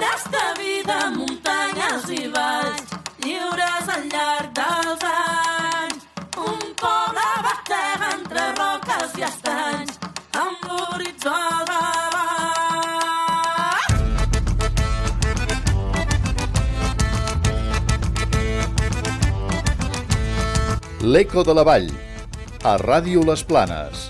plenes de vida, muntanyes i valls, lliures al llarg dels anys. Un poble batega entre roques i estanys, amb l'horitzó. L'Eco de la Vall, a Ràdio Les Planes.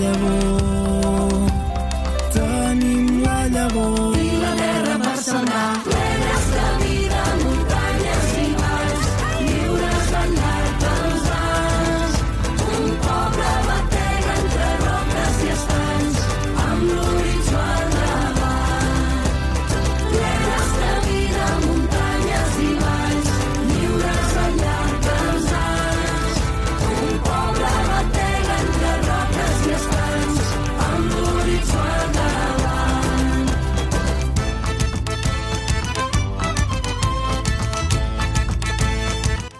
Llavor, tenim la llavor. I la terra per sembrar,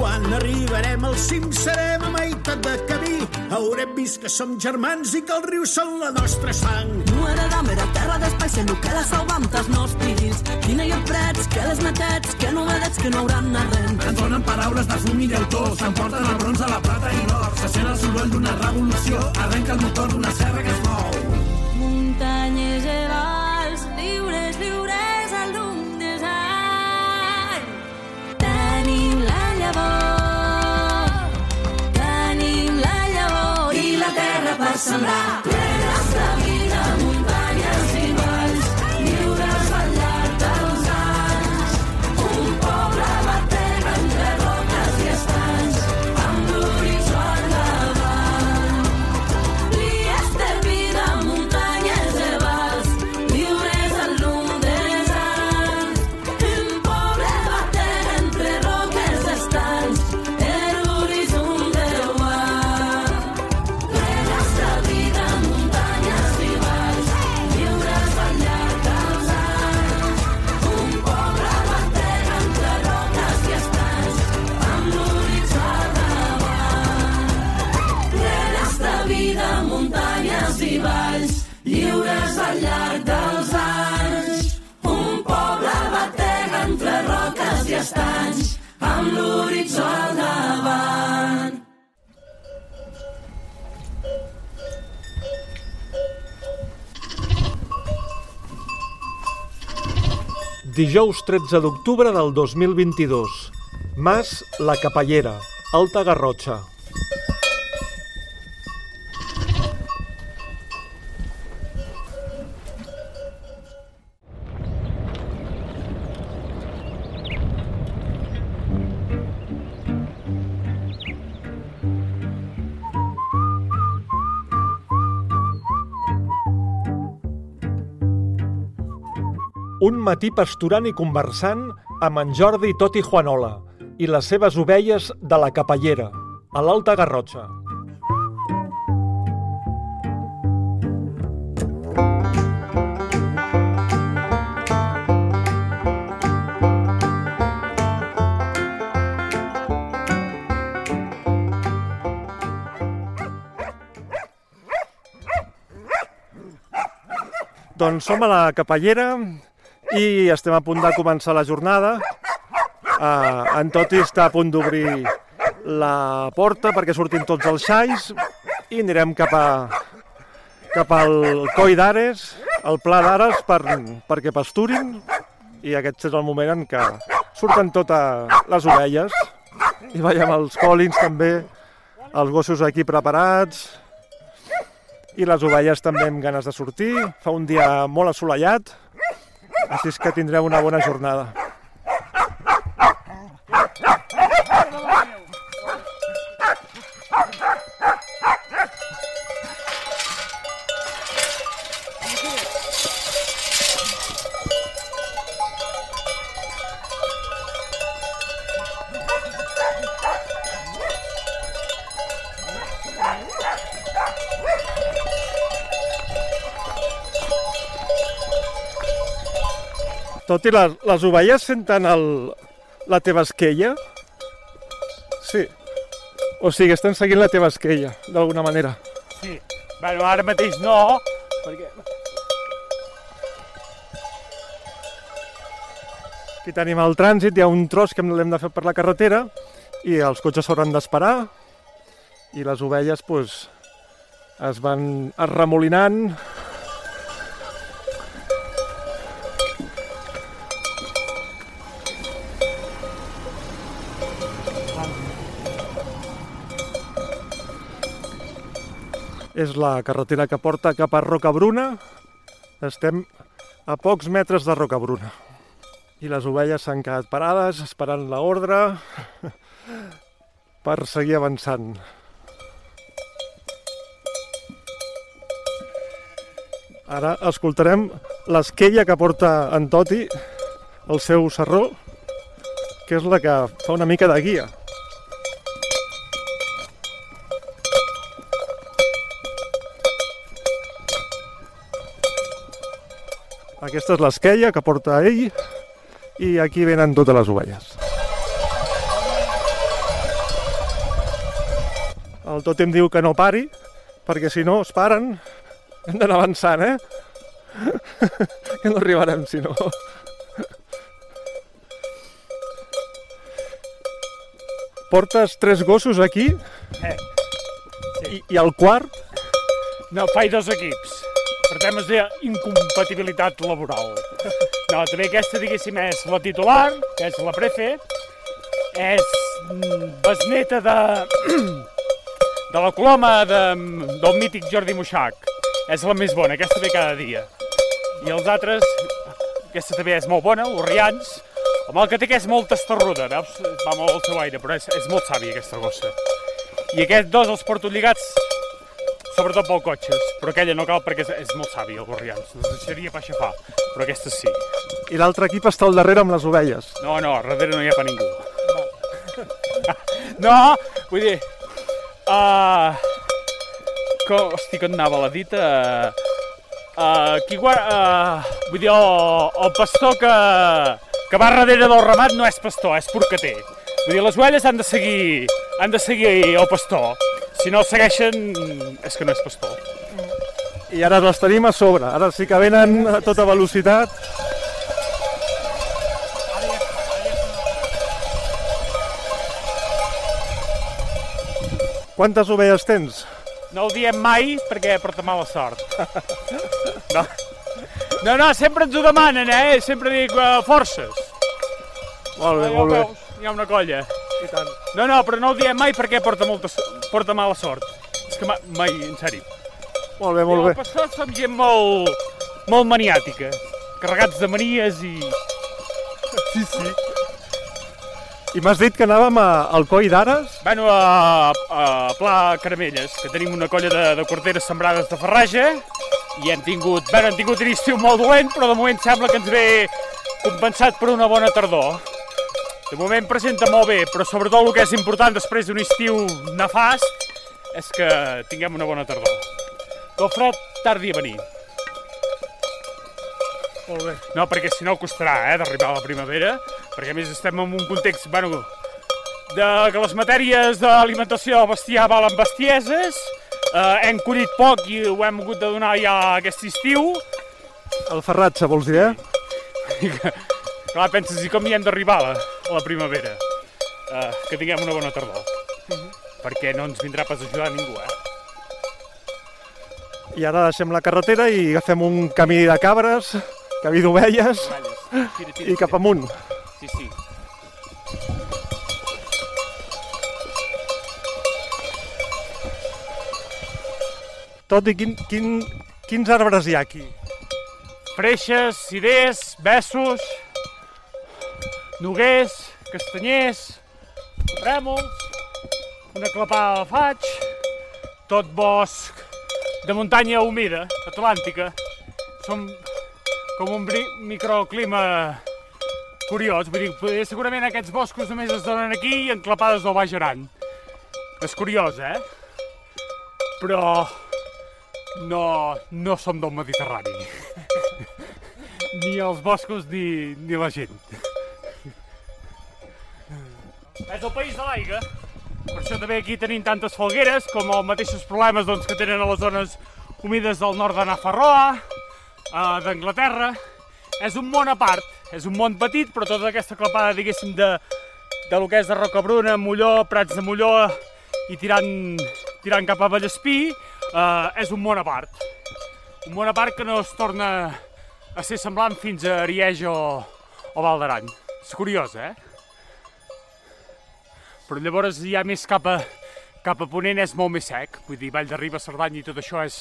Quan arribarem al cim serem a meitat de camí. Haurem vist que som germans i que els rius són la nostra sang. No heredam era terra d'espai, sent que la salvam dels nostres fills. Quina hi ha prets, que les netats, que novedats que no hauran arrent. Ens donen paraules de fum i llautó, s'emporten el bronze, la plata i l'or. Se sent el soroll d'una revolució, arrenca el motor d'una serra que es mou. Muntanyes i valls, lliures, lliures al llum dels anys. Tenim llavor, tenim la llavor i la terra per sembrar. Estanys, amb l'horitzó al davant. Dijous 13 d'octubre del 2022. Mas La Capellera, Alta Garrotxa. Un matí pasturant i conversant amb en Jordi Tot i Juanola i les seves ovelles de la Capellera, a l'Alta Garrotxa. Doncs som a la Capellera i estem a punt de començar la jornada. Uh, en Toti està a punt d'obrir la porta perquè surtin tots els xais i anirem cap, a, cap al coll d'Ares, al pla d'Ares, per, perquè pasturin i aquest és el moment en què surten totes les ovelles. I veiem els Collins també, els gossos aquí preparats, i les ovelles també amb ganes de sortir. Fa un dia molt assolellat, així és que tindreu una bona jornada. Tot i les, les ovelles senten el, la teva esquella? Sí. O sigui, estan seguint la teva esquella, d'alguna manera. Sí. Bueno, ara mateix no, perquè... Aquí tenim el trànsit, hi ha un tros que l'hem de fer per la carretera i els cotxes s'hauran d'esperar i les ovelles pues, es van arremolinant és la carretera que porta cap a Rocabruna. Estem a pocs metres de Rocabruna. I les ovelles s'han quedat parades, esperant l'ordre per seguir avançant. Ara escoltarem l'esquella que porta en Toti, el seu serró, que és la que fa una mica de guia. Aquesta és l'esquella que porta ell i aquí venen totes les ovelles. El tòtem diu que no pari, perquè si no es paren, hem d'anar avançant, eh? que no arribarem, si no. Portes tres gossos aquí Eh, i, i el quart no, faig dos equips per temes d'incompatibilitat laboral. No, també aquesta, diguéssim, és la titular, que és la prefe, és mm, besneta de, de la coloma de, del mític Jordi Moixac. És la més bona, aquesta ve cada dia. I els altres, aquesta també és molt bona, l'Orrians, amb el que té que és molt testarruda, veus? Va molt al seu aire, però és, és molt sàvia aquesta gossa. I aquests dos els porto lligats sobretot pel cotxes, però aquella no cal perquè és, és molt sàvia, el Borrians. Les deixaria per aixafar, però aquesta sí. i l'altre equip està al darrere amb les ovelles. No, no, darrere no hi ha per ningú. No, vull dir... Uh, com, hosti, que anava la dita... Uh, qui guarda... Uh, vull dir, el, el pastor que, que va darrere del ramat no és pastor, és porcater. Vull dir, les ovelles han de seguir, han de seguir el pastor. Si no el segueixen, és que no és pastor. I ara les tenim a sobre, ara sí que venen a tota velocitat. Quantes ovelles tens? No ho diem mai perquè porta mala sort. No, no, no sempre ens ho demanen, eh? Sempre dic uh, forces. Molt bé, Ja ho molt bé. veus, Hi ha una colla. I tant. No, no, però no ho diem mai perquè porta, molta, porta mala sort. És que ma, mai, en sèrio. Molt bé, molt I bé. pastors som gent molt, molt maniàtica, carregats de manies i... Sí, sí. I m'has dit que anàvem a, al Coi d'Ares? Bueno, a, a Pla Caramelles, que tenim una colla de, de corteres sembrades de farratge, i hem tingut, bueno, hem tingut un estiu molt dolent, però de moment sembla que ens ve compensat per una bona tardor. De moment presenta molt bé, però sobretot el que és important després d'un estiu nefast és que tinguem una bona tardor. Que el fred tardi a venir. Molt bé. No, perquè si no costarà, eh, d'arribar a la primavera, perquè a més estem en un context, bueno, de que les matèries d'alimentació del bestiar valen bestieses, eh, hem collit poc i ho hem hagut de donar ja aquest estiu, El ferratge, vols dir, eh? que, Clar, penses, i com hi hem d'arribar a, la, la primavera? Uh, que tinguem una bona tardor. Uh -huh. Perquè no ens vindrà pas a ajudar ningú, eh? I ara deixem la carretera i agafem un camí de cabres, camí d'ovelles i cap amunt. Sí, sí. Tot i quin, quin, quins arbres hi ha aquí? Freixes, ciders, besos noguers, castanyers, rèmols, una clapada de faig, tot bosc de muntanya humida, atlàntica. Som com un microclima curiós, vull dir, segurament aquests boscos només es donen aquí i en clapades del Baix Aran. És curiós, eh? Però no, no som del Mediterrani. ni els boscos ni, ni la gent. És el país de l'aigua. Per això també aquí tenim tantes falgueres, com els mateixos problemes doncs, que tenen a les zones humides del nord de Nafarroa, eh, d'Anglaterra. És un món a part, és un món petit, però tota aquesta clapada, diguéssim, de, de lo que és de Rocabruna, Molló, Prats de Molló i tirant, tirant cap a Vallespí, eh, és un món a part. Un món a part que no es torna a ser semblant fins a Ariège o, o Val d'Aran. És curiós, eh? Però llavors ja més cap a, cap a Ponent és molt més sec. Vull dir, Vall de Riba, Cerdanya i tot això és,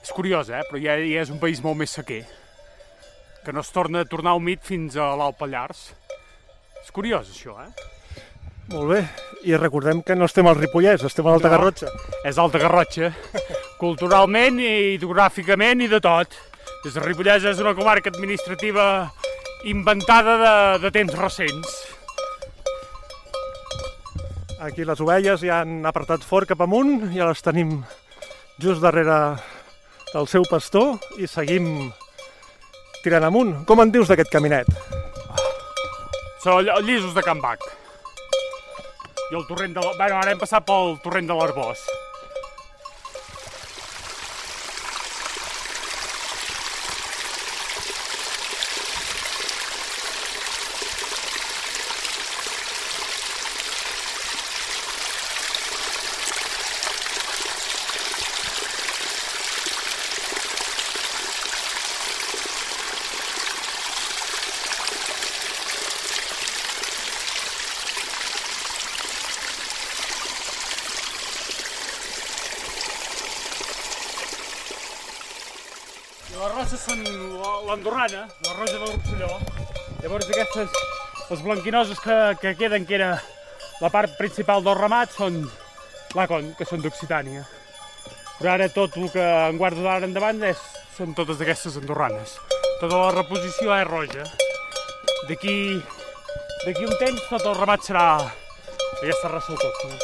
és curiós, eh? Però ja, ja és un país molt més sequer. Que no es torna a tornar humit fins a l'Alt Pallars. És curiós, això, eh? Molt bé. I recordem que no estem al Ripollès, estem a l'Alta No. Garrotxa. És Alta Garrotxa. Culturalment i hidrogràficament i de tot. Des de Ripollès és una comarca administrativa inventada de, de temps recents. Aquí les ovelles ja han apretat fort cap amunt, ja les tenim just darrere del seu pastor i seguim tirant amunt. Com en dius d'aquest caminet? Són ll- llisos de Can Bac. I el torrent de... Bueno, ara hem passat pel torrent de l'Arbós. I les roses són la- l'andorrana, la roja del Rosselló. Llavors aquestes, les blanquinoses que, que queden, que era la part principal del ramat, són l'Acon, que són d'Occitània. Però ara tot el que en guardo d'ara endavant és, són totes aquestes andorranes. Tota la reposició és roja. D'aquí d'aquí un temps tot el ramat serà aquesta raça autòctona.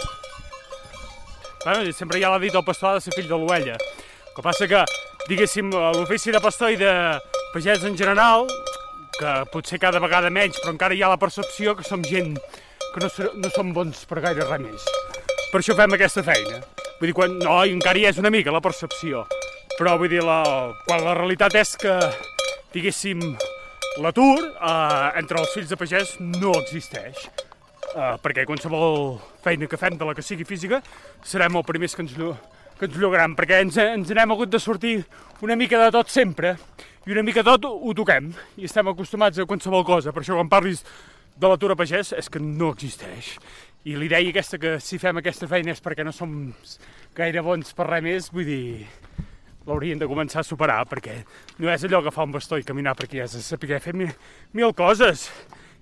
Bueno, i sempre ja l'ha dit el pastor de ser fill de l'ovella. El que passa que, diguéssim, l'ofici de pastor i de pagès en general, que potser cada vegada menys, però encara hi ha la percepció que som gent que no, no som bons per gaire res més. Per això fem aquesta feina. Vull dir, quan, no, encara hi és una mica la percepció, però vull dir, la, quan la realitat és que, diguéssim, l'atur eh, entre els fills de pagès no existeix. Uh, perquè qualsevol feina que fem de la que sigui física serem els primers que ens, que ens llogaran, perquè ens, ens n'hem hagut de sortir una mica de tot sempre, i una mica tot ho toquem, i estem acostumats a qualsevol cosa, per això quan parlis de l'atur a pagès és que no existeix. I l'idea aquesta que si fem aquesta feina és perquè no som gaire bons per res més, vull dir, l'haurien de començar a superar, perquè no és allò agafar un bastó i caminar per aquí, és de saber fer mil, mil coses.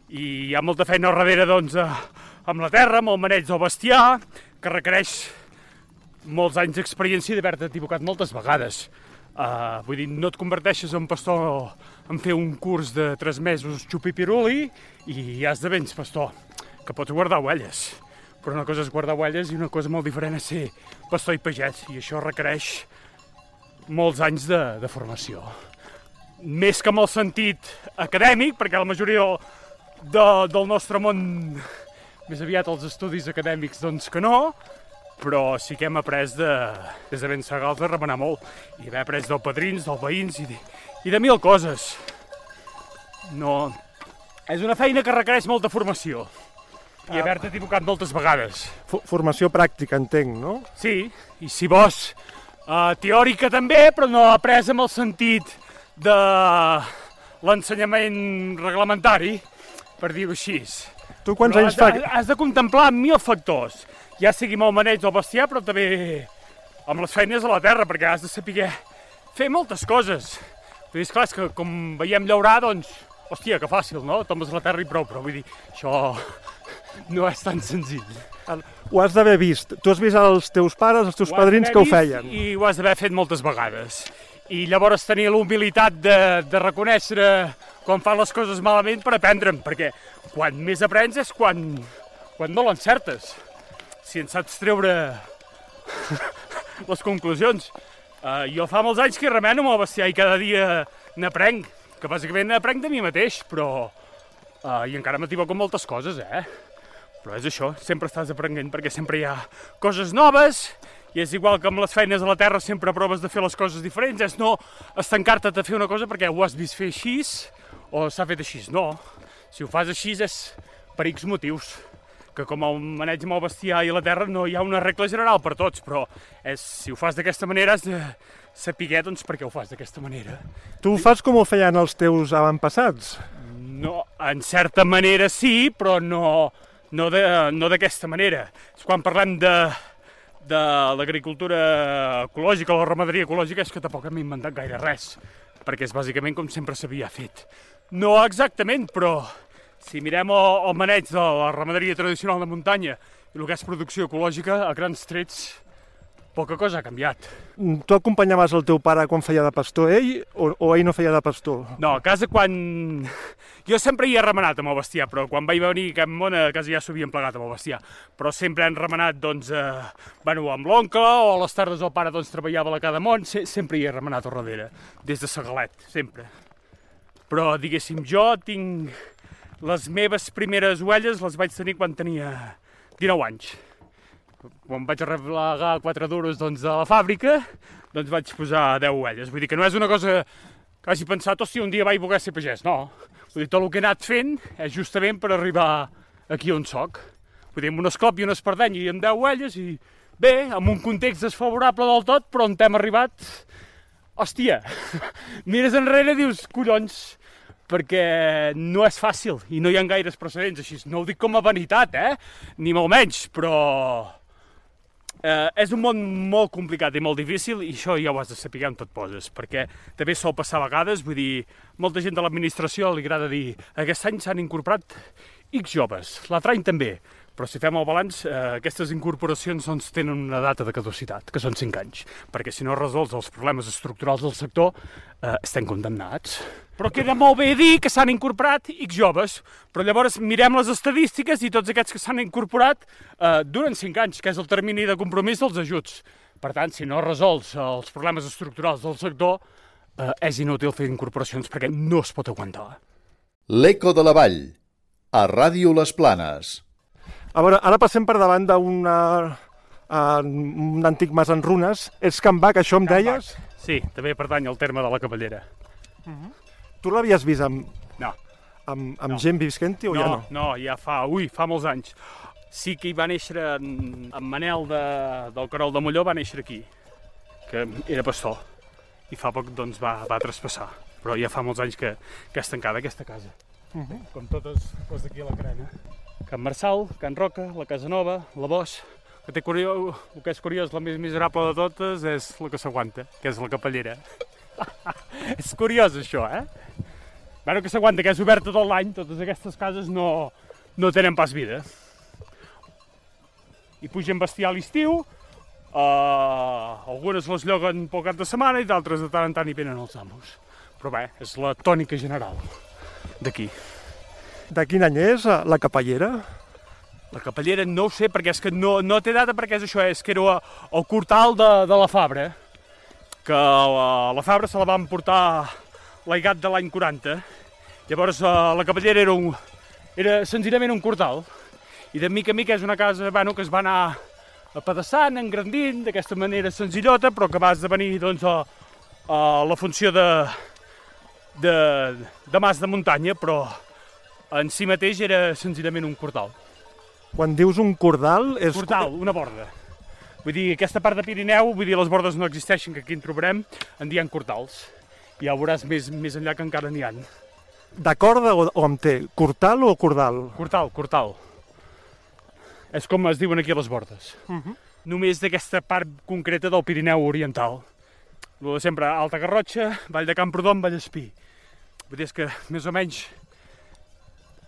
I hi ha molta feina al darrere, doncs, amb la terra, amb el maneig del bestiar, que requereix molts anys d'experiència i d'haver-te equivocat moltes vegades. Uh, vull dir, no et converteixes en pastor en fer un curs de tres mesos xupi-piruli i ja esdevens pastor, que pots guardar ovelles. Però una cosa és guardar ovelles i una cosa molt diferent és ser pastor i pagès, i això requereix molts anys de, de formació. Més que amb el sentit acadèmic, perquè la majoria de, del nostre món, més aviat els estudis acadèmics, doncs que no, però sí que hem après de, des de ben segals de remenar molt i haver après dels padrins, dels veïns i de, i de mil coses. No... És una feina que requereix molta formació i haver-te equivocat moltes vegades. F Formació pràctica, entenc, no? Sí, i si vols, uh, teòrica també, però no après amb el sentit de l'ensenyament reglamentari, per dir-ho així. Tu quants Però anys has, fa? de, has de contemplar mil factors, ja sigui amb el maneig del bestiar, però també amb les feines a la terra, perquè has de saber fer moltes coses. Vull dir, esclar, és que com veiem llaurar, doncs, hòstia, que fàcil, no? Tomes la terra i prou, però vull dir, això no és tan senzill. Ho has d'haver vist. Tu has vist els teus pares, els teus Ho padrins que ho feien. I ho has d'haver fet moltes vegades. I llavors tenir la humilitat de, de reconèixer quan fan les coses malament per aprendre'm, perquè quan més aprens és quan, quan no l'encertes. Si en saps treure les conclusions. Uh, jo fa molts anys que remeno amb el bestiar i cada dia n'aprenc, que bàsicament n'aprenc de mi mateix, però... Uh, I encara m'equivoco en moltes coses, eh? Però és això, sempre estàs aprenent perquè sempre hi ha coses noves i és igual que amb les feines a la Terra sempre proves de fer les coses diferents, és no estancar-te a fer una cosa perquè ho has vist fer així o s'ha fet així, no. Si ho fas així és per X motius, que com el maneig amb el bestiar i la terra no hi ha una regla general per tots, però és, si ho fas d'aquesta manera has de saber doncs, per què ho fas d'aquesta manera. Tu ho fas com ho feien els teus avantpassats. No, en certa manera sí, però no, no de- no d'aquesta manera. És quan parlem de, de l'agricultura ecològica o la ramaderia ecològica és que tampoc hem inventat gaire res, perquè és bàsicament com sempre s'havia fet. No exactament, però si mirem el, el maneig de la ramaderia tradicional de muntanya i el que és producció ecològica, a grans trets, poca cosa ha canviat. Mm, Tu acompanyaves el teu pare quan feia de pastor, ell, o, o ell no feia de pastor? No, a casa quan... Jo sempre hi he remenat amb el bestiar, però quan vaig venir a Can Mona, a casa ja s'havien plegat amb el bestiar. Però sempre han remenat, doncs, eh, bueno, amb l'oncle, o a les tardes el pare doncs, treballava a la Cadamont, se sempre hi he remenat al darrere, des de Sagalet, sempre. Però, diguéssim, jo tinc... Les meves primeres ovelles les vaig tenir quan tenia 19 anys. Quan vaig arreglar 4 duros doncs, de la fàbrica, doncs vaig posar 10 ovelles. Vull dir que no és una cosa que hagi pensat, hòstia, un dia vaig voler ser pagès, no. Vull dir, tot el que he anat fent és justament per arribar aquí on soc. Vull dir, amb un esclop i un espardeny i amb 10 ovelles i bé, amb un context desfavorable del tot, però on hem arribat, hòstia, mires enrere i dius, collons, perquè no és fàcil i no hi ha gaires precedents així. No ho dic com a vanitat, eh? Ni molt menys, però eh, és un món molt complicat i molt difícil i això ja ho has de saber on tot poses, perquè també sol passar a vegades, vull dir, molta gent de l'administració li agrada dir aquest any s'han incorporat X joves, l'altre any també, però si fem el balanç, eh, aquestes incorporacions doncs, tenen una data de caducitat, que són 5 anys, perquè si no resols els problemes estructurals del sector, eh, estem condemnats. Però queda molt bé dir que s'han incorporat X joves, però llavors mirem les estadístiques i tots aquests que s'han incorporat eh, duren 5 anys, que és el termini de compromís dels ajuts. Per tant, si no resols els problemes estructurals del sector, eh, és inútil fer incorporacions perquè no es pot aguantar. L'Eco de la Vall, a Ràdio Les Planes. A veure, ara passem per davant d'un un antic mas en runes. És Can Bac, això em deies? Sí, també pertany al terme de la Cavallera. Tu l'havies vist amb, No, amb, amb No. gent visquent-hi o ja no? no, ja fa, ui, fa molts anys. Sí que hi va néixer en, en Manel de, del Carol de Molló, va néixer aquí, que era pastor, i fa poc doncs, va, va traspassar. Però ja fa molts anys que, que és tancada aquesta casa. Uh -huh. Com totes les d'aquí a la carena. Can Marçal, Can Roca, la Casa Nova, la Bosch, que té curiós, el que és curiós, la més miserable de totes és la que s'aguanta, que és la capellera. és curiós això, eh? Bueno, que s'aguanta, que és oberta tot l'any, totes aquestes cases no, no tenen pas vida. I pugen bestiar a l'estiu, uh, algunes les lloguen pel cap de setmana i d'altres de tant en tant hi venen els amos. Però bé, és la tònica general d'aquí. De quin any és eh, la capellera? La capellera no ho sé, perquè és que no, no té data perquè és això, és que era el cortal de, de la Fabra, que la, la Fabra se la van portar l'aigat de l'any 40. Llavors eh, la capellera era, un, era senzillament un cortal, i de mica en mica és una casa bueno, que es va anar apedaçant, engrandint, d'aquesta manera senzillota, però que va esdevenir doncs, a, a la funció de, de, de mas de muntanya, però en si mateix era senzillament un cortal. Quan dius un cordal, és... Portal, una borda. Vull dir, aquesta part de Pirineu, vull dir, les bordes no existeixen, que aquí en trobarem, en diem cortals. Ja veuràs més, més enllà que encara n'hi ha. De corda o, o amb té? Cortal o cordal? Cortal, cortal. És com es diuen aquí a les bordes. només d'aquesta part concreta del Pirineu Oriental. Lo de sempre, Alta Garrotxa, Vall de Camprodon, Vallespí. Vull dir, és que més o menys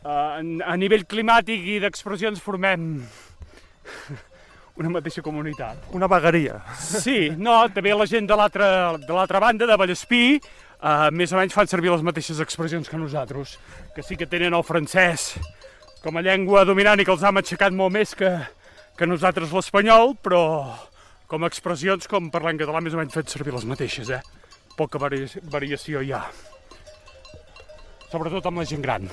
a, a nivell climàtic i d'expressions formem una mateixa comunitat. Una vegueria. Sí, no, també la gent de l'altra banda, de Vallespí, eh, més o menys fan servir les mateixes expressions que nosaltres, que sí que tenen el francès com a llengua dominant i que els ha matxacat molt més que, que nosaltres l'espanyol, però com a expressions, com parlant català, més o menys fet servir les mateixes, eh? Poca vari variació hi ha. Sobretot amb la gent gran.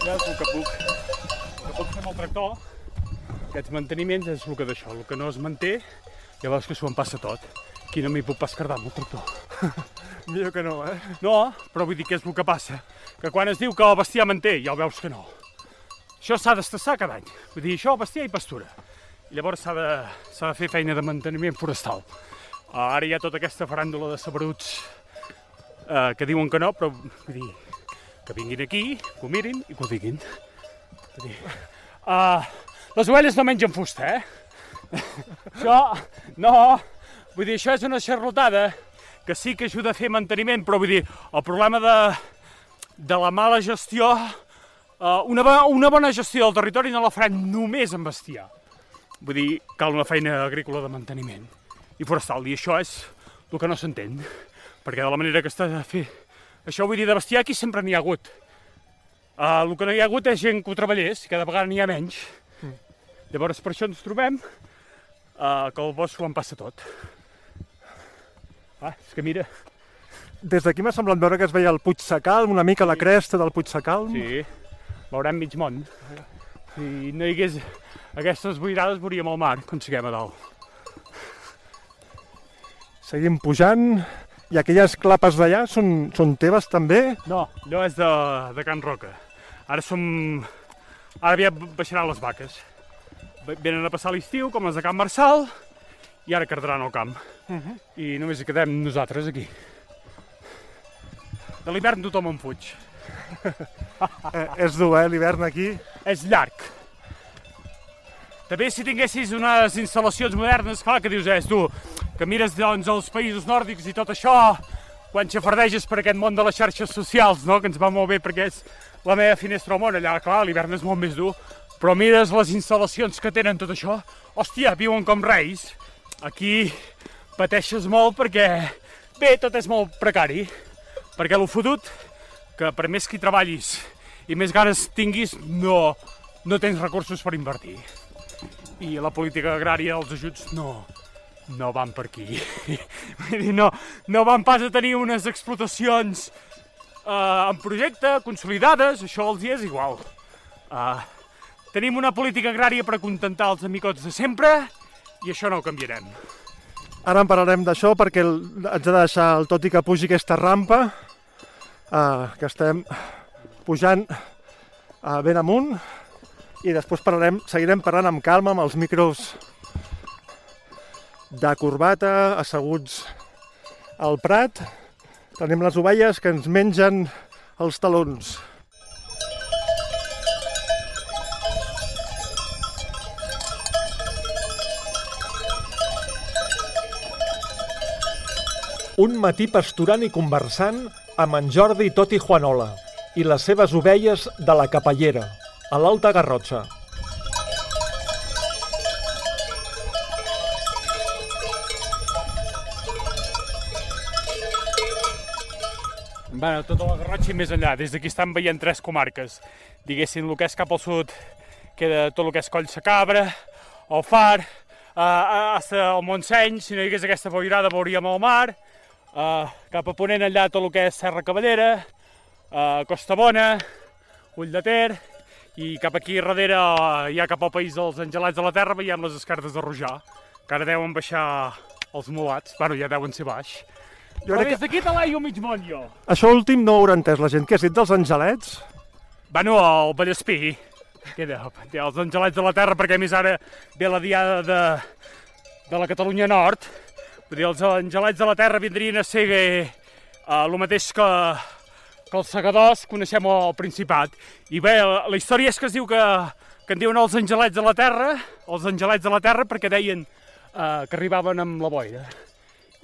Ja és el que puc. El que puc fer amb el tractor, aquests manteniments és el que d'això, el que no es manté, llavors que s'ho em passa tot. Aquí no m'hi puc pas cardar amb el tractor. Millor que no, eh? No, però vull dir que és el que passa. Que quan es diu que el bestiar manté, ja ho veus que no. Això s'ha d'estassar cada any. Vull dir, això, bestiar i pastura. I llavors s'ha de, de fer feina de manteniment forestal. Ara hi ha tota aquesta faràndula de sabruts uh, que diuen que no, però vull dir, que vinguin aquí, que ho mirin i que ho diguin. Vull dir, uh, les ovelles no mengen fusta, eh? això, no, vull dir, això és una xarlotada que sí que ajuda a fer manteniment, però vull dir, el problema de, de la mala gestió, uh, una, una bona gestió del territori no la faran només amb bestiar. Vull dir, cal una feina agrícola de manteniment i forestal, i això és el que no s'entén, perquè de la manera que està a fer això, vull dir, de bestiar aquí sempre n'hi ha hagut. Uh, el que no hi ha hagut és gent que ho treballés, cada vegada n'hi ha menys. Llavors, per això ens trobem uh, que el bosc s'ho en passa tot. Ah, és que mira, Des d'aquí m'ha semblat veure que es veia el Puig Secal, una mica la cresta del Puig Secal. Sí, veurem mig món. Si no hi hagués aquestes boirades, veuríem el mar quan siguem a dalt. Seguim pujant. I aquelles clapes d'allà són, són teves també? No, allò és de, de Can Roca. Ara som... Ara aviat baixaran les vaques. Ve- Venen a passar l'estiu, com les de Can Marçal, i ara cardaran al camp. I només hi quedem nosaltres aquí. De l'hivern tothom en fuig. Eh, és dur, eh, l'hivern aquí. és llarg. També si tinguessis unes instal·lacions modernes, clar que dius, és tu, que mires doncs els països nòrdics i tot això, quan xafardeges per aquest món de les xarxes socials, no? que ens va molt bé perquè és la meva finestra al món, allà, clar, l'hivern és molt més dur, però mires les instal·lacions que tenen tot això, hòstia, viuen com reis. Aquí pateixes molt perquè, bé, tot és molt precari, perquè el fotut, que per més que hi treballis i més ganes tinguis, no, no tens recursos per invertir. I la política agrària, els ajuts, no, no van per aquí. Vull dir, no, no van pas a tenir unes explotacions eh, en projecte, consolidades, això els hi és igual. Eh, tenim una política agrària per acontentar els amicots de sempre i això no ho canviarem. Ara en parlarem d'això perquè el- haig de deixar el tot i que pugi aquesta rampa, eh, que estem pujant eh, ben amunt, i després parlarem, seguirem parlant amb calma amb els micros de corbata, asseguts al prat. Tenim les ovelles que ens mengen els talons. Un matí pasturant i conversant amb en Jordi Toti Juanola i les seves ovelles de la Capellera, a l'Alta Garrotxa. Bueno, tota la Garrotxa i més enllà. Des d'aquí estan veient tres comarques. Diguéssim, el que és cap al sud queda tot el que és Coll Cabra, el Far, uh, hasta el Montseny, si no hi hagués aquesta boirada veuríem el mar, uh, cap a ponent allà tot el que és Serra Cavallera, uh, Costa Bona, Ull de Ter, i cap aquí darrere, uh, ja cap al país dels Angelats de la Terra, veiem les escardes de Rojar, que ara deuen baixar els mulats, bueno, ja deuen ser baix. Jo Però crec des d'aquí te l'aio mig món, jo. Això últim no ho haurà entès la gent. Què has dit dels angelets? Bueno, el Vallespí, queda, els angelets de la terra, perquè a més ara ve la diada de, de la Catalunya Nord. Vull dir, els angelets de la terra vindrien a ser eh, el mateix que, que els segadors coneixem al Principat. I bé, la, la història és que es diu que, que en diuen els angelets de la terra, els angelets de la terra perquè deien uh, que arribaven amb la boira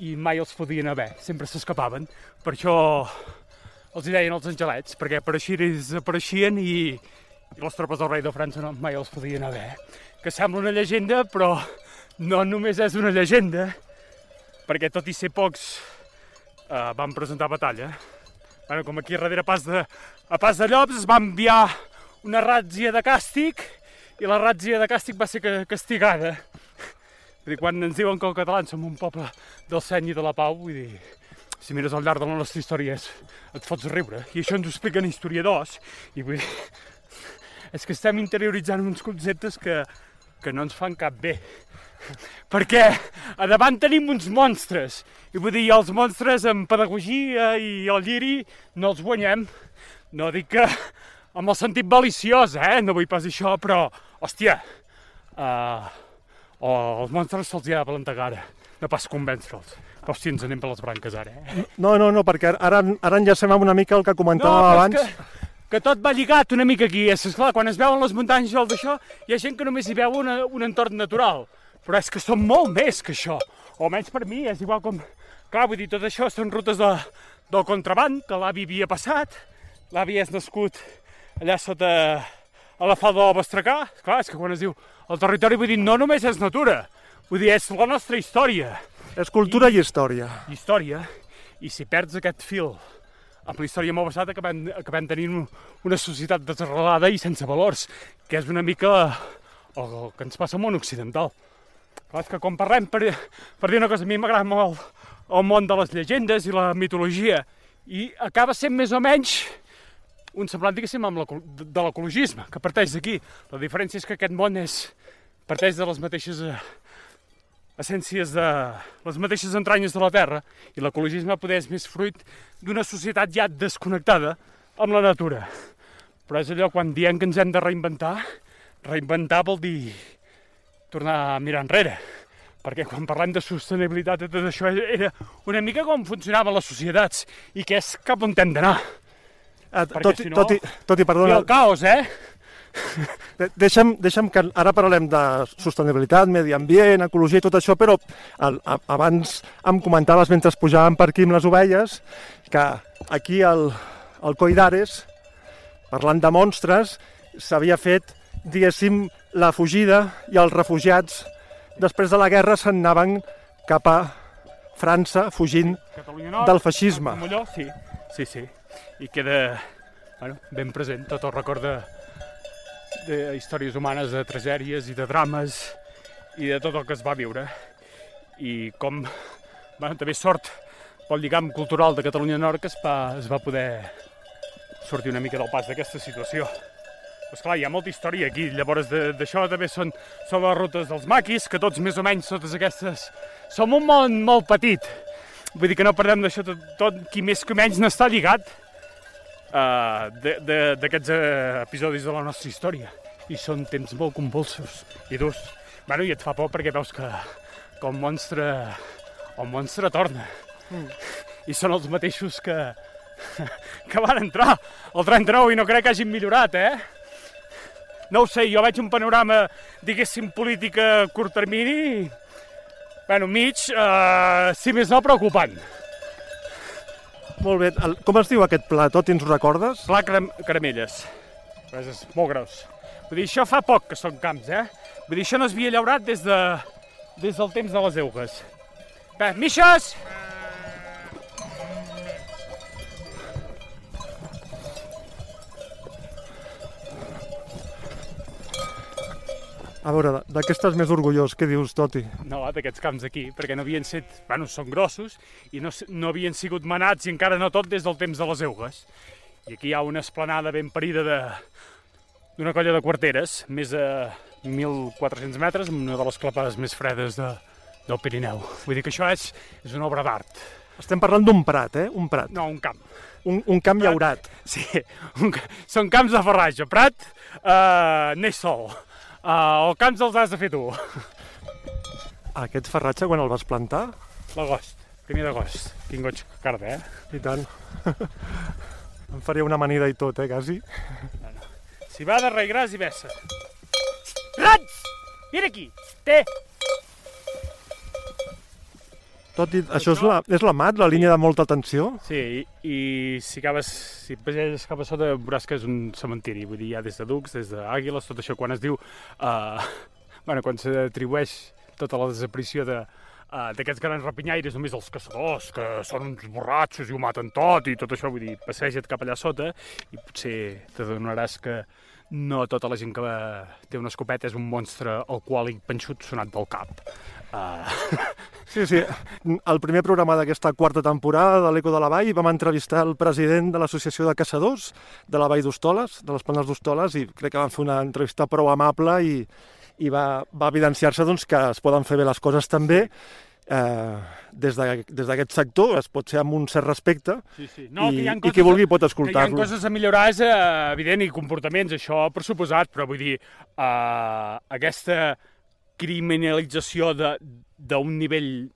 i mai els podien haver, sempre s'escapaven. Per això els hi deien els angelets, perquè apareixien i desapareixien i, i les tropes del rei de França no, mai els podien haver. Que sembla una llegenda, però no només és una llegenda, perquè tot i ser pocs eh, van presentar batalla. Bueno, com aquí darrere pas de, a pas de llops es va enviar una ràtzia de càstig i la ràtzia de càstig va ser ca- castigada. Dir, quan ens diuen que els catalans som un poble del seny i de la pau, vull dir, si mires al llarg de la nostra història és, et fots riure. I això ens ho expliquen historiadors. I vull dir, és que estem interioritzant uns conceptes que, que no ens fan cap bé. Perquè a davant tenim uns monstres. I vull dir, els monstres en pedagogia i el lliri no els guanyem. No dic que amb el sentit maliciós, eh? No vull pas això, però, hòstia, uh, o els monstres se'ls hi ha de plantar cara, no pas convèncer-los. Hòstia, ens anem per les branques ara, eh? No, no, no, perquè ara, ara enllacem amb una mica el que comentàvem és abans. Que, que tot va lligat una mica aquí. És clar, quan es veuen les muntanyes el d'això, hi ha gent que només hi veu una, un entorn natural. Però és que són molt més que això. O almenys per mi, és igual com... Clar, vull dir, tot això són rutes de, del contraband, que l'avi havia passat. L'avi és nascut allà sota a la falda del Bastracà. Clar, és que quan es diu el territori, vull dir, no només és natura, vull dir, és la nostra història És cultura i història. història i si perds aquest fil amb la història molt passada acabem, acabem tenint un- una societat desarrelada i sense valors, que és una mica el, el que ens passa al món occidental. Clar, és que quan parlem, per, per dir una cosa, a mi m'agrada molt el món de les llegendes i la mitologia, i acaba sent més o menys un semblant, diguéssim, amb de l'ecologisme, que parteix d'aquí. La diferència és que aquest món és, parteix de les mateixes eh, essències de les mateixes entranyes de la Terra i l'ecologisme poder és més fruit d'una societat ja desconnectada amb la natura. Però és allò quan diem que ens hem de reinventar, reinventar vol dir tornar a mirar enrere. Perquè quan parlem de sostenibilitat i tot això era una mica com funcionaven les societats i que és cap on hem d'anar. Perquè tot, si i- no- tot, i, tot i, I perdona, el caos, eh? De- Deixa'm, deixa'm que ara parlem de sostenibilitat, medi ambient, ecologia i tot això, però el, a, abans em comentaves mentre pujàvem per aquí amb les ovelles que aquí al, al Coi d'Ares, parlant de monstres, s'havia fet, diguéssim, la fugida i els refugiats després de la guerra se'n anaven cap a França fugint Catalunya Nord, del feixisme. Molló, sí, sí, sí. I queda bueno, ben present tot el record de, de històries humanes, de tragèdies i de drames i de tot el que es va viure. I com, bueno, també sort pel lligam cultural de Catalunya Nord que es va, es va poder sortir una mica del pas d'aquesta situació. Però esclar, hi ha molta història aquí, llavors d'això també són, són les rutes dels maquis, que tots més o menys totes aquestes... Som un món molt petit, vull dir que no perdem d'això tot, tot, qui més que menys n'està lligat uh, d'aquests uh, episodis de la nostra història. I són temps molt convulsos i durs. Bueno, i et fa por perquè veus que, que el monstre, el monstre torna. Mm. I són els mateixos que, que van entrar el 39 i no crec que hagin millorat, eh? No ho sé, jo veig un panorama, diguéssim, polític a curt termini, bueno, mig, eh, si més no, preocupant. Molt bé. El, com es diu aquest plató? Ens ho recordes? Pla caram caramelles. Res, és molt gros. Vull dir, això fa poc que són camps, eh? Vull dir, això no es havia llaurat des, de, des del temps de les eugues. Bé, Mixes! A veure, de què estàs més orgullós? Què dius, Toti? No, d'aquests camps aquí, perquè no havien set... Bueno, són grossos i no, no havien sigut manats i encara no tot des del temps de les eugues. I aquí hi ha una esplanada ben parida de d'una colla de quarteres, més de 1.400 metres, una de les clapades més fredes de, del Pirineu. Vull dir que això és, és una obra d'art. Estem parlant d'un prat, eh? Un prat. No, un camp. Un, un camp Prat. llaurat. Sí, un, són camps de farratge. Prat, eh, neix sol. Uh, els camps els has de fer tu, Aquest ferratge, quan el vas plantar? l'agost. Primer d'agost. Quin goig carda, eh? I tant. em faria una amanida i tot, eh, quasi. Si va de rei gras i vessa. Rats! Vine aquí! Té! Tot i, això és la, és la mat, la línia de molta tensió? Sí, i, i si acabes, si pageses cap a sota veuràs que és un cementiri, vull dir, hi ha des de ducs, des d'àguiles, tot això, quan es diu... Uh, bueno, quan s'atribueix tota la desaparició de, uh, d'aquests grans rapinyaires només els caçadors, que són uns borratxos i ho maten tot i tot això, vull dir, passeja't cap allà sota i potser t'adonaràs que no tota la gent que té una escopeta és un monstre alcohòlic penxut sonat del cap. Uh, Sí, sí. Al primer programa d'aquesta quarta temporada de l'Eco de la Vall vam entrevistar el president de l'Associació de Caçadors de la Vall d'Hostoles, de les Planes d'Hostoles, i crec que van fer una entrevista prou amable i, i va, va evidenciar-se doncs, que es poden fer bé les coses també eh, des de- des d'aquest sector, es pot ser amb un cert respecte, sí, sí. i, i qui vulgui pot que hi ha escoltar-lo. coses a millorar és eh, evident i comportaments, això per suposat, però vull dir, eh, aquesta criminalització de- d'un nivell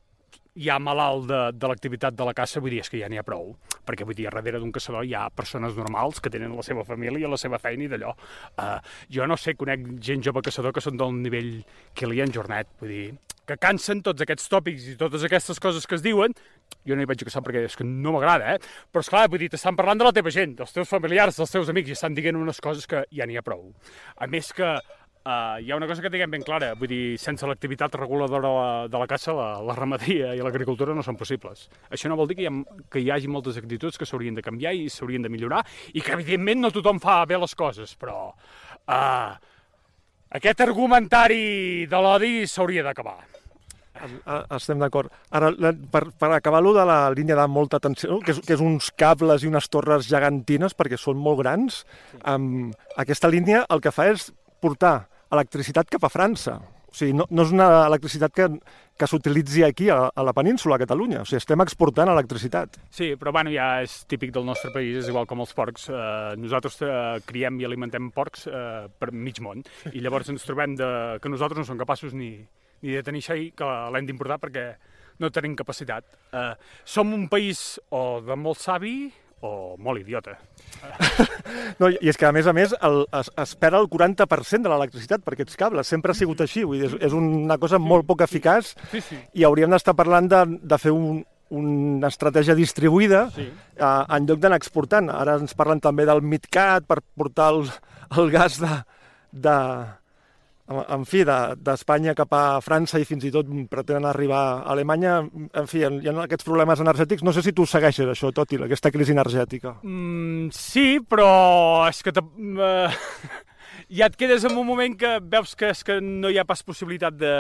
ja malalt de, de l'activitat de la caça, vull dir, és que ja n'hi ha prou, perquè vull dir, darrere d'un caçador hi ha persones normals que tenen la seva família, la seva feina i d'allò. Uh, jo no sé, conec gent jove caçador que són del nivell Kilian Jornet, vull dir, que cansen tots aquests tòpics i totes aquestes coses que es diuen, jo no hi vaig a caçar perquè és que no m'agrada, eh? Però, esclar, vull dir, t'estan parlant de la teva gent, dels teus familiars, dels teus amics, i estan dient unes coses que ja n'hi ha prou. A més que uh, hi ha una cosa que tinguem ben clara, vull dir, sense l'activitat reguladora de la, de la caça, la, la ramaderia i l'agricultura no són possibles. Això no vol dir que hi, ha, que hi hagi moltes actituds que s'haurien de canviar i s'haurien de millorar, i que, evidentment, no tothom fa bé les coses, però... Uh, aquest argumentari de l'odi s'hauria d'acabar. Estem d'acord. Ara, per, per acabar lo de la línia de molta tensió, que és, que és uns cables i unes torres gegantines, perquè són molt grans, amb aquesta línia el que fa és portar electricitat cap a França. O sigui, no, no és una electricitat que, que s'utilitzi aquí, a, a la península, a Catalunya. O sigui, estem exportant electricitat. Sí, però bueno, ja és típic del nostre país, és igual com els porcs. Eh, nosaltres eh, criem i alimentem porcs eh, per mig món, i llavors ens trobem de, que nosaltres no som capaços ni, ni de tenir això i que l'hem d'importar perquè no tenim capacitat. Eh, som un país o de molt savi o molt idiota. No, I és que, a més a més, el, es, es perd el 40% de l'electricitat per aquests cables. Sempre ha sigut així. Vull dir, és, és una cosa molt poc eficaç Sí, sí. i hauríem d'estar parlant de, de fer un, una estratègia distribuïda Sí. eh, en lloc d'anar exportant. Ara ens parlen també del MidCat per portar el, el gas de, de, en fi, de- d'Espanya cap a França i fins i tot pretenen arribar a Alemanya. En fi, hi ha aquests problemes energètics. No sé si tu segueixes això, Toti, aquesta crisi energètica. Mm, sí, però és que... eh, ja et quedes en un moment que veus que és que no hi ha pas possibilitat de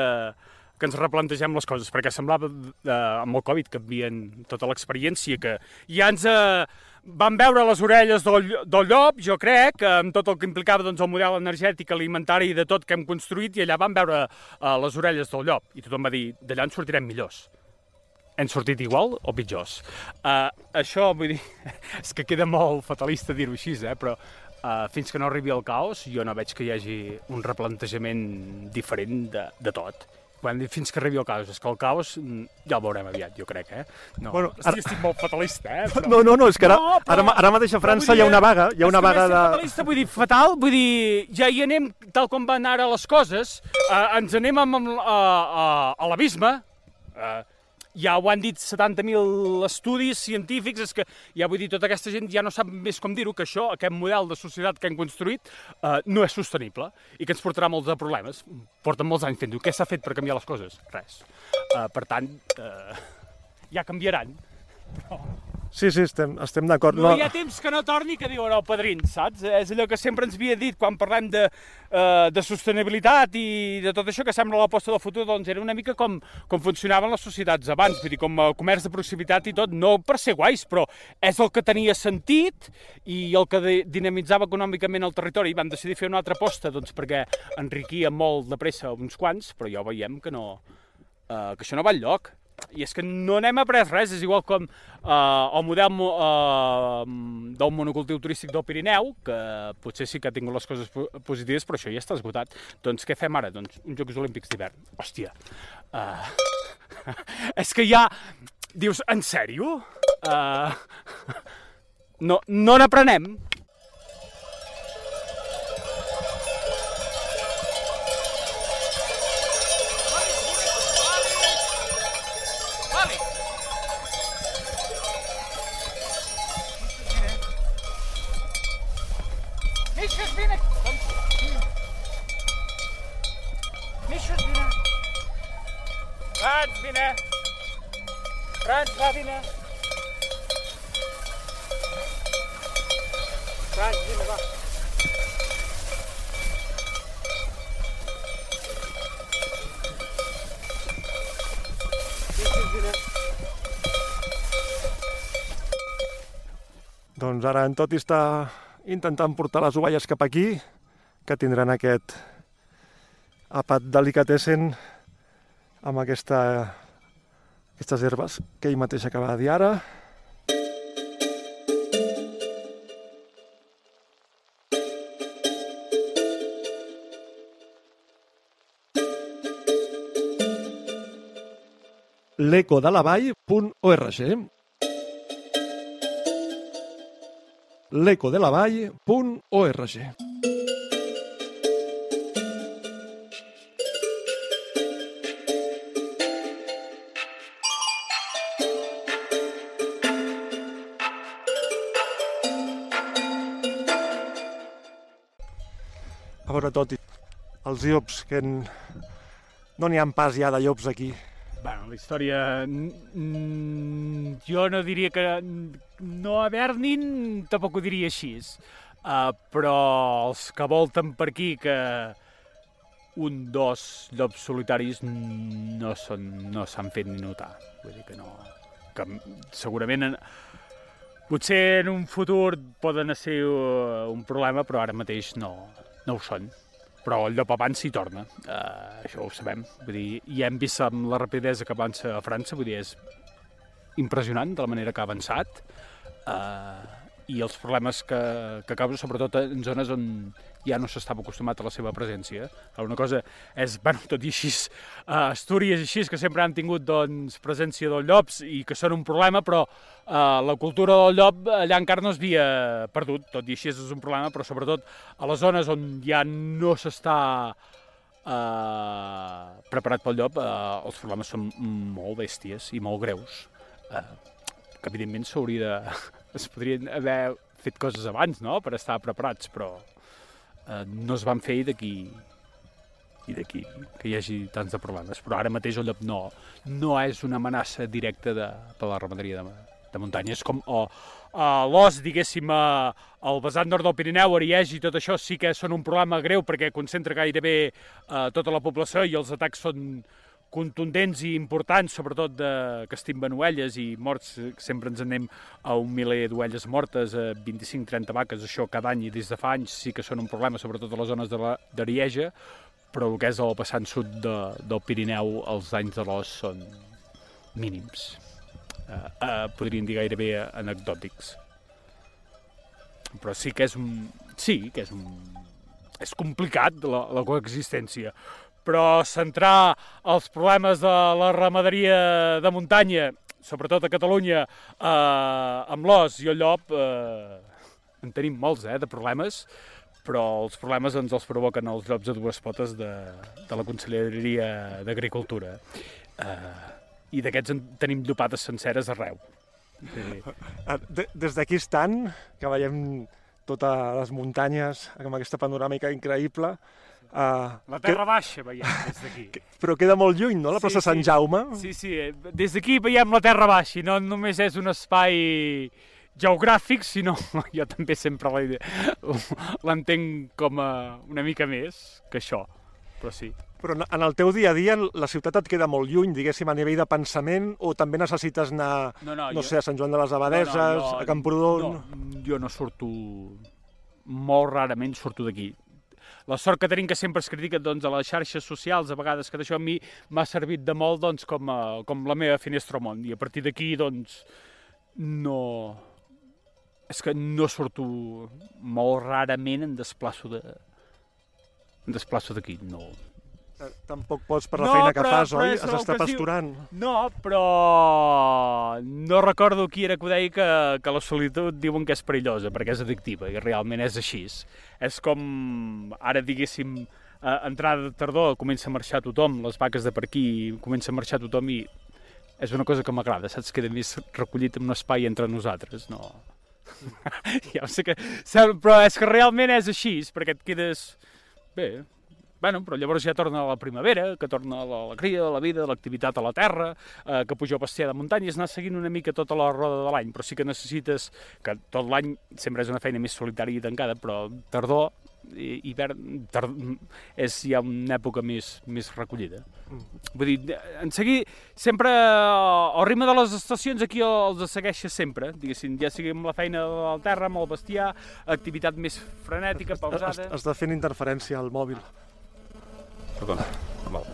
que ens replantegem les coses, perquè semblava eh, amb el Covid que havien tota l'experiència, que ja ens eh, van veure les orelles del, del llop, jo crec, eh, amb tot el que implicava doncs, el model energètic, alimentari i de tot que hem construït, i allà van veure eh, les orelles del llop, i tothom va dir, d'allà en sortirem millors hem sortit igual o pitjors. Uh, això, vull dir, és que queda molt fatalista dir-ho així, eh? però uh, fins que no arribi el caos jo no veig que hi hagi un replantejament diferent de, de tot. Quan fins que arribi el caos, és que el caos mm, ja el veurem aviat, jo crec, eh? No, Bueno, ara- estic, estic molt fatalista, eh? Però... No, no, no, és que ara, No, però- ara, ara mateix a França vull hi ha dir, una vaga, hi ha una vaga de... fatalista, vull dir, fatal, vull dir, ja hi anem tal com van ara les coses, eh, ens anem amb, amb, a, a, a l'abisme, eh, ja ho han dit 70.000 estudis científics, és que ja vull dir, tota aquesta gent ja no sap més com dir-ho, que això, aquest model de societat que hem construït, eh, no és sostenible i que ens portarà molts de problemes. Porten molts anys fent-ho. Què s'ha fet per canviar les coses? Res. Eh, per tant, eh, ja canviaran. Sí, sí, estem, estem d'acord. No, hi ha temps que no torni que diuen el padrín, saps? És allò que sempre ens havia dit quan parlem de, uh, de sostenibilitat i de tot això que sembla l'aposta del futur, doncs era una mica com, com funcionaven les societats abans, vull dir, com a comerç de proximitat i tot, no per ser guais, però és el que tenia sentit i el que dinamitzava econòmicament el territori. I van decidir fer una altra aposta, doncs perquè enriquia molt de pressa uns quants, però ja veiem que no, uh, que això no va enlloc. I és que no n'hem après res, és igual com uh, el model mo uh, del monocultiu turístic del Pirineu, que potser sí que ha tingut les coses po positives, però això ja està esgotat. Doncs què fem ara? Doncs uns Jocs Olímpics d'hivern. Hòstia, uh, és que ja Dius, en sèrio? Uh, no no n'aprenem? Binnen, wacht. Misjes binnen. Doncs ara en Toti està intentant portar les ovelles cap aquí, que tindran aquest àpat delicatessen amb aquesta, aquestes herbes que ell mateix acaba de dir ara. l'ecodelavall.org l'ecodelavall.org A veure, Toti, els llops, que en... no n'hi ha pas ja de llops aquí. Bueno, la història... mm, Jo no diria que... No haver-n'hi, tampoc ho diria així. Uh, però els que volten per aquí, que un, dos llops solitaris no són, no s'han fet ni notar. Vull dir que no... Que segurament en, potser en un futur poden ser uh, un problema, però ara mateix no, no ho són però el llop abans s'hi torna, uh, això ho sabem. Vull dir, i hem vist amb la rapidesa que avança a França, vull dir, és impressionant de la manera que ha avançat, uh, i els problemes que, que causa, sobretot en zones on ja no s'estava acostumat a la seva presència. Una cosa és, bueno, tot i així, uh, Astúries així, que sempre han tingut doncs, presència dels llops i que són un problema, però uh, la cultura del llop allà encara no es havia perdut, tot i així és un problema, però sobretot a les zones on ja no s'està uh, preparat pel llop, uh, els problemes són molt bèsties i molt greus. Uh, que evidentment s'hauria de... es podrien haver fet coses abans, no?, per estar preparats, però eh, no es van fer i d'aquí i d'aquí que hi hagi tants de problemes. Però ara mateix el llop no, no és una amenaça directa de, per la ramaderia de, de muntanya. És com o, a l'os, diguéssim, a, al vessant nord del Pirineu, Ariège i tot això sí que són un problema greu perquè concentra gairebé eh, tota la població i els atacs són contundents i importants, sobretot de, que estimben ovelles i morts, sempre ens anem a un miler d'ovelles mortes, a 25-30 vaques, això cada any i des de fa anys sí que són un problema, sobretot a les zones de la- d'Arieja, però el que és el vessant sud de, del Pirineu, els danys de l'os són mínims. Eh, eh, podríem dir gairebé anecdòtics. Però sí que és un... Sí, que és un... És complicat la, la coexistència, però centrar els problemes de la ramaderia de muntanya, sobretot a Catalunya, eh, amb l'os i el llop, eh, en tenim molts, eh, de problemes, però els problemes ens els provoquen els llops a dues potes de, de la Conselleria d'Agricultura. Eh, I d'aquests en tenim llopades senceres arreu. Ah, de- Des d'aquí estant, que veiem totes les muntanyes amb aquesta panoràmica increïble, uh, La Terra Baixa veiem des d'aquí. però queda molt lluny, no?, la plaça Sí, Sant sí. Jaume. Sí, sí, eh, des d'aquí veiem la Terra Baixa i no només és un espai geogràfic, sinó jo també sempre la- l'entenc com a una mica més que això, però sí. Però en- el teu dia a dia la ciutat et queda molt lluny, diguéssim, a nivell de pensament, o també necessites anar, No, no, no jo- sé, a Sant Joan de les Abadeses, No, no, jo- a Camprodon... No, jo no surto... Molt rarament surto d'aquí. La sort que tenim que sempre es critica doncs, a les xarxes socials, a vegades que això a mi m'ha servit de molt doncs, com, a, com la meva finestra al món. I a partir d'aquí, doncs, no... És que no surto molt rarament, em desplaço de... Em desplaço d'aquí, no... Eh, Tampoc pots per la No, feina que però- fas, però oi? Has d'estar pasturant. No, però no recordo qui era que ho deia que, que la solitud diuen que és perillosa perquè és addictiva i realment és així. És com, ara diguéssim, a entrada de tardor comença a marxar tothom, les vaques de per aquí comença a marxar tothom i és una cosa que m'agrada, saps? Queda més recollit en un espai entre nosaltres, no... ja ho sé que... Però és que realment és així, perquè et quedes... Bé, Bueno, però llavors ja torna la primavera, que torna la, la cria, la vida, l'activitat a la terra, eh, que pujar a pastear de muntanya, és anar seguint una mica tota la roda de l'any, però sí que necessites, que tot l'any sempre és una feina més solitària i tancada, però tardor, i, hivern, tard, és ja una època més, més recollida. Vull dir, en seguir, sempre, el ritme de les estacions aquí els segueix sempre, diguéssim, ja sigui amb la feina de la terra, amb el bestiar, activitat més frenètica, pausada... Està fent interferència al mòbil. Perdona. Val.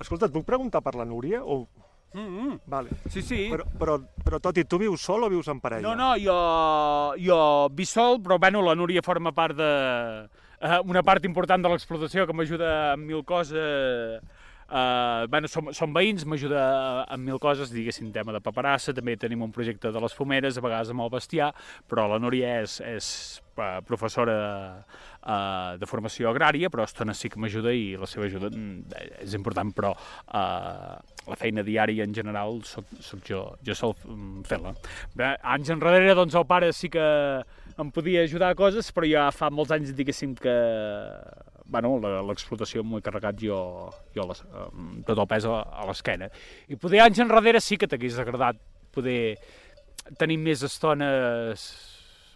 Escolta, et puc preguntar per la Núria? O... Mm -hmm. Vale. Sí, sí. Però, però, però tot i tu vius sol o vius en parella? No, no, jo, jo vi sol, però bueno, la Núria forma part de... eh, una part important de l'explotació que m'ajuda amb mil coses. Uh, bueno, som, som veïns, m'ajuda amb mil coses, diguéssim, tema de paperassa, també tenim un projecte de les fumeres, a vegades amb el bestiar, però la Núria és, és eh, professora uh, de formació agrària, però a sí que m'ajuda i la seva ajuda mm, és important, però uh, la feina diària en general soc, soc jo, jo sol mm, fer-la. Anys enrere, doncs, el pare sí que em podia ajudar a coses, però ja fa molts anys, diguéssim, que bueno, l'explotació m'ho he carregat jo, jo les, amb tot el pes a, a l'esquena. I poder anys enrere sí que t'hagués agradat poder tenir més estones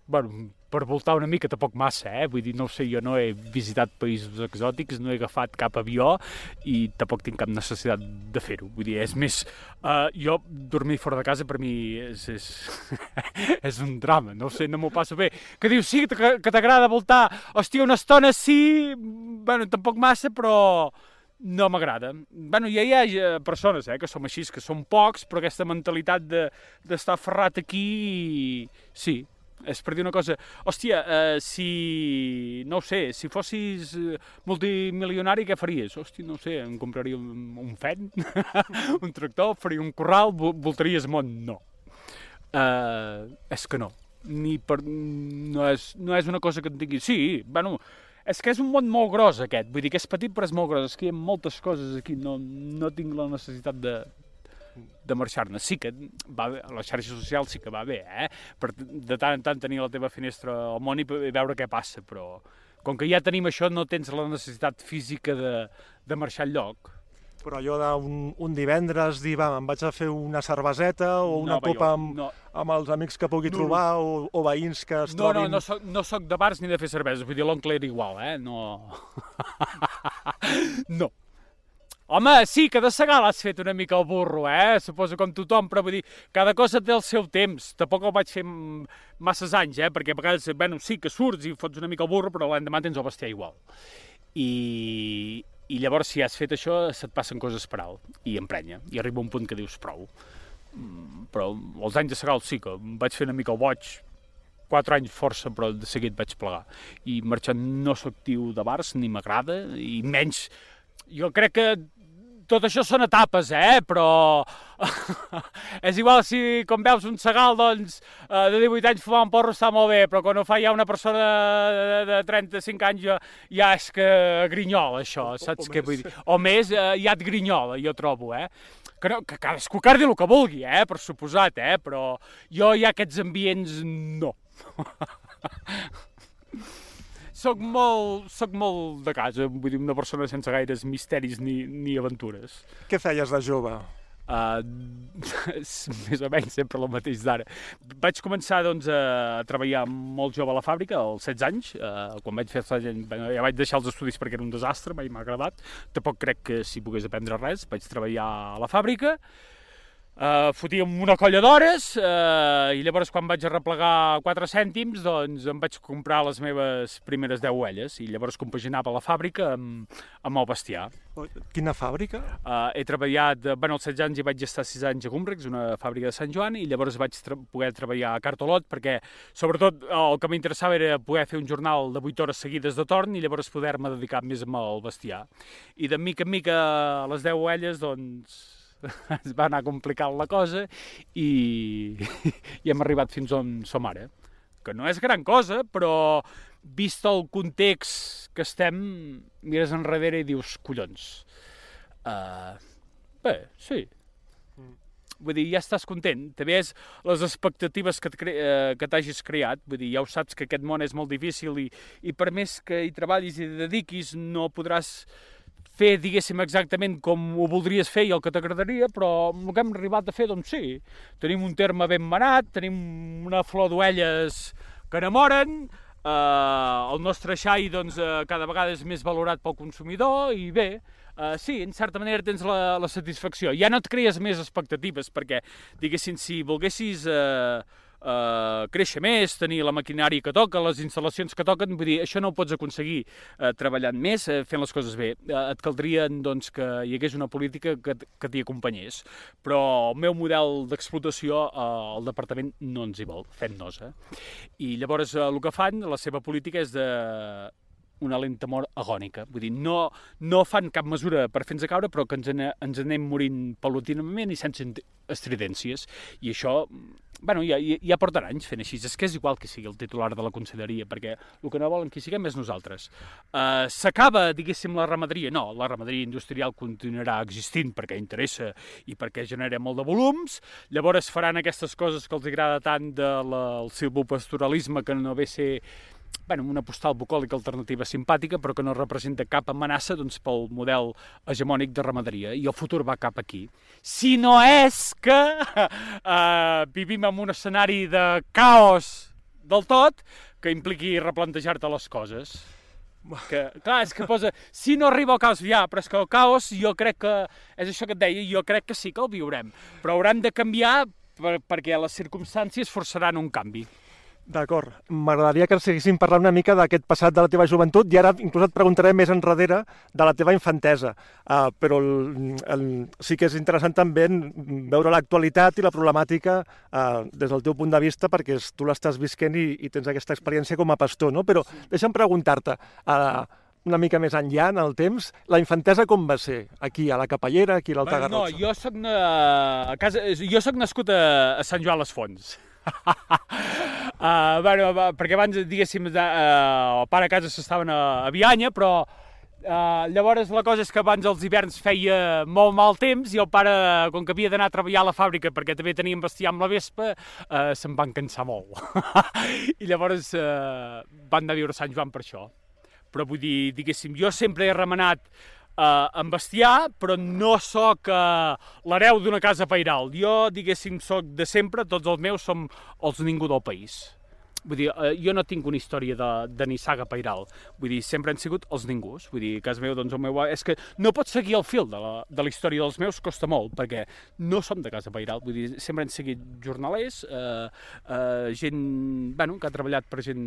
bueno, per voltar una mica, tampoc massa, eh? Vull dir, no sé, jo no he visitat països exòtics, no he agafat cap avió i tampoc tinc cap necessitat de fer-ho. Vull dir, és més... Uh, jo, dormir fora de casa per mi és, és, és un drama, no sé, no m'ho passo bé. Que dius, sí, que, que t'agrada voltar, hòstia, una estona sí, bueno, tampoc massa, però no m'agrada. Bueno, ja hi ha eh, persones eh, que som així, que són pocs, però aquesta mentalitat de- d'estar de, ferrat aquí, sí, és per dir una cosa, hòstia, eh, si, no sé, si fossis eh, multimilionari, què faries? Hòstia, no sé, em compraria un, un fen, un tractor, faria un corral, vo- voltaries món? No. Eh, és que no. Ni per, no, és, no és una cosa que et digui, sí, bueno, és que és un món molt gros aquest, vull dir que és petit però és molt gros, és que hi ha moltes coses aquí, no, no tinc la necessitat de, de marxar-ne. Sí que va bé, la xarxa social sí que va bé, eh? Per de tant en tant tenir la teva finestra al món i veure què passa, però com que ja tenim això no tens la necessitat física de, de marxar enlloc. Però allò d'un un divendres dir, va, em vaig a fer una cerveseta o una No, copa jo- amb, no. amb els amics que pugui No, no. trobar o, o veïns que es No, no, trobin... no soc, no soc de bars ni de fer cervesa, vull dir, l'oncle era igual, eh? No... no. Home, sí, que de segar l'has fet una mica el burro, eh? Suposo com tothom, però vull dir, cada cosa té el seu temps. Tampoc el vaig fer masses anys, eh? Perquè a vegades, bueno, sí que surts i fots una mica el burro, però l'endemà tens el bestiar igual. I, I llavors, si has fet això, se't passen coses per alt i emprenya. I arriba un punt que dius prou. Mm, Però els anys de segal sí que vaig fer una mica el boig, quatre anys força, però de seguit vaig plegar. I marxant no sóc tio de bars, ni m'agrada, i menys... Jo crec que tot això són etapes, eh? Però és igual si com veus un segal, doncs, eh, de 18 anys fumar un porro està molt bé, però quan ho fa ja una persona de, de 35 anys ja, ja és que grinyola, això, saps què vull dir? O més, eh, ja et grinyola, jo trobo, eh? Que, no, que cadascú cardi el que vulgui, eh? Per suposat, eh? Però jo ja aquests ambients no. soc molt, soc molt de casa, vull dir, una persona sense gaires misteris ni, ni aventures. Què feies de jove? Uh, més o menys sempre el mateix d'ara. Vaig començar doncs, a treballar molt jove a la fàbrica, als 16 anys. Uh, quan vaig fer els 16 anys, bueno, ja vaig deixar els estudis perquè era un desastre, mai m'ha agradat. Tampoc crec que s'hi pogués aprendre res. Vaig treballar a la fàbrica. Uh, fotíem una colla d'hores uh, i llavors quan vaig arreplegar 4 cèntims doncs em vaig comprar les meves primeres 10 ovelles i llavors compaginava la fàbrica amb, amb el bestiar. Quina fàbrica? Uh, he treballat, eh, bueno, als 16 anys i vaig estar 6 anys a Gumrex, una fàbrica de Sant Joan, i llavors vaig tra poder treballar a Cartolot perquè, sobretot, el que m'interessava era poder fer un jornal de 8 hores seguides de torn i llavors poder-me dedicar més al bestiar. I de mica en mica a les 10 ovelles, doncs, es va anar complicant la cosa i, i hem arribat fins on som ara. Que no és gran cosa, però vist el context que estem, mires enrere i dius, collons, uh, bé, sí, vull dir, ja estàs content, també és les expectatives que, cre eh, que t'hagis creat, vull dir, ja ho saps que aquest món és molt difícil i, i per més que hi treballis i dediquis no podràs fer, diguéssim, exactament com ho voldries fer i el que t'agradaria, però el que hem arribat a fer, doncs sí, tenim un terme ben manat, tenim una flor d'ovelles que enamoren, eh, el nostre xai doncs, eh, cada vegada és més valorat pel consumidor i bé, Uh, sí, en certa manera tens la, la satisfacció. Ja no et crees més expectatives, perquè, diguéssim, si volguessis uh, uh, créixer més, tenir la maquinària que toca, les instal·lacions que toquen, vull dir, això no ho pots aconseguir uh, treballant més, uh, fent les coses bé. Uh, et caldria doncs, que hi hagués una política que, que t'hi acompanyés. Però el meu model d'explotació, uh, el departament no ens hi vol, fem-nos. Eh? I llavors uh, el que fan, la seva política és de una lenta mort agònica. Vull dir, no, no fan cap mesura per fer-nos caure, però que ens, ens anem morint paulatinament i sense estridències. I això, bueno, ja, ja, porten anys fent així. És que és igual que sigui el titular de la conselleria, perquè el que no volen que siguem és nosaltres. Uh, S'acaba, diguéssim, la ramaderia? No, la ramaderia industrial continuarà existint perquè interessa i perquè genera molt de volums. Llavors faran aquestes coses que els agrada tant del silvopastoralisme, que no ve ser bueno, una postal bucòlica alternativa simpàtica, però que no representa cap amenaça doncs, pel model hegemònic de ramaderia, i el futur va cap aquí. Si no és que uh, vivim en un escenari de caos del tot que impliqui replantejar-te les coses. Que, clar, és que posa, si no arriba el caos, ja, però és que el caos jo crec que, és això que et deia, jo crec que sí que el viurem, però haurem de canviar per, perquè les circumstàncies forçaran un canvi. D'acord. M'agradaria que seguíssim parlant una mica d'aquest passat de la teva joventut i ara inclús et preguntaré més enrere de la teva infantesa. Uh, però el, el, sí que és interessant també veure l'actualitat i la problemàtica uh, des del teu punt de vista perquè és, tu l'estàs visquent i, i tens aquesta experiència com a pastor, no? Però sí. deixa'm preguntar-te, uh, una mica més enllà en el temps, la infantesa com va ser? Aquí, a la Capellera, aquí a l'Alta Bueno, no, Garrotxa? jo soc, na- a casa, jo soc nascut a, a Sant Joan les Fonts. Uh, bueno, perquè abans, diguéssim, de, uh, el pare a casa s'estaven a, a Bianya, però uh, llavors la cosa és que abans els hiverns feia molt mal temps i el pare, com que havia d'anar a treballar a la fàbrica perquè també teníem bestiar amb la vespa, uh, se'n van cansar molt. I llavors uh, van anar a viure a Sant Joan per això. Però vull dir, diguéssim, jo sempre he remenat uh, en bestiar, però no sóc uh, l'hereu d'una casa pairal. Jo, diguéssim, sóc de sempre, tots els meus som els ningú del país. Vull dir, uh, jo no tinc una història de, de nissaga pairal. Vull dir, sempre han sigut els ningús. Vull dir, a casa meu, doncs, el meu... És que no pots seguir el fil de la, de la història dels meus, costa molt, perquè no som de casa pairal. Vull dir, sempre han seguit jornalers, uh, uh, gent, bueno, que ha treballat per gent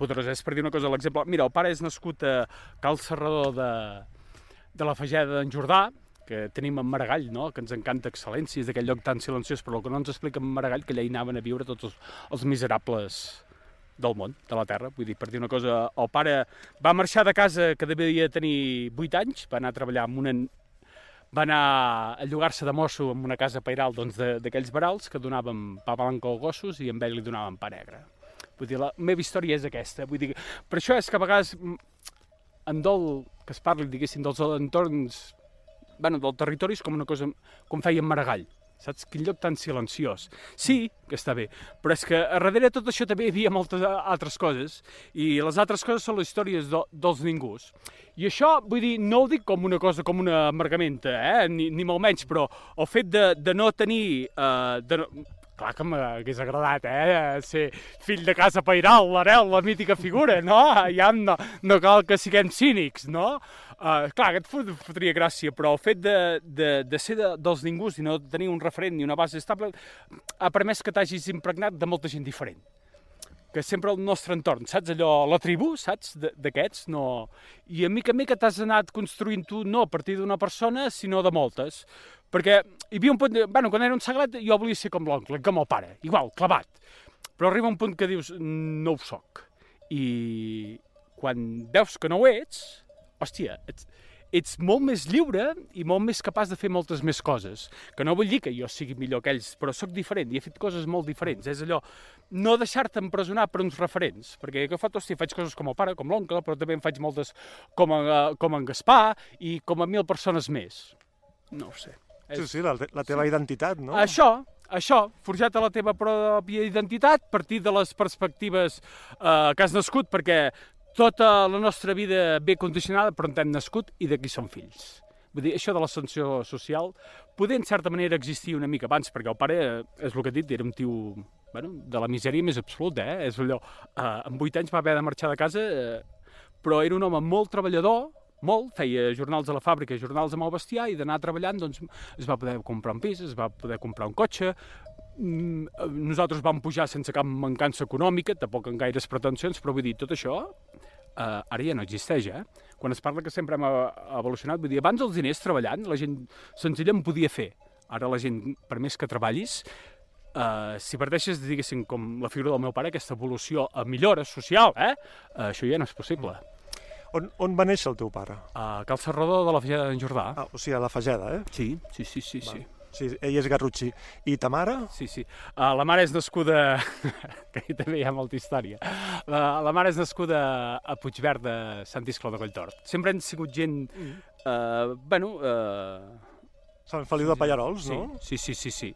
poderosa. És per dir una cosa, l'exemple... Mira, el pare és nascut a Cal Serrador de, de la Fageda d'en Jordà, que tenim en Maragall, no? que ens encanta excel·lència, és d'aquell lloc tan silenciós, però el que no ens explica en Maragall, que allà hi anaven a viure tots els, els miserables del món, de la Terra. Vull dir, per dir una cosa, el pare va marxar de casa que devia tenir 8 anys, va anar a treballar en una va anar a llogar-se de mosso en una casa pairal doncs, d'aquells barals que donaven pa blanc als gossos i amb ell li donaven pa negre. Vull dir, la meva història és aquesta. Vull dir, per això és que a vegades em dol que es parli, diguéssim, dels entorns, bueno, del territori és com una cosa, com feia Maragall. Saps? Quin lloc tan silenciós. Sí, que està bé, però és que a darrere tot això també hi havia moltes altres coses, i les altres coses són les històries de, dels ningús. I això, vull dir, no ho dic com una cosa, com una amargamenta, eh? ni, ni molt menys, però el fet de, de no tenir... Eh, de no, clar que m'hagués agradat, eh, ser fill de casa Pairal, l'Arel, la mítica figura, no? Ja no, no cal que siguem cínics, no? Uh, clar, que et fot- fotria gràcia, però el fet de, de, de ser de, dels ningús i no tenir un referent ni una base estable ha permès que t'hagis impregnat de molta gent diferent que sempre el nostre entorn, saps? Allò, la tribu, saps? D'aquests, no... I a mica a mica t'has anat construint tu no a partir d'una persona, sinó de moltes. Perquè hi havia un punt... De... Bueno, quan era un sagrat jo volia ser com l'oncle, com el pare, igual, clavat. Però arriba un punt que dius, no ho soc. I quan veus que no ho ets, hòstia, ets, ets molt més lliure i molt més capaç de fer moltes més coses. Que no vull dir que jo sigui millor que ells, però sóc diferent i he fet coses molt diferents. És allò, no deixar-te empresonar per uns referents, perquè he agafat, hòstia, faig coses com el pare, com l'oncle, però també en faig moltes com, a, com en Gaspar i com a mil persones més. No ho sé. Sí, sí, la, la teva identitat, no? Això, això, forjat a la teva pròpia identitat, a partir de les perspectives eh, que has nascut, perquè tota la nostra vida ve condicionada per on hem nascut i de qui som fills. Vull dir, això de l'ascensió social poder, en certa manera, existir una mica abans, perquè el pare, eh, és el que he dit, era un tio bueno, de la misèria més absoluta, eh? És allò, eh, amb vuit anys va haver de marxar de casa, eh, però era un home molt treballador, molt, feia jornals a la fàbrica, jornals amb el bestiar, i d'anar treballant doncs, es va poder comprar un pis, es va poder comprar un cotxe, Mm, nosaltres vam pujar sense cap mancança econòmica, tampoc amb gaires pretensions, però vull dir, tot això eh, ara ja no existeix, eh? Quan es parla que sempre hem eh, evolucionat, vull dir, abans els diners treballant, la gent senzilla en podia fer. Ara la gent, per més que treballis, eh, si parteixes, diguéssim, com la figura del meu pare, aquesta evolució a millora social, eh? eh això ja no és possible. On, on va néixer el teu pare? A Cal Serrador de la Falleda d'en Jordà. Ah, o sigui, a la Fageda, eh? Sí, sí, sí, sí, sí. Sí, ell és garrotxí. I ta mare? Sí, sí. Uh, la mare és nascuda... que aquí també hi ha molta història. La, la mare és nascuda a Puigverd de Sant Isclau de Colltort. Sempre han sigut gent... Uh, bueno... Uh, Sant Feliu de Pallarols, sí, no? Sí, sí, sí, sí.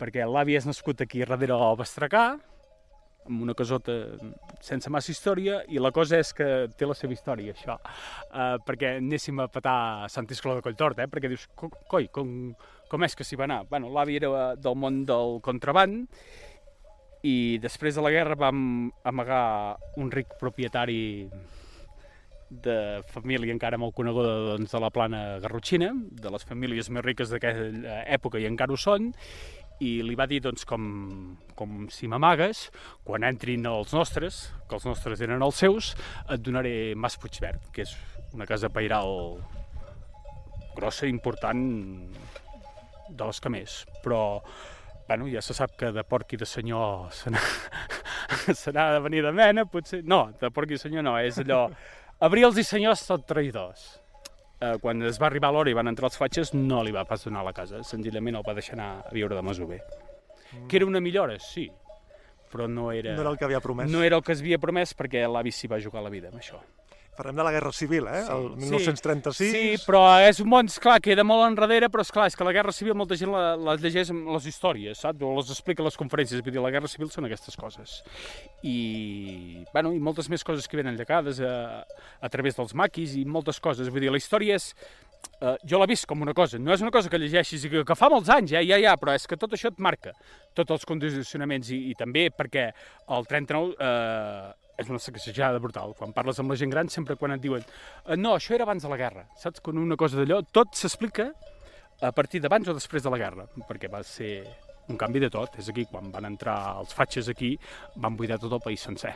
Perquè l'avi és nascut aquí darrere al Bastracà, amb una casota sense massa història, i la cosa és que té la seva història, això. Uh, perquè anéssim a petar Sant Isclau de Colltort, eh? Perquè dius, co coi, com, com és que s'hi va anar? Bueno, l'avi era del món del contraband, i després de la guerra vam amagar un ric propietari de família encara molt coneguda doncs, de la plana garrotxina, de les famílies més riques d'aquella època i encara ho són, i li va dir, doncs, com, com si m'amagues, quan entrin els nostres, que els nostres eren els seus, et donaré Mas Puigverd, que és una casa pairal grossa, important, de les que més. Però, bueno, ja se sap que de porc i de senyor se n'ha de venir de mena, potser... No, de porc i senyor no, és allò... Abrils i senyors són traïdors. Eh, quan es va arribar l'hora i van entrar els fatxes, no li va pas donar la casa. Senzillament el va deixar anar a viure de masover. Que era una millora, sí, però no era... No era el que havia promès. No era el que es havia promès perquè l'avi s'hi va jugar la vida amb això. Parlem de la Guerra Civil, eh? El 1936. Sí, però és un món, esclar, queda molt enrere, però esclar, és que la Guerra Civil molta gent la, les llegeix amb les històries, saps? O les explica a les conferències, vull dir, la Guerra Civil són aquestes coses. I, bueno, i moltes més coses que venen llegades a, a través dels maquis i moltes coses. Vull dir, la història és... Uh, jo l'he vist com una cosa, no és una cosa que llegeixis i que, que fa molts anys, eh? ja, ja, però és que tot això et marca, tots els condicionaments i, i també perquè el 39 eh, és una sacsejada brutal. Quan parles amb la gent gran, sempre quan et diuen "Eh, no, això era abans de la guerra, saps? Quan una cosa d'allò, tot s'explica a partir d'abans o després de la guerra, perquè va ser un canvi de tot. És aquí, quan van entrar els fatxes aquí, van buidar tot el país sencer.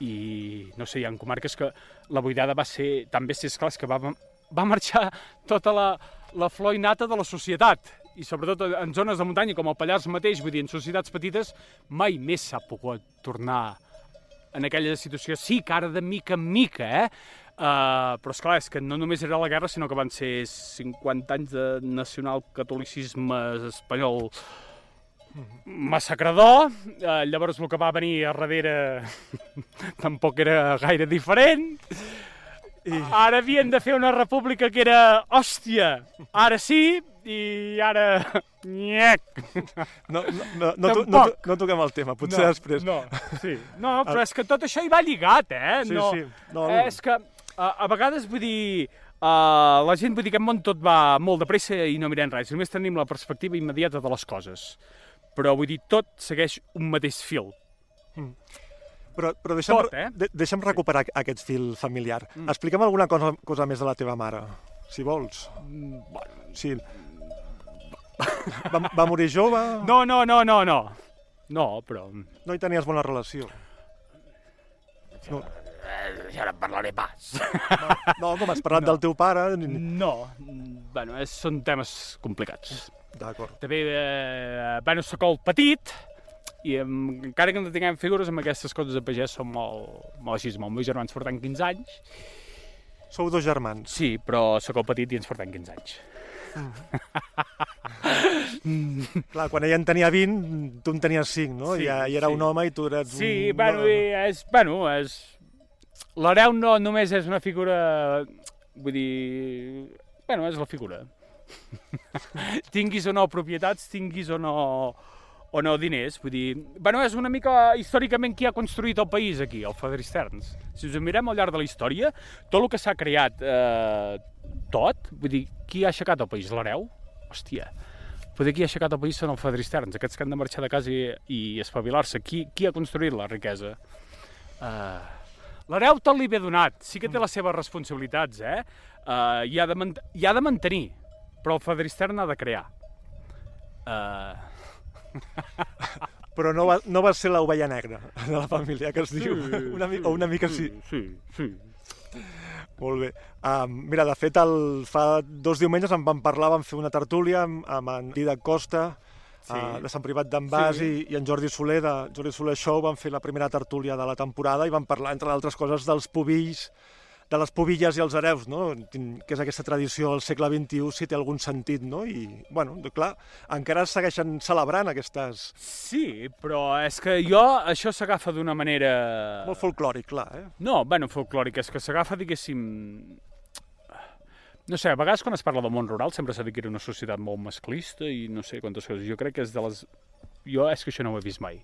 I, no sé, hi ha comarques que la buidada va ser tan bèstia, esclar, que va, va marxar tota la, la flor innata de la societat i sobretot en zones de muntanya com el Pallars mateix, vull dir, en societats petites, mai més s'ha pogut tornar en aquella situació. Sí, que ara de mica en mica, eh? Uh, però esclar, és que no només era la guerra, sinó que van ser 50 anys de nacional-catolicisme espanyol massacrador, uh, llavors el que va venir a darrere tampoc era gaire diferent, i... ara havien de fer una república que era, hòstia, ara sí, i ara... Nyec! No, no, no, no, no, no toquem el tema, potser no, després. No, sí. No, però és que tot això hi va lligat, eh? Sí, no, sí. No, És que a, a vegades, vull dir, uh, la gent, vull dir, aquest món tot va molt de pressa i no mirem res. Només tenim la perspectiva immediata de les coses. però vull dir, tot segueix un mateix fil. Però, però deixa'm, Tot, eh? de, deixa'm recuperar aquest fil familiar. Mm. Explica'm alguna cosa, cosa més de la teva mare, si vols. Mm, Bueno, Sí. Va, va morir jove? no, no, no, no, no. No, però... No hi tenies bona relació? No, ja no en parlaré pas. no com has parlat no. del teu pare... ni- No, bueno, és, són temes complicats. D'acord. També, eh, bueno, sóc el petit, i em, encara que no tinguem figures, amb aquestes coses de pagès som molt, molt així. Els meus germans porten 15 anys, Sou dos germans. sí, però sóc el petit i ens portem 15 anys. Clar, quan ella en tenia 20, tu en tenies 5, no? Sí, I, I era sí. un home i tu eres Sí, un... bueno, i és, bueno, és... L'hereu no només és una figura... Vull dir... Bueno, és la figura. tinguis o no propietats, tinguis o no, o no diners. Vull dir, bueno, és una mica històricament qui ha construït el país aquí, el Fadristerns. Si us mirem al llarg de la història, tot el que s'ha creat, eh, tot, vull dir, qui ha aixecat el país? L'hereu? Hòstia, Poder qui ha aixecat el país són els fadristerns, aquests que han de marxar de casa i, i espavilar-se. Qui, qui ha construït la riquesa? Uh, L'hereu tot li ve donat, sí que té les seves responsabilitats, eh? Uh, i, ha de mant- i ha de mantenir, però el fadristern ha de crear. Uh, Però no va, no va ser l'ovella negra de la família, que es diu. Una, mi- o una mica sí. Sí, sí. Molt bé. Um, mira, de fet, el, fa dos diumenges en vam parlar, vam fer una tertúlia amb, amb en Didac Costa, Sí. sí. uh, de Sant Privat d'en Bas Sí. i, i en Jordi Soler, de Jordi Soler Show, vam fer la primera tertúlia de la temporada i vam parlar, entre d'altres coses, dels pubills, de les pubilles i els hereus, no? Que és aquesta tradició del segle XXI, si té algun sentit, no? I, bueno, clar, encara es segueixen celebrant aquestes... Sí, però és que jo, això s'agafa d'una manera... Molt folclòric, clar, eh? No, bueno, folclòric, és que s'agafa, diguéssim... No sé, a vegades quan es parla del món rural sempre s'ha dit que era una societat molt masclista i no sé quantes coses. Jo crec que és de les... Jo és que això no ho he vist mai.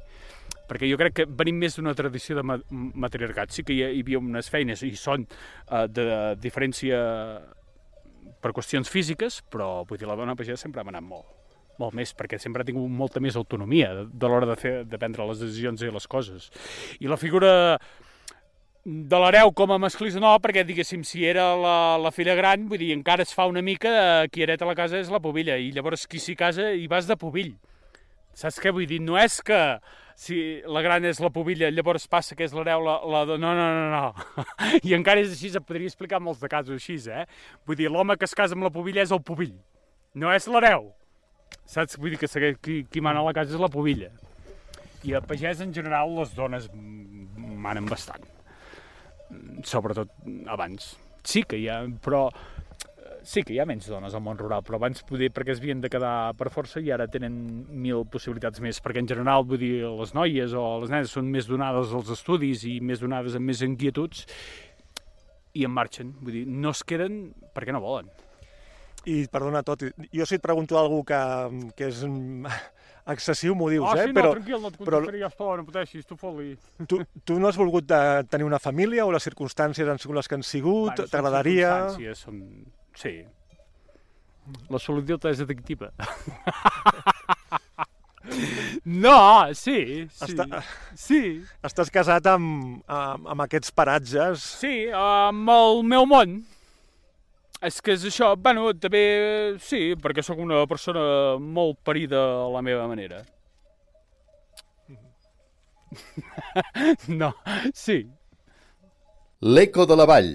Perquè jo crec que venim més d'una tradició de ma matriarcat. Sí que hi, havia unes feines i són uh, de diferència per qüestions físiques, però vull dir, la dona pagesa sempre ha anat molt, molt més, perquè sempre ha tingut molta més autonomia de, l'hora de, fer, de prendre les decisions i les coses. I la figura de l'hereu com a masclista no, perquè diguéssim, si era la, la filla gran, vull dir, encara es fa una mica de qui hereta la casa és la pubilla, i llavors qui s'hi casa hi vas de pubill. Saps què vull dir? No és que si la gran és la pubilla, llavors passa que és l'hereu la, la... No, no, no, no. I encara és així, et podria explicar molts de casos així, eh? Vull dir, l'home que es casa amb la pubilla és el pubill, no és l'hereu. Saps? Vull dir que segueix, qui, qui mana a la casa és la pubilla. I a pagès, en general, les dones manen bastant. Sobretot abans. Sí que hi ha, però sí que hi ha menys dones al món rural, però abans poder, perquè es havien de quedar per força i ara tenen mil possibilitats més, perquè en general, vull dir, les noies o les nenes són més donades als estudis i més donades amb més inquietuds i en marxen, vull dir, no es queden perquè no volen. I, perdona, tot, jo si et pregunto alguna que, que és excessiu, m'ho dius, ah, eh? sí, però no, tranquil, no et però- jo, Espava, no pateixis, tu fot-li. tu, tu no has volgut de tenir una família o les circumstàncies han sigut les que han sigut? Bueno, són T'agradaria? circumstàncies, Són... Sí. La soliditat és addictiva. no, sí, sí. Està- Sí, Estàs casat amb, amb, amb aquests paratges? sí, amb el meu món. És que és això, bueno, també sí, perquè sóc una persona molt parida a la meva manera. no, sí, L'Eco de la Vall.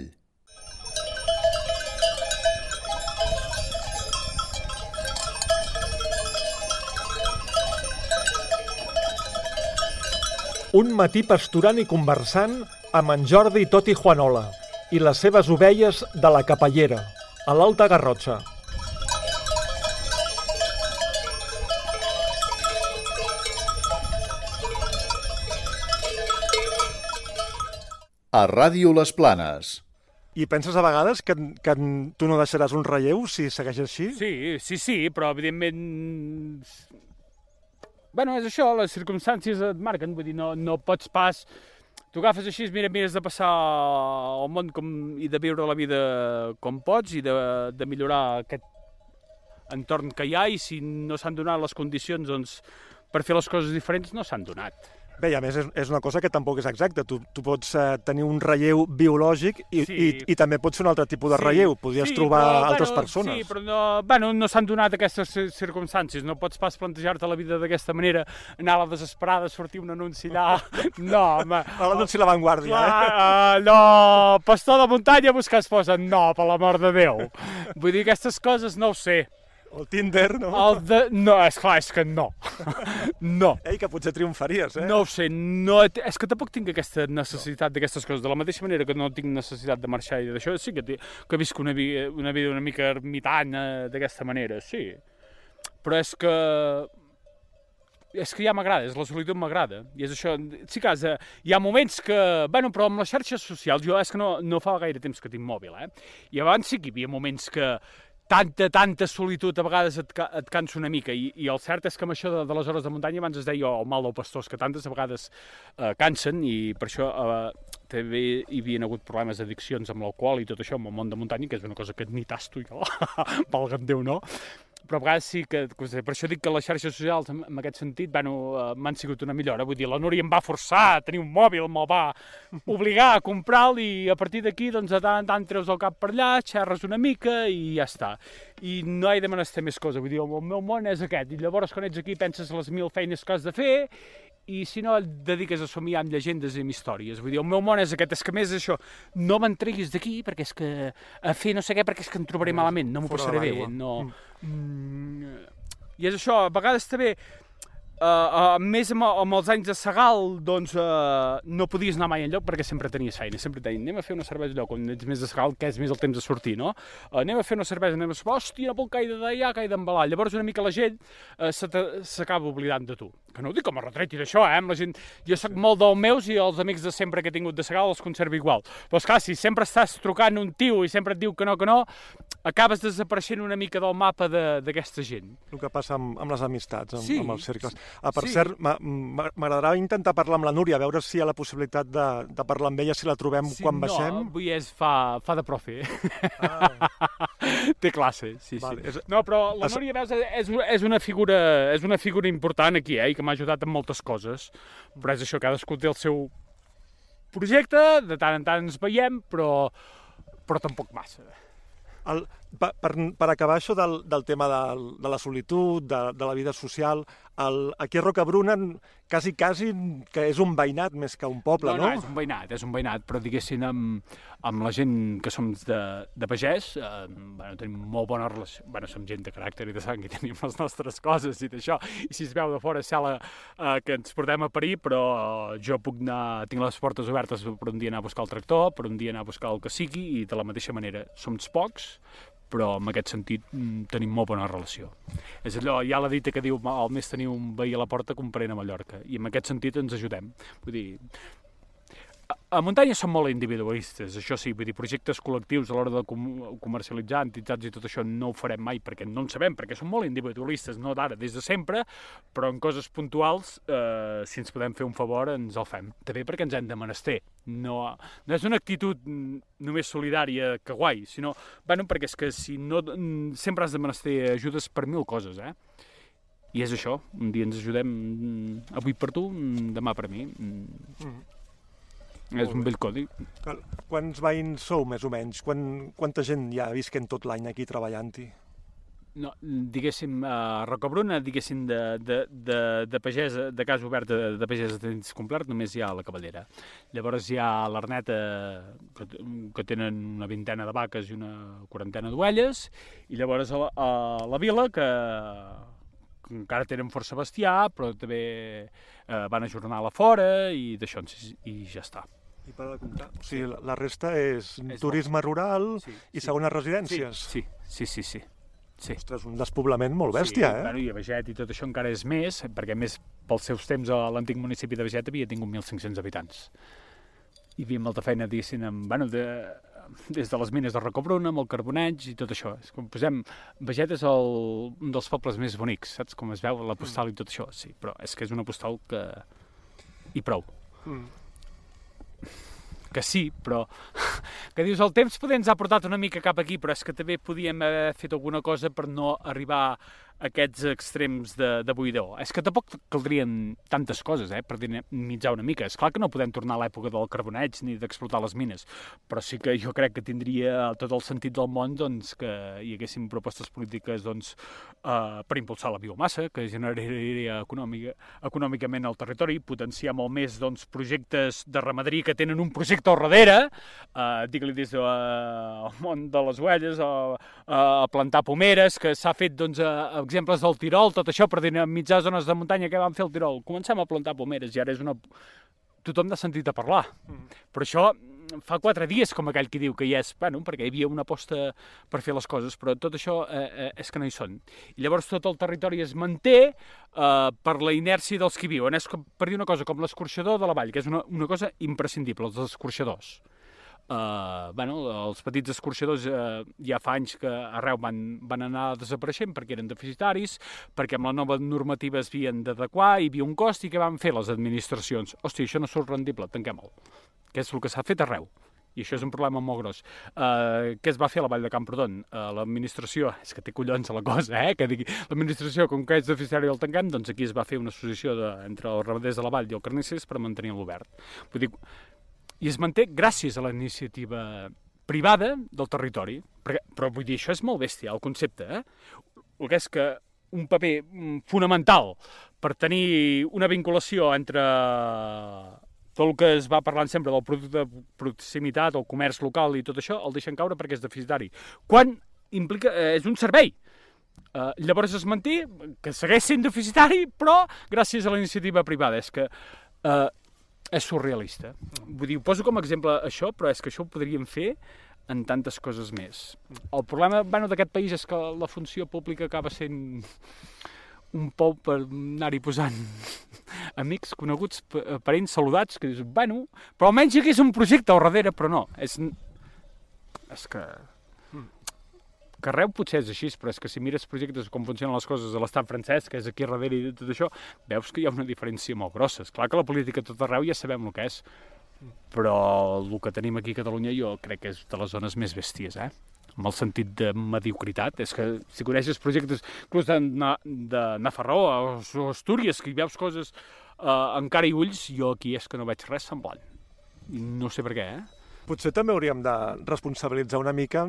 Un matí pasturant i conversant amb en Jordi Toti Juanola i les seves ovelles de la Capellera, a l'Alta Garrotxa. A Ràdio Les Planes. I penses a vegades que, que tu no deixaràs un relleu si segueix així? Sí, sí, sí, però evidentment... Bueno, és això, les circumstàncies et marquen, vull dir, no, no pots pas... Tu agafes així, mira, mires de passar el món com, i de viure la vida com pots i de, de millorar aquest entorn que hi ha i si no s'han donat les condicions, doncs, per fer les coses diferents no s'han donat. Bé, a més és, és una cosa que tampoc és exacta. Tu, tu pots eh, tenir un relleu biològic i, Sí. i, i també pots fer un altre tipus de relleu. Podries trobar però, altres bueno, persones. Sí, però no, bueno, no s'han donat aquestes cir- circumstàncies. No pots pas plantejar-te la vida d'aquesta manera, anar a la desesperada, sortir un anunci allà... No, home... A l'anunci La Vanguardia, Clar, eh? uh, no, pastor de muntanya a buscar esposa. No, per l'amor de Déu. Vull dir, aquestes coses no ho sé. O el Tinder, no? El de... No, és clar, és que no. No. Ei, que potser triomfaries, eh? No ho sé, no, és que tampoc tinc aquesta necessitat d'aquestes coses. De la mateixa manera que no tinc necessitat de marxar i d'això, sí que, que visc una, vi, una vida una mica ermitana d'aquesta manera, sí. Però és que... És que ja m'agrada, és la solitud m'agrada. I és això, sí que de- hi ha moments que... Bueno, però amb les xarxes socials, jo és que no, no fa gaire temps que tinc mòbil, eh? I abans sí que hi havia moments que tanta, tanta solitud a vegades et, et cansa una mica i, i el cert és que amb això de, de les hores de muntanya abans es deia el mal del pastors que tantes a vegades eh, cansen i per això eh, també hi havia hagut problemes d'addiccions amb l'alcohol i tot això amb el món de muntanya, que és una cosa que ni tasto jo, valga'm Déu, no? Però a vegades sí que, per això dic que les xarxes socials en, aquest sentit bueno, eh, m'han sigut una millora, vull dir, la Núria em va forçar a tenir un mòbil, me'l va obligar a comprar-lo i a partir d'aquí doncs de tant en tant treus el cap per allà, xerres una mica i ja està. I no he de menester més cosa, vull dir, el meu món és aquest, i llavors quan ets aquí penses les mil feines que has de fer i si no et dediques a somiar amb llegendes i amb històries. Vull dir, el meu món és aquest, és que més això, no me'n treguis d'aquí perquè és que a fer no sé què perquè és que em trobaré malament, no m'ho passaré bé, no... Mm. I és això, a vegades també, uh, uh, més amb, amb els anys de Segal, doncs uh, no podies anar mai enlloc perquè sempre tenies feina, sempre deien, anem a fer una cervesa allò, quan ets més de Segal, que és més el temps de sortir, no? Uh, anem a fer una cervesa, anem a sopar, hòstia, no puc caire d'allà, caire d'embalar. Llavors una mica la gent uh, s'acaba oblidant de tu. Que no ho dic com a retreti d'això, eh? Amb la gent... Jo sóc molt dels meus i els amics de sempre que he tingut de Segal els conservo igual. Però esclar, si sempre estàs trucant un tio i sempre et diu que no, que no, acabes desapareixent una mica del mapa de- d'aquesta gent. El que passa amb, amb les amistats, amb, Sí. amb els cercles. Ah, per Sí. cert, m'a- m'a- m'agradarà intentar parlar amb la Núria, a veure si hi ha la possibilitat de, de parlar amb ella, si la trobem Sí, quan no, baixem. avui és, fa, fa de profe. Ah, Té classe, sí, Vale, sí. No, però la Núria, veus, és, és, una figura, és una figura important aquí, eh, i que m'ha ajudat en moltes coses. Però és això, cadascú té el seu projecte, de tant en tant ens veiem, però, però tampoc massa. El, per, per, per acabar això del, del tema del, de la solitud, de, de la vida social, el, aquí a Rocabruna quasi, quasi que és un veïnat més que un poble, no, no? no, és un veïnat, és un veïnat, però diguéssim amb, amb la gent que som de, de pagès, eh, bueno, tenim molt bona relació, bueno, som gent de caràcter i de sang i tenim les nostres coses i d'això, i si es veu de fora sala eh, que ens portem a parir, però eh, jo puc anar, tinc les portes obertes per un dia anar a buscar el tractor, per un dia anar a buscar el que sigui, i de la mateixa manera som pocs, però en aquest sentit mm, tenim molt bona relació. És allò, hi ha la dita que diu el més tenir un veí a la porta que un parent a Mallorca, i en aquest sentit ens ajudem. Vull dir, a, muntanya som molt individualistes, això sí, vull dir, projectes col·lectius a l'hora de com comercialitzar entitats i tot això no ho farem mai perquè no en sabem, perquè som molt individualistes, no d'ara, des de sempre, però en coses puntuals, eh, si ens podem fer un favor, ens el fem. També perquè ens hem de menester. No, no és una actitud mm, només solidària que guai, sinó, bueno, perquè és que si no, mm, sempre has de menester ajudes per mil coses, eh? I és això, un dia ens ajudem mm, avui per tu, demà per mi. Mm. És un vell codi. Quants veïns sou, més o menys? Quan, quanta gent hi ha visquent tot l'any aquí treballant-hi? No, diguéssim, a Rocabruna, diguéssim, de, de, de, de pagesa, de casa obert de, de pagesa de temps complet, només hi ha la cavallera. Llavors hi ha l'Arneta, que, que tenen una vintena de vaques i una quarantena d'ovelles, i llavors a la, a la vila, que, que encara tenen força bestiar, però també eh, van ajornar a la fora, i d'això, i ja està. I per de comptar. O sigui, la- resta és, És turisme rural Sí, i sí. segones residències. Sí, sí, sí, sí. sí. Ostres, un despoblament molt bèstia, sí, eh? Bueno, I a Beget i tot això encara és més, perquè més pels seus temps a l'antic municipi de Beget havia tingut 1.500 habitants. Hi havia molta feina, diguéssim, amb, bueno, de, des de les mines de Rocabruna, amb el carboneig i tot això. És com posem, Beget és el, un dels pobles més bonics, saps com es veu la postal i tot això, sí, però és que és una postal que... i prou. Mm. Que sí, però que dius el temps poder ens ha portat una mica cap aquí, però és que també podíem haver fet alguna cosa per no arribar aquests extrems de, de buidor. És que tampoc caldrien tantes coses eh, per dinamitzar una mica. És clar que no podem tornar a l'època del carboneig ni d'explotar les mines, però sí que jo crec que tindria tot el sentit del món doncs, que hi haguessin propostes polítiques doncs, eh, per impulsar la biomassa, que generaria econòmica, econòmicament el territori, potenciar molt més doncs, projectes de ramaderia que tenen un projecte al darrere, eh, digue-li des del món de les huelles, a, a plantar pomeres, que s'ha fet doncs, a, exemples del Tirol, tot això per dinamitzar zones de muntanya que van fer el Tirol. Comencem a plantar pomeres i ara és una... Tothom n'ha sentit a parlar. Mm. Però això mm, fa quatre dies, com aquell que diu que hi és, bueno, perquè hi havia una aposta per fer les coses, però tot això eh, eh, és que no hi són. I llavors tot el territori es manté eh, per la inèrcia dels que hi viuen. És com, per dir una cosa, com l'escorxador de la vall, que és una, una cosa imprescindible, els escorxadors. Uh, bueno, els petits escorxadors uh, ja fa anys que arreu van, van anar desapareixent perquè eren deficitaris, perquè amb la nova normativa es havien d'adequar, hi havia un cost i què van fer les administracions? Hòstia, això no surt rendible, tanquem-ho. Que és el que s'ha fet arreu. I això és un problema molt gros. Uh, què es va fer a la Vall de Camprodon? Uh, l'administració, és que té collons a la cosa, eh? Que digui, l'administració, com que és deficitari el tanquem, doncs aquí es va fer una associació de, entre els ramaders de la Vall i el carnissers per mantenir-lo obert. Vull dir, i es manté gràcies a la iniciativa privada del territori. Perquè, però vull dir, això és molt bèstia, el concepte. Eh? El que és que un paper mm, fonamental per tenir una vinculació entre tot el que es va parlant sempre del producte de proximitat, el comerç local i tot això, el deixen caure perquè és deficitari. Quan implica, eh, és un servei, Uh, llavors es manté que segueix sent deficitari, però gràcies a la iniciativa privada. És que uh, és surrealista. Vull dir, ho poso com a exemple això, però és que això ho podríem fer en tantes coses més. El problema bueno, d'aquest país és que la funció pública acaba sent un pou per anar-hi posant amics, coneguts, parents, saludats, que dius, bueno, però almenys hi hagués un projecte al darrere, però no. És, és que que arreu potser és així, però és que si mires projectes com funcionen les coses a l'estat francès, que és aquí darrere i tot això, veus que hi ha una diferència molt grossa. És clar que la política tot arreu ja sabem el que és, però el que tenim aquí a Catalunya jo crec que és de les zones més bèsties, eh? amb el sentit de mediocritat. És que si coneixes projectes inclús de, de Nafarró o Astúries, que hi veus coses eh, encara i ulls, jo aquí és que no veig res semblant. No sé per què, eh? Potser també hauríem de responsabilitzar una mica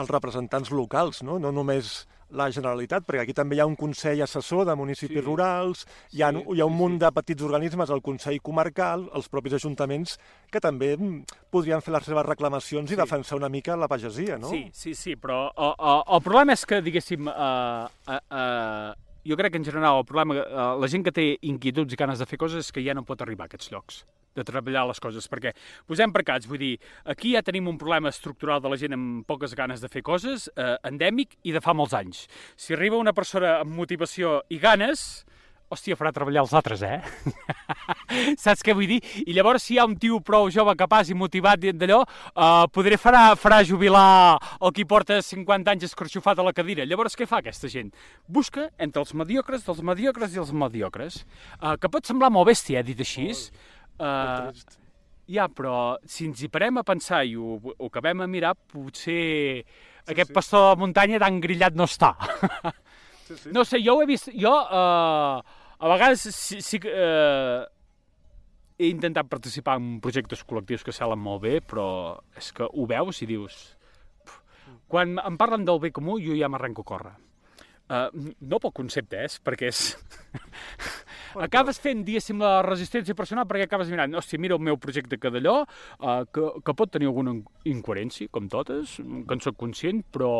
els representants locals, no? no només la Generalitat, perquè aquí també hi ha un Consell Assessor de Municipis sí, Rurals, hi ha, sí, hi ha un sí, munt sí. de petits organismes, el Consell Comarcal, els propis ajuntaments, que també mm, podrien fer les seves reclamacions sí. i defensar una mica la pagesia, no? Sí, sí, sí, però uh, uh, el problema és que, diguéssim, uh, uh, uh, jo crec que en general el problema, uh, la gent que té inquietuds i ganes de fer coses és que ja no pot arribar a aquests llocs de treballar les coses, perquè posem per cas, vull dir, aquí ja tenim un problema estructural de la gent amb poques ganes de fer coses, eh, endèmic i de fa molts anys. Si arriba una persona amb motivació i ganes, hòstia, farà treballar els altres, eh? Saps què vull dir? I llavors, si hi ha un tio prou jove, capaç i motivat d'allò, uh, podré farà, farà jubilar el qui porta 50 anys escorxofat a la cadira. Llavors, què fa aquesta gent? Busca entre els mediocres, dels mediocres i els mediocres, uh, que pot semblar molt bèstia, eh, dit així, Uh, ja, però si ens hi parem a pensar i ho, ho acabem a mirar, potser sí, aquest sí. pastor de muntanya tan grillat no està. Sí, sí. No sé, jo ho he vist... Jo, uh, a vegades, sí, sí uh, he intentat participar en projectes col·lectius que salen molt bé, però és que ho veus i dius... Quan em parlen del bé comú, jo ja m'arrenco a córrer. Uh, no pel concepte, és, perquè és... acabes fent, diguéssim, la resistència personal perquè acabes mirant, hòstia, mira el meu projecte que d'allò, uh, que, que pot tenir alguna incoherència, com totes, que en soc conscient, però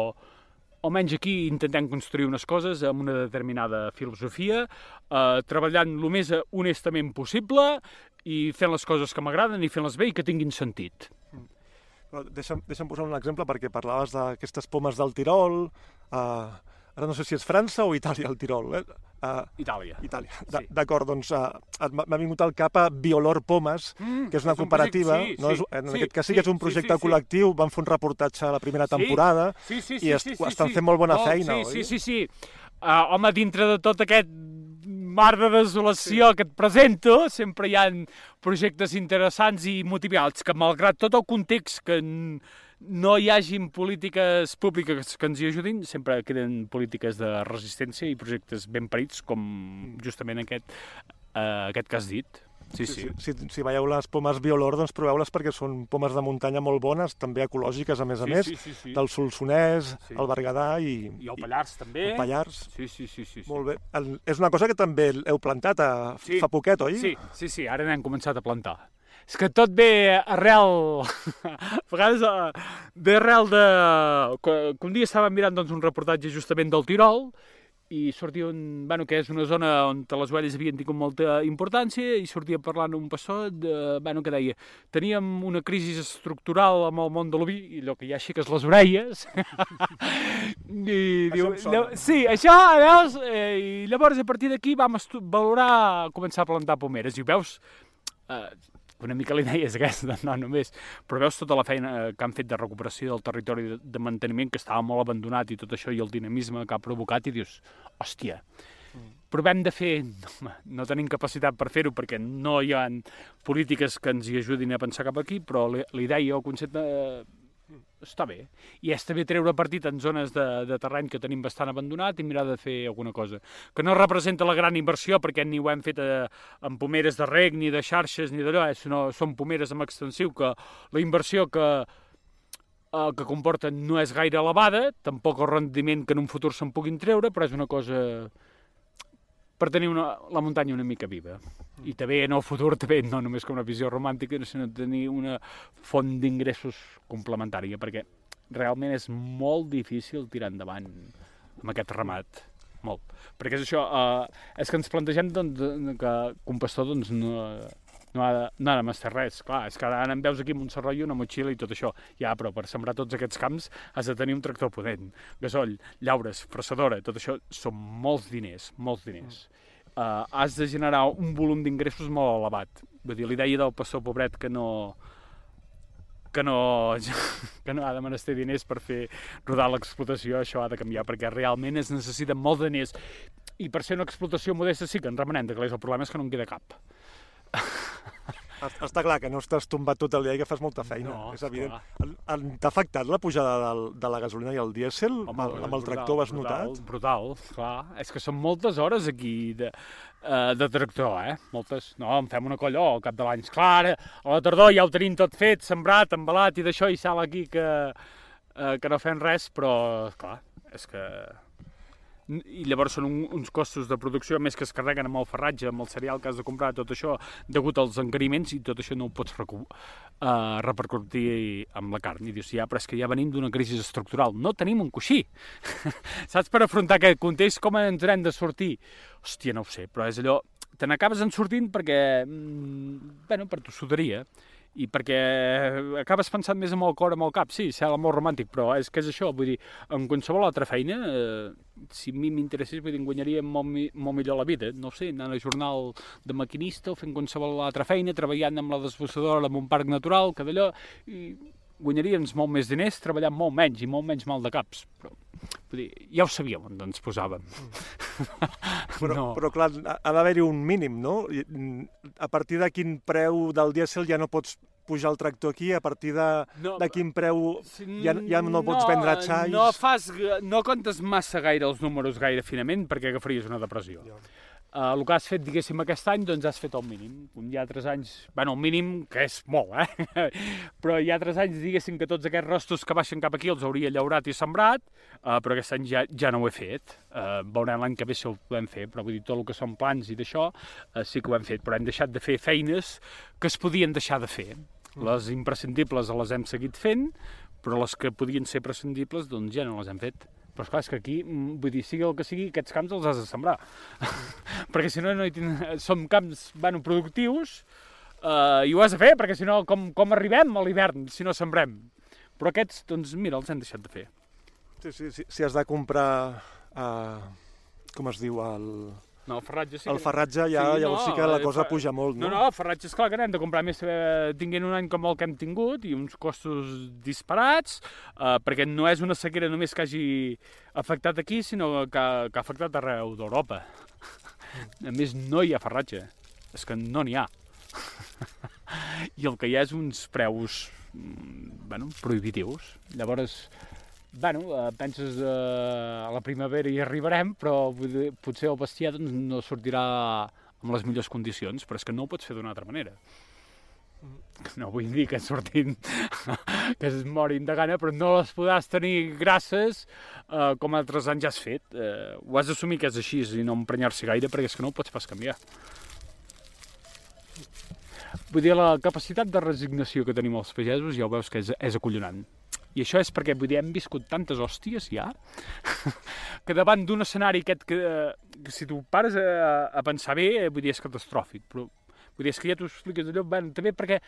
almenys aquí intentem construir unes coses amb una determinada filosofia, eh, treballant el més honestament possible i fent les coses que m'agraden i fent-les bé i que tinguin sentit. Però deixa'm, deixa'm posar un exemple perquè parlaves d'aquestes pomes del Tirol, eh, ara no sé si és França o Itàlia, el Tirol. Eh? Uh, Itàlia. Itàlia. Sí. D'acord, doncs uh, m'ha vingut al cap a Biolor Pomes, mm, que és una és cooperativa. Un projecte, sí, no? és, en sí, aquest cas sí, que és un projecte sí, sí, col·lectiu, van fer un reportatge a la primera temporada sí, sí, sí, i sí, sí, estan sí, fent molt bona oh, feina, sí, oi? Sí, sí, sí. Uh, home, dintre de tot aquest mar de desolació sí. que et presento, sempre hi ha projectes interessants i motivats que malgrat tot el context que no hi hagin polítiques públiques que ens hi ajudin, sempre queden polítiques de resistència i projectes ben parits, com justament aquest, eh, aquest que has dit. Sí, sí. Si, si, si veieu les pomes Biolor, doncs proveu-les perquè són pomes de muntanya molt bones, també ecològiques, a més a Sí, més, sí, sí, sí. del Solsonès, Sí. el Berguedà i, I el Pallars, també. el Pallars. Sí, sí, sí, sí. sí. Molt bé. El, és una cosa que també heu plantat a, Sí. fa poquet, oi? Sí, sí, sí, ara n'hem començat a plantar. És que tot ve arrel... a vegades eh, ve arrel de... Que, que un dia estàvem mirant doncs, un reportatge justament del Tirol i sortia un... Bueno, que és una zona on les ovelles havien tingut molta importància i sortia parlant un pastor de, bueno, que deia teníem una crisi estructural amb el món de l'oví i allò que hi ha aixeques les orelles i diu, em sona. "Lla- sí, això, veus? Eh, I llavors a partir d'aquí vam valorar començar a plantar pomeres i veus eh, una mica la idea és aquesta, no només, però veus tota la feina que han fet de recuperació del territori de, de manteniment que estava molt abandonat i tot això i el dinamisme que ha provocat i dius, hòstia, provem de fer, no, no tenim capacitat per fer-ho perquè no hi ha polítiques que ens hi ajudin a pensar cap aquí, però la, la idea o el concepte eh, està bé. I està bé treure partit en zones de, de terreny que tenim bastant abandonat i mirar de fer alguna cosa. Que no representa la gran inversió, perquè ni ho hem fet eh, amb pomeres de reg, ni de xarxes, ni d'allò, eh, són pomeres amb extensiu, que la inversió que, eh, que comporten no és gaire elevada, tampoc el rendiment que en un futur se'n puguin treure, però és una cosa per tenir una, la muntanya una mica viva. I també en el futur, també, no només com una visió romàntica, sinó tenir una font d'ingressos complementària, perquè realment és molt difícil tirar endavant amb aquest ramat. Molt. Perquè és això, eh, és que ens plantegem doncs, que un pastor doncs, no, no ha, de, no ha de mastar res. Clar, és que ara em veus aquí amb un serrallo, una motxilla i tot això. Ja, però per sembrar tots aquests camps has de tenir un tractor potent. Gasoll, llaures, fressadora, tot això són molts diners, molts diners. Uh, has de generar un volum d'ingressos molt elevat. Vull dir, l'idea del pastor pobret que no, que no, que no ha de menester diners per fer rodar l'explotació, això ha de canviar, perquè realment es necessiten molts diners. I per ser una explotació modesta sí que en remenem de calés, el problema és que no en queda cap. Es- Està clar que no estàs tombat tot el dia i que fas molta feina, No, és evident. T'ha afectat la pujada del, de la gasolina i el dièsel? amb, el, amb el brutal, tractor has brutal, notat? Brutal, clar. És que són moltes hores aquí de, uh, de tractor, eh? Moltes. No, en fem una colla oh, al cap de l'any. Clar, ara, a la tardor ja ho tenim tot fet, sembrat, embalat i d'això, i sal aquí que, uh, que no fem res, però, clar, és que... I llavors són un, uns costos de producció més que es carreguen amb el ferratge, amb el cereal que has de comprar, tot això, degut als encariments, i tot això no ho pots recu- uh, repercutir amb la carn. I dius, ja, però és que ja venim d'una crisi estructural. No tenim un coixí. Saps per afrontar aquest context com ens hem de sortir? Hòstia, no ho sé, però és allò... Te n'acabes en sortint perquè... Mm, bueno, per tossuderia i perquè acabes pensant més amb el cor amb el cap, sí, sembla molt romàntic, però és que és això, vull dir, en qualsevol altra feina, eh, si a mi m'interessés, vull dir, guanyaria molt, molt millor la vida, no sé, anant a jornal de maquinista o fent qualsevol altra feina, treballant amb la desbossadora en un parc natural, que d'allò, i guanyaríem molt més diners treballant molt menys i molt menys mal de caps, però vull dir, ja ho sabíem on ens posàvem. Però, no. però clar, ha, ha d'haver-hi un mínim, no? Mm, A partir de quin preu del dièsel ja no pots pujar el tractor aquí, a partir de, No, de quin preu ja, ja no no, pots vendre xais... No, fas, no comptes massa gaire els números gaire finament perquè agafaries una depressió. Uh, el que has fet, diguéssim, aquest any, doncs has fet el mínim. Un hi ha tres anys, bueno, el mínim, que és molt, eh? però hi ha tres anys, diguéssim, que tots aquests rostos que baixen cap aquí els hauria llaurat i sembrat, uh, però aquest any ja, ja no ho he fet. Uh, veurem l'any que ve si ho podem fer, però vull dir, tot el que són plans i d'això, uh, sí que ho hem fet, però hem deixat de fer feines que es podien deixar de fer. Les imprescindibles les hem seguit fent, però les que podien ser prescindibles, doncs ja no les hem fet. Però esclar, és que aquí, mm, vull dir, sigui el que sigui, aquests camps els has de sembrar. perquè si no, no hi ten... som camps, bueno, productius, eh, i ho has de fer, perquè si no, com, com arribem a l'hivern si no sembrem? Però aquests, doncs mira, els hem deixat de fer. Sí, sí, sí, si has de comprar... Uh, com es diu? El, No, el ferratge sí el que... ferratge ja, Sí, llavors no, sí que la eh, cosa fa- puja molt, No, no? no, el ferratge, esclar que n'hem de comprar més eh, tinguent un any com el que hem tingut i uns costos disparats, eh, perquè no és una sequera només que hagi afectat aquí, sinó que, que ha afectat arreu d'Europa. A més, no hi ha ferratge. És que no n'hi ha. I el que hi ha és uns preus mm, bueno, prohibitius. Llavors, bueno, eh, penses eh, a la primavera hi arribarem, però potser el bestiar doncs, no sortirà amb les millors condicions, però és que no ho pots fer d'una altra manera. No vull dir que sortin, que es morin de gana, però no les podràs tenir grasses eh, com altres anys has fet. Eh, ho has d'assumir que és així i no emprenyar-se gaire perquè és que no ho pots pas canviar. Vull dir, la capacitat de resignació que tenim els pagesos ja ho veus que és, és acollonant. I això és perquè, vull dir, hem viscut tantes hòsties ja, que davant d'un escenari aquest que, que si tu pares a, a pensar bé, eh, vull dir, és catastròfic, però vull dir, és que ja t'ho expliques allò, bueno, també perquè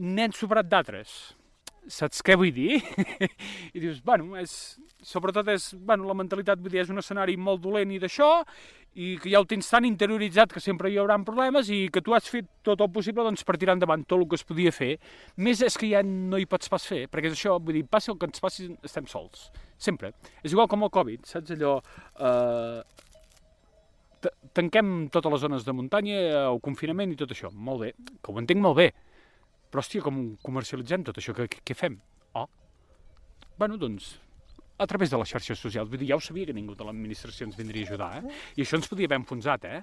n'hem superat d'altres. Saps què vull dir? I dius, bueno, és, sobretot és, bueno, la mentalitat, vull dir, és un escenari molt dolent i d'això, i que ja ho tens tan interioritzat que sempre hi haurà problemes i que tu has fet tot el possible doncs, per tirar endavant tot el que es podia fer. Més és que ja no hi pots pas fer, perquè és això, vull dir, passi el que ens passi, estem sols. Sempre. És igual com el Covid, saps allò... Eh, ta- tanquem totes les zones de muntanya, el confinament i tot això. Molt bé, que ho entenc molt bé. Però, hòstia, com comercialitzem tot això? Què, què fem? Oh, bueno, doncs, a través de les xarxes socials. Vull dir, ja ho sabia que ningú de l'administració ens vindria a ajudar, eh? I això ens podia haver enfonsat, eh?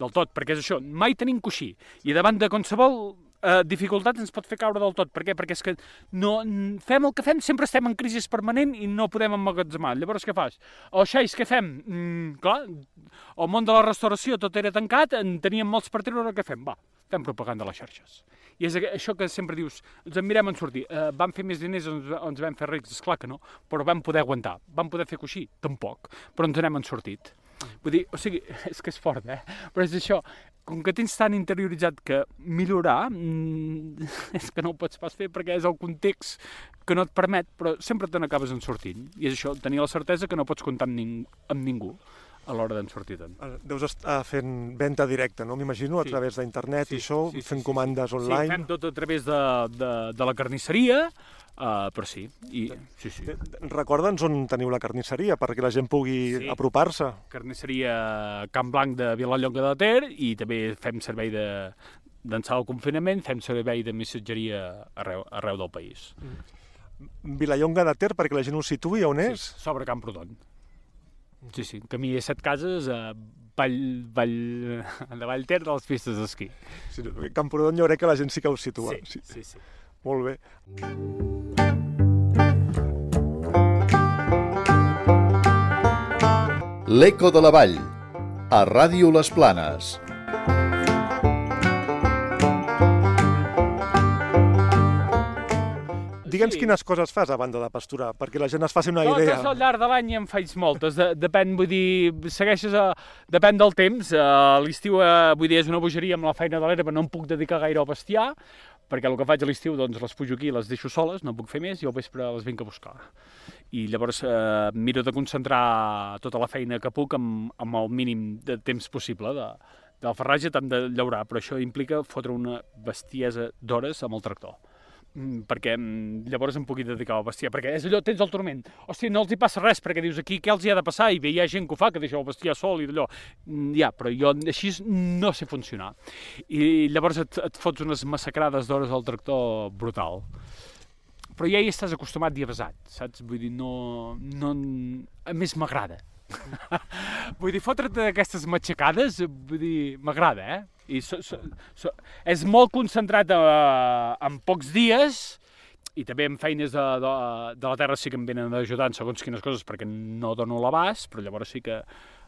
Del tot, perquè és això, mai tenim coixí. I davant de qualsevol eh, dificultat ens pot fer caure del tot. Per què? Perquè és que no, fem el que fem, sempre estem en crisi permanent i no podem emmagatzemar. Llavors, què fas? O xais, què fem? Mm, clar, el món de la restauració tot era tancat, en teníem molts per treure, què fem? Va, fem propaganda a les xarxes. I és això que sempre dius, ens en mirem en sortir. Eh, vam fer més diners, ens, ens vam fer rics, esclar que no, però vam poder aguantar. Vam poder fer coixí? Tampoc, però ens n'hem en sortit. Vull dir, o sigui, és que és fort, eh? Però és això, com que tens tan interioritzat que millorar, mm, és que no ho pots pas fer perquè és el context que no et permet, però sempre te n'acabes en sortint. I és això, tenir la certesa que no pots comptar amb, ning amb ningú a l'hora d'en sortir-te'n. Eh, Deus estar fent venda directa, no? M'imagino, a Sí. través d'internet i això, sí, sí, fent sí, comandes Sí, online. fem tot a través de, de, de la carnisseria, uh, però sí, i, sí, sí. Recorda'ns on teniu la carnisseria, perquè la gent pugui Sí. apropar-se. Carnisseria Camp Blanc de Vilallonga de Ter i també fem servei de d'ençà del confinament, fem servei de missatgeria arreu, arreu del país. Vilallonga de Ter, perquè la gent ho situï, on és? Sí, sobre Camprodon. Sí, sí, camí de set cases a Vall, Vall, de Vall Ter de les pistes d'esquí. Sí, Camprodon jo crec que la gent sí que ho situa. Sí, sí, sí. Molt bé. L'Eco de la Vall, a Ràdio Les Planes. Digue'ns Sí. quines coses fas a banda de pasturar, perquè la gent es faci una Totes idea. al llarg de l'any en faig moltes, de, depèn, vull dir, segueixes a... depèn del temps, a l'estiu, eh, vull dir, és una bogeria amb la feina de l'herba, no em puc dedicar gaire al bestiar, perquè el que faig a l'estiu, doncs les pujo aquí, les deixo soles, no puc fer més, i al vespre les vinc a buscar. I llavors eh, miro de concentrar tota la feina que puc amb, amb el mínim de temps possible de, del ferratge, tant de llaurar, però això implica fotre una bestiesa d'hores amb el tractor. Mm, perquè mm, llavors em pugui dedicar al bestiar, perquè és allò, tens el turment. Hòstia, no els hi passa res, perquè dius aquí què els hi ha de passar, i bé, hi ha gent que ho fa, que deixa el bestiar sol i d'allò. Mm, Ja, però jo així no sé funcionar. I llavors et, et fots unes massacrades d'hores al tractor brutal. Però ja hi estàs acostumat i avasat, saps? Vull dir, no... no a més, m'agrada. vull dir, fotre't d'aquestes matxacades, vull dir, m'agrada, eh? I so, so, so, és molt concentrat eh, en pocs dies, i també en feines de, de, de la terra sí que em venen a ajudar en segons quines coses perquè no dono l'abast, però llavors sí que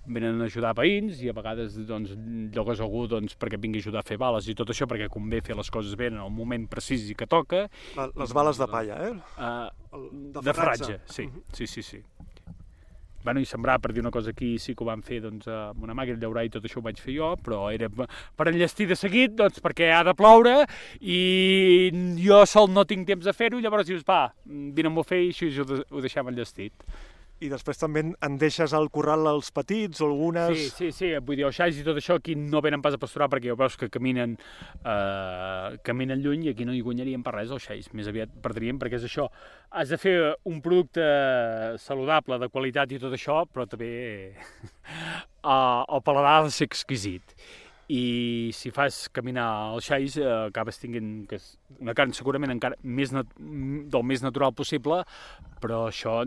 em venen a ajudar veïns i a vegades doncs, llogues algú doncs, perquè vingui a ajudar a fer bales i tot això perquè convé fer les coses bé en el moment precís i que toca. Les bales de palla, eh? Uh, de, de ferratge, sí, sí, sí, sí. Bueno, i sembrar, per dir una cosa aquí, sí que ho van fer doncs, amb una màquina, llaurar i tot això ho vaig fer jo, però era per enllestir de seguit, doncs, perquè ha de ploure i jo sol no tinc temps de fer-ho, llavors dius, va, vine-m'ho a fer i així de- ho deixem enllestit. I després també en deixes al corral als petits o algunes... Sí, sí, sí, vull dir, els xais i tot això aquí no venen pas a pasturar perquè ja veus que caminen, eh, caminen lluny i aquí no hi guanyarien per res els xais, més aviat perdrien perquè és això, has de fer un producte saludable, de qualitat i tot això, però també eh, el paladar ha de ser exquisit. I si fas caminar els xais eh, acabes tinguent que és una carn segurament encara més del més natural possible, però això...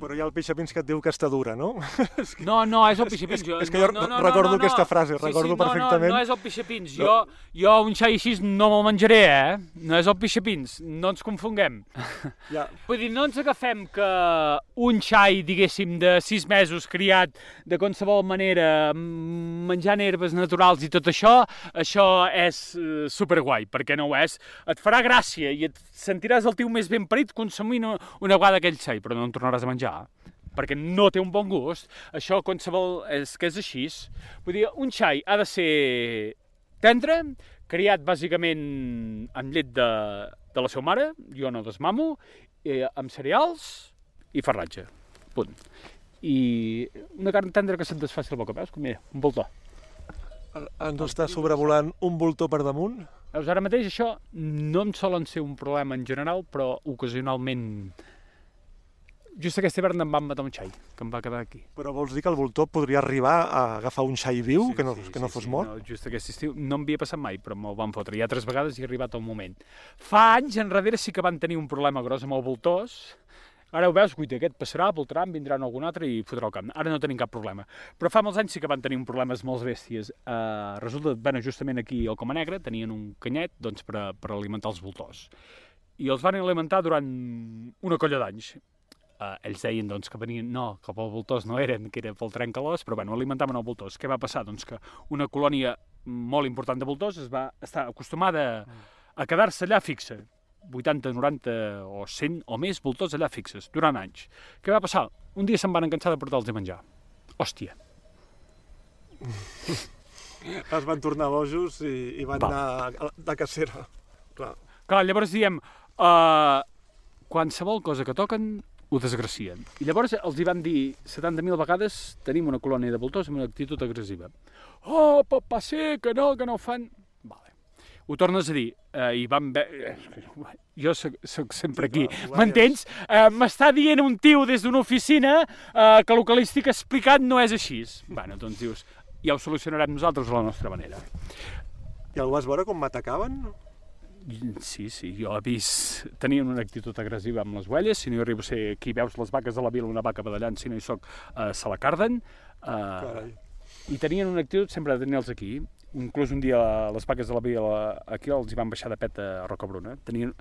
Però hi ha el pixapins que et diu que està dura, no? No, no, és el pixapins. és- és que jo recordo aquesta frase, recordo perfectament. No, no és el pixapins. Jo, jo un xai així no me'l menjaré, eh? No és el pixapins. No ens confonguem. Ja. Vull dir, no ens agafem que un xai, diguéssim, de sis mesos criat de qualsevol manera, menjant herbes naturals i tot això, això és eh, superguai, perquè no ho és. Et farà gràcia i et sentiràs el tio més ben parit consumint una, guada d'aquell xai, però no en tornaràs a menjar perquè no té un bon gust. Això qualsevol és que és així. Vull dir, un xai ha de ser tendre, criat bàsicament amb llet de, de la seva mare, jo no desmamo, eh, amb cereals i farratge. Punt. I una carn tendra que se't desfaci la boca, veus? Com mira, un voltor. Ens està sobrevolant un voltor per damunt. Veus, ara mateix això no em solen ser un problema en general, però ocasionalment... Just aquest hivern em van matar un xai, que em va quedar aquí. Però vols dir que el voltor podria arribar a agafar un xai viu, que no, que no fos mort? No, just aquest estiu no em havia passat mai, però me'l van fotre ja tres vegades i ha arribat el moment. Fa anys enrere sí que van tenir un problema gros amb els voltors, Ara ho veus, guaita, aquest passarà, voltarà, en vindrà algun altre i fotrà el camp. Ara no tenim cap problema. Però fa molts anys sí que van tenir un problemes molt bèsties. Uh, resulta, bueno, justament aquí al Coma Negra tenien un canyet doncs, per, per alimentar els voltors. I els van alimentar durant una colla d'anys. Uh, ells deien doncs, que venien, no, que els voltors no eren, que era pel trencalós, però bueno, alimentaven els voltors. Què va passar? Doncs que una colònia molt important de voltors es va estar acostumada a quedar-se allà fixa. 80, 90 o 100 o més voltors allà fixes, durant anys. Què va passar? Un dia se'n van encansar de portar-los de menjar. Hòstia. Es van tornar bojos i, i van Va. anar a- de cacera. Clar. Clar, llavors diem, uh, qualsevol cosa que toquen ho desgracien. I llavors els hi van dir 70.000 vegades tenim una colònia de voltors amb una actitud agressiva. Oh, pot pas ser, que no, que no ho fan... Ho tornes a dir, eh, i van ve... Jo soc, soc sempre aquí, m'entens? Eh, M'està dient un tio des d'una oficina eh, que el que li estic explicant no és així. Bueno, doncs dius, ja ho solucionarem nosaltres a la nostra manera. I el vas veure com m'atacaven? Sí, sí, jo he vist... Tenien una actitud agressiva amb les huelles, si no hi arribo a ser aquí, veus les vaques de la vila, una vaca badallant, si no hi soc, eh, se la carden. Eh, Carai. I tenien una actitud sempre de tenir-los aquí. Inclús un dia les vaques de la vila aquí els hi van baixar de pet a Rocabruna. Tenien...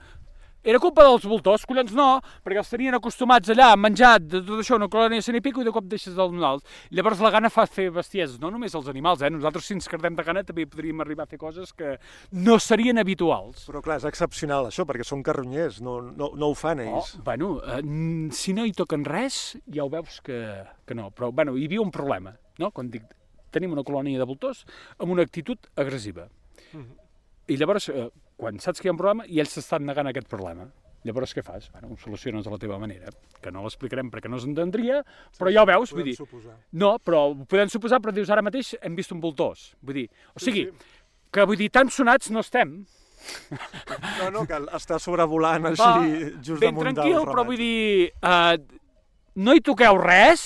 Era culpa dels voltors, collons no, perquè els tenien acostumats allà, menjat de tot això, una colònia de cent i pico, i de cop deixes dels malalts. Llavors la gana fa fer bestieses, no només els animals, eh? Nosaltres si ens cardem de gana també podríem arribar a fer coses que no serien habituals. Però clar, és excepcional això, perquè són carronyers, no, no, no ho fan Oh, ells. bueno, eh, si no hi toquen res, ja ho veus que, que no. Però, bueno, hi havia un problema, no? Quan dic, tenim una colònia de voltors amb una actitud agressiva. I llavors, eh, quan saps que hi ha un problema, i ells s'estan negant aquest problema. Llavors què fas? Bueno, ho soluciones a la teva manera, que no l'explicarem perquè no s'entendria, però ja ho veus, vull dir... suposar. No, però ho podem suposar, però dius, ara mateix hem vist un voltors. Vull dir, o sigui, sí. que vull dir, tan sonats no estem, No, no, que està sobrevolant així, Va, just ben damunt tranquil, del però ramat. vull dir, uh, no hi toqueu res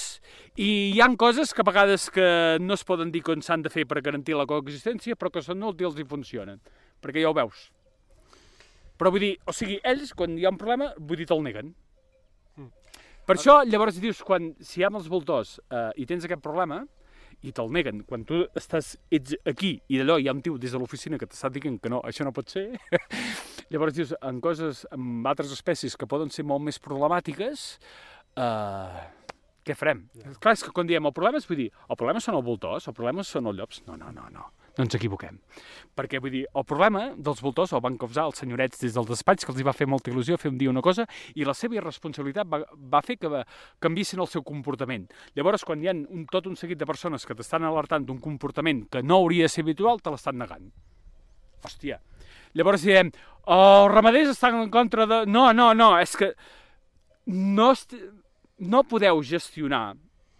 i hi han coses que a vegades que no es poden dir com s'han de fer per garantir la coexistència, però que són útils i funcionen, perquè ja ho veus. Però vull dir, o sigui, ells, quan hi ha un problema, vull dir, te'l neguen. Per això, llavors dius, quan, si hi ha els voltors eh, i tens aquest problema, i te'l neguen, quan tu estàs, ets aquí i d'allò hi ha un tio des de l'oficina que t'està dient que no, això no pot ser, llavors dius, en coses, amb altres espècies que poden ser molt més problemàtiques, eh, què farem? Clar, és que quan diem el problema és, vull dir, el problema són els voltors, el problema són els llops. No, no, no, no, no ens equivoquem. Perquè, vull dir, el problema dels voltors el van causar els senyorets des del despatx, que els hi va fer molta il·lusió fer un dia una cosa, i la seva irresponsabilitat va, va fer que va, canvissin el seu comportament. Llavors, quan hi ha un, tot un seguit de persones que t'estan alertant d'un comportament que no hauria de ser habitual, te l'estan negant. Hòstia. Llavors diem, els ramaders estan en contra de... No, no, no, és que no, est... no podeu gestionar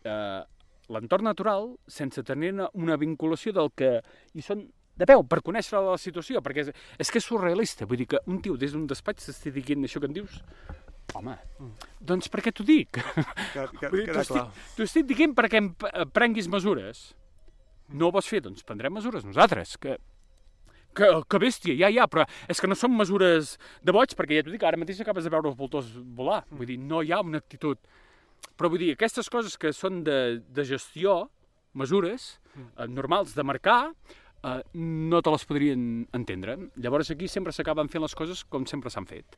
eh, l'entorn natural sense tenir una, una vinculació del que hi són de peu, per conèixer la situació, perquè és, és que és surrealista, vull dir que un tio des d'un despatx t'estigui dient això que em dius, home, doncs per què t'ho dic? Que, que, dir, t'ho estic, estic dient perquè em prenguis mesures. No ho vols fer? Doncs prendrem mesures nosaltres, que, que, que bèstia, ja, ja, però és que no són mesures de boig, perquè ja t'ho dic, ara mateix acabes de veure els voltors volar, vull dir, no hi ha una actitud. Però vull dir, aquestes coses que són de, de gestió, mesures eh, normals de marcar, eh, no te les podrien entendre. Llavors aquí sempre s'acaben fent les coses com sempre s'han fet.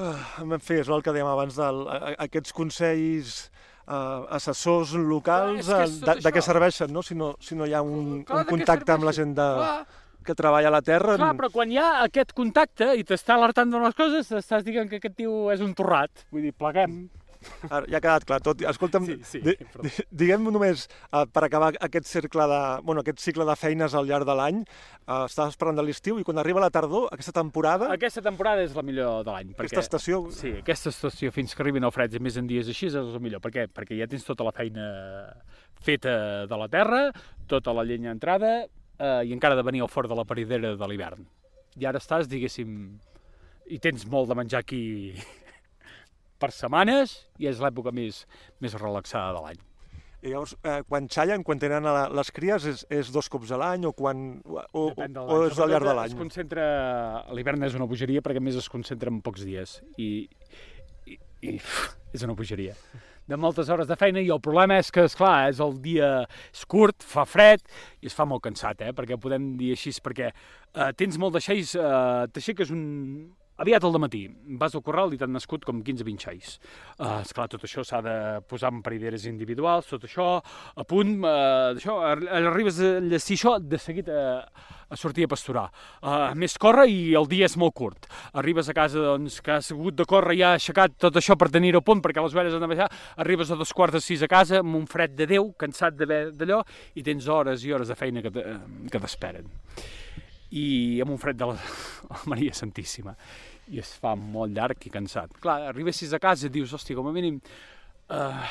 Uh, en fi, és el que dèiem abans, del, a- a- aquests consells uh, assessors locals, Clar, és que és eh, tot de, de què serveixen, no? Si no, si no hi ha un, Clar, un contacte amb la gent de, Clar, que treballa a la terra... clar, però quan hi ha aquest contacte i t'està alertant de les coses, estàs dient que aquest tio és un torrat. Vull dir, pleguem. Ara, ja ha quedat clar tot. Escolta'm, Sí, sí, di, di, diguem només, uh, per acabar aquest cercle de, bueno, aquest cicle de feines al llarg de l'any, uh, estàs parlant de l'estiu i quan arriba la tardor, aquesta temporada, Aquesta temporada és la millor de l'any. aquesta estació... Sí, aquesta estació fins que arribin els freds i més en dies així és el millor. Per què? Perquè ja tens tota la feina feta de la terra, tota la llenya entrada eh, i encara de venir el fort de la paridera de l'hivern. I ara estàs, diguéssim, i tens molt de menjar aquí per setmanes i és l'època més, més relaxada de l'any. I llavors, eh, quan xallen, quan tenen la, les cries, és, és dos cops a l'any o, quan, o, o, és al llarg de l'any? Es concentra... L'hivern és una bogeria perquè més es concentra en pocs dies i, i, i és una bogeria de moltes hores de feina i el problema és que, és clar, és el dia és curt, fa fred i es fa molt cansat, eh? perquè podem dir així, perquè eh, tens molt de xais, eh, t'aixeques un, aviat al matí, vas al corral i t'han nascut com 15-20 xais. Uh, esclar, tot això s'ha de posar en parideres individuals, tot això, a punt, uh, això, ar- arribes a llestir això, de seguit a, a sortir a pasturar. Uh, més córrer i el dia és molt curt. Arribes a casa, doncs, que has hagut de córrer i ha aixecat tot això per tenir-ho a punt, perquè les ovelles han de baixar, arribes a dos quarts de sis a casa, amb un fred de Déu, cansat d'allò, i tens hores i hores de feina que te- que t'esperen i amb un fred de la Maria Santíssima. I es fa molt llarg i cansat. Clar, arribessis a casa i dius, hòstia, com a mínim, uh,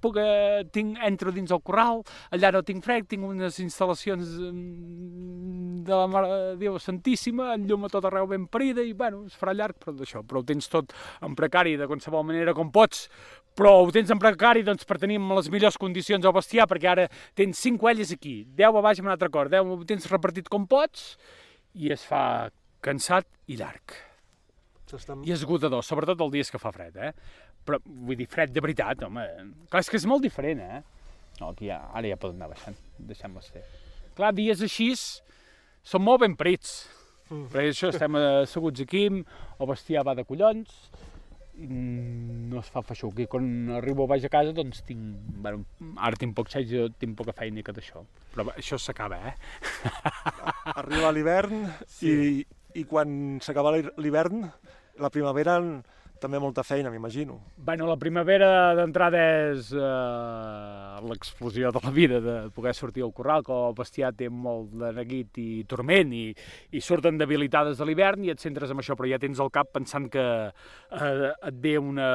puc, uh, tinc, entro dins el corral, allà no tinc fred, tinc unes instal·lacions mm, de la Mare de Déu Santíssima, el llum a tot arreu ben parida, i bueno, es farà llarg, però d'això, però ho tens tot en precari de qualsevol manera com pots, però ho tens en precari doncs, per tenir en les millors condicions el bestiar, perquè ara tens 5 ovelles aquí, 10 a baix en un altre cor, 10 ho tens repartit com pots, i es fa cansat i llarg. I esgotador, sobretot el dies que fa fred, eh? Però, vull dir, fred de veritat, home. Clar, és que és molt diferent, eh? No, aquí ja, ara ja poden anar baixant, deixem-les fer. Clar, dies així són molt ben parits. Mm. Perquè això, estem asseguts aquí, el bestiar va de collons, no es fa feixuc. I quan arribo baix a casa, doncs tinc... Bueno, ara tinc poc jo tinc poca feina que d'això. Però això s'acaba, eh? Arriba l'hivern i, i quan s'acaba l'hivern, la primavera també molta feina, m'imagino. Bueno, la primavera d'entrada és eh, l'explosió de la vida, de poder sortir al corral, que el bestiar té molt de neguit i torment i, i surten debilitades de l'hivern i et centres en això, però ja tens al cap pensant que eh, et ve una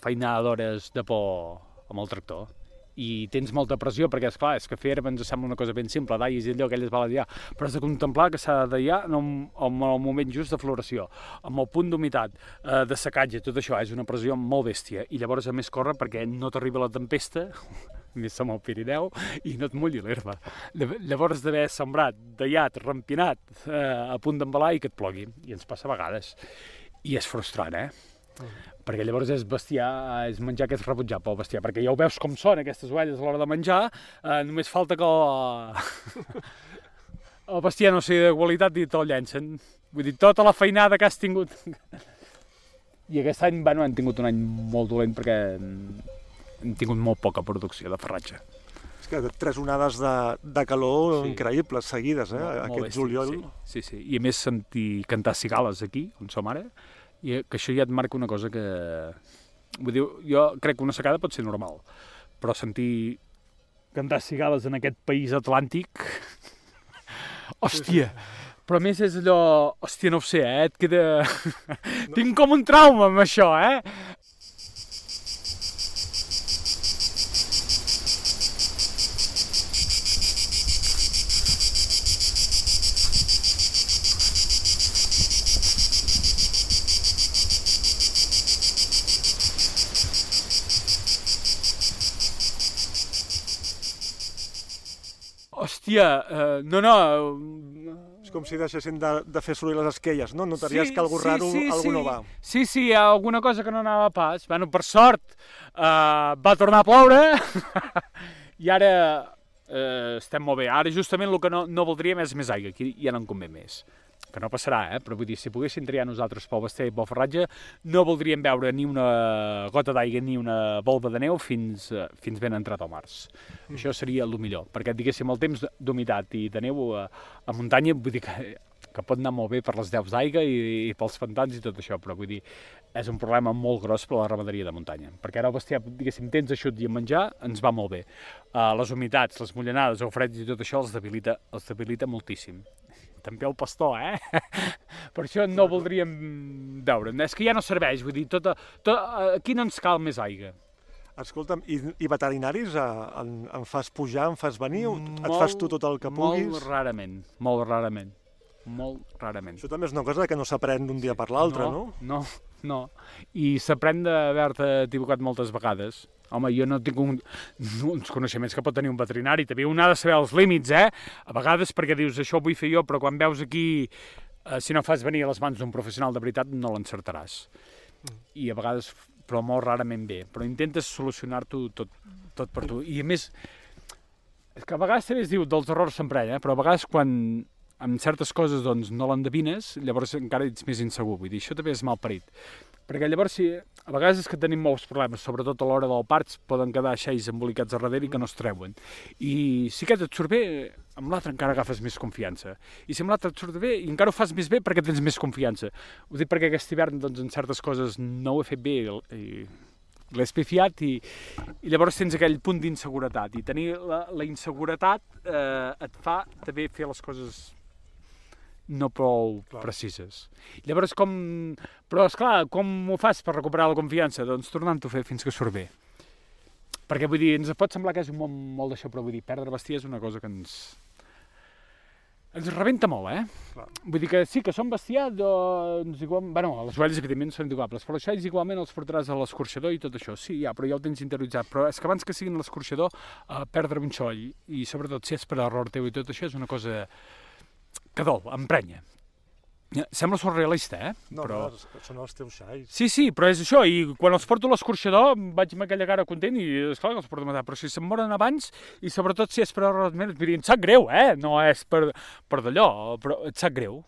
feinada d'hores de por amb el tractor i tens molta pressió, perquè, és clar és que fer herba ens sembla una cosa ben simple, dallis i allò, aquelles va ja, però has de contemplar que s'ha de dallar en, en el moment just de floració, amb el punt d'humitat, eh, de secatge, tot això és una pressió molt bèstia, i llavors a més córrer perquè no t'arriba la tempesta, més som al Pirineu, i no et mulli l'herba. Llav- Llavors d'haver sembrat, dallat, rampinat, eh, a punt d'embalar i que et plogui, i ens passa a vegades. I és frustrant, eh? Perquè llavors és bestiar, és menjar que és rebutjar pel bestiar, perquè ja ho veus com són aquestes ovelles a l'hora de menjar, eh, només falta que el, el bestiar no sigui de qualitat i te'l llencen. Vull dir, tota la feinada que has tingut... I aquest any, bueno, hem tingut un any molt dolent perquè hem tingut molt poca producció de ferratge. És que tres onades de, de calor Sí. increïbles, seguides, eh? Molt- molt Aquest bèstia, juliol. Sí, sí, sí. I a més sentir cantar cigales aquí, on som ara, i que això ja et marca una cosa que... Vull dir, jo crec que una secada pot ser normal, però sentir cantar cigales en aquest país atlàntic... Hòstia! Però més és allò... Hòstia, no ho sé, eh? Et queda... Tinc com un trauma amb això, eh? Hòstia, uh, no, no... És com si deixessin de, de fer soroll les esquelles, no? Notaries que algú raro, algú sí. no va. Sí, sí, hi ha alguna cosa que no anava pas. Bueno, per sort, uh, va tornar a ploure i ara uh, estem molt bé. Ara justament el que no, no voldríem és més aigua, aquí ja no en convé més que no passarà, eh? però vull dir, si poguessin triar nosaltres pel bestiar i pel ferratge, no voldríem veure ni una gota d'aigua ni una volva de neu fins, eh, fins ben entrat al març. Mm. Això seria el millor, perquè diguéssim el temps d'humitat i de neu a, a muntanya, vull dir que, que pot anar molt bé per les deus d'aigua i, i pels pantans i tot això, però vull dir, és un problema molt gros per a la ramaderia de muntanya, perquè ara el bestiar, diguéssim, tens eixut i en menjar, ens va molt bé. Uh, les humitats, les mullenades, els freds i tot això els debilita, els debilita moltíssim també el pastor, eh? per això no voldríem veure. És que ja no serveix, vull dir, tot, tot, aquí no ens cal més aigua. Escolta'm, i, i veterinaris eh, en, en fas pujar, en fas venir, o et Molt- fas tu tot el que puguis? Molt rarament, molt rarament, molt rarament. Això també és una cosa que no s'aprèn d'un dia per l'altre, no? No, no. I s'aprèn d'haver-te equivocat moltes vegades. Home, jo no tinc un, uns coneixements que pot tenir un veterinari. També un ha de saber els límits, eh? A vegades perquè dius, això ho vull fer jo, però quan veus aquí, eh, si no fas venir a les mans d'un professional de veritat, no l'encertaràs. I a vegades, però molt rarament bé. Però intentes solucionar-t'ho tot, tot per tu. I a més, és que a vegades també es diu dels errors s'emprenya, eh? però a vegades quan amb certes coses doncs, no l'endevines, llavors encara ets més insegur. Vull dir, això també és mal parit. Perquè llavors, si, a vegades és que tenim molts problemes, sobretot a l'hora del parts, poden quedar xais embolicats a darrere i que no es treuen. I si aquest et surt bé, amb l'altre encara agafes més confiança. I si amb l'altre et surt bé, i encara ho fas més bé perquè tens més confiança. Ho dic perquè aquest hivern, doncs, en certes coses no ho he fet bé i l'he espifiat i, i llavors tens aquell punt d'inseguretat i tenir la, la inseguretat eh, et fa també fer les coses no prou Clar. precises. Llavors, com... Però, és clar, com ho fas per recuperar la confiança? Doncs tornant-ho a fer fins que surt bé. Perquè, vull dir, ens pot semblar que és un món molt d'això, però vull dir, perdre bestiar és una cosa que ens... Ens rebenta molt, eh? Clar. Vull dir que sí, que són bestiar, doncs igual... Bueno, les ovelles, evidentment, són individuables, però xais igualment els portaràs a l'escorxador i tot això. Sí, ja, però ja ho tens interioritzat. Però és que abans que siguin a l'escorxador, eh, perdre un xoll, i sobretot si és per error teu i tot això, és una cosa que dol, emprenya. Sembla surrealista, eh? No, però... no, és- són els teus xais. Sí, sí, però és això, i quan els porto a l'escorxador vaig amb aquella cara content i esclar que els porto a matar, però si se'n moren abans i sobretot si és per error meu, et diria, em sap greu, eh? No és per, per d'allò, però et sap greu.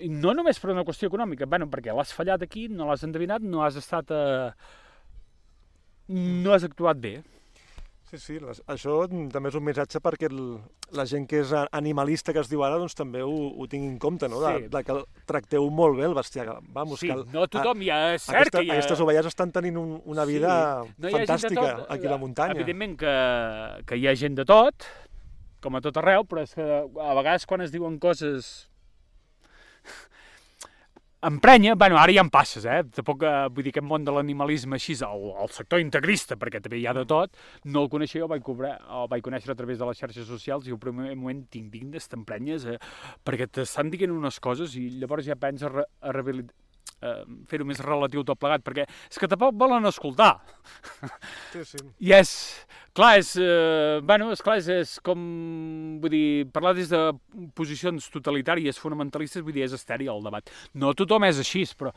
I no només per una qüestió econòmica, bueno, perquè l'has fallat aquí, no l'has endevinat, no has estat... Eh... no has actuat bé. Sí, sí, les, això també és un missatge perquè el, la gent que és animalista, que es diu ara, doncs també ho, ho tingui en compte, no? De, Sí. de que tracteu molt bé el bestiar. Vamos, sí, que el, no tothom, ja és cert aquesta, que ja... Aquestes ovelles estan tenint un, una vida No gent de fantàstica tot, aquí a la muntanya. Evidentment que, que hi ha gent de tot, com a tot arreu, però és que a vegades quan es diuen coses emprenya, bueno, ara ja em passes, eh? Tampoc, eh, vull dir, aquest món de l'animalisme així, el, el sector integrista, perquè també hi ha de tot, no el coneixia, el vaig, cobrar, el vaig conèixer a través de les xarxes socials i al primer moment tinc dignes, t'emprenyes, eh? perquè t'estan dient unes coses i llavors ja penses re, a rehabilitar eh, fer-ho més relatiu tot plegat, perquè és que tampoc volen escoltar. Sí, sí. I és, clar, és, eh, bueno, és clar, és, és com, vull dir, parlar des de posicions totalitàries, fonamentalistes, vull dir, és estèril el debat. No tothom és així, però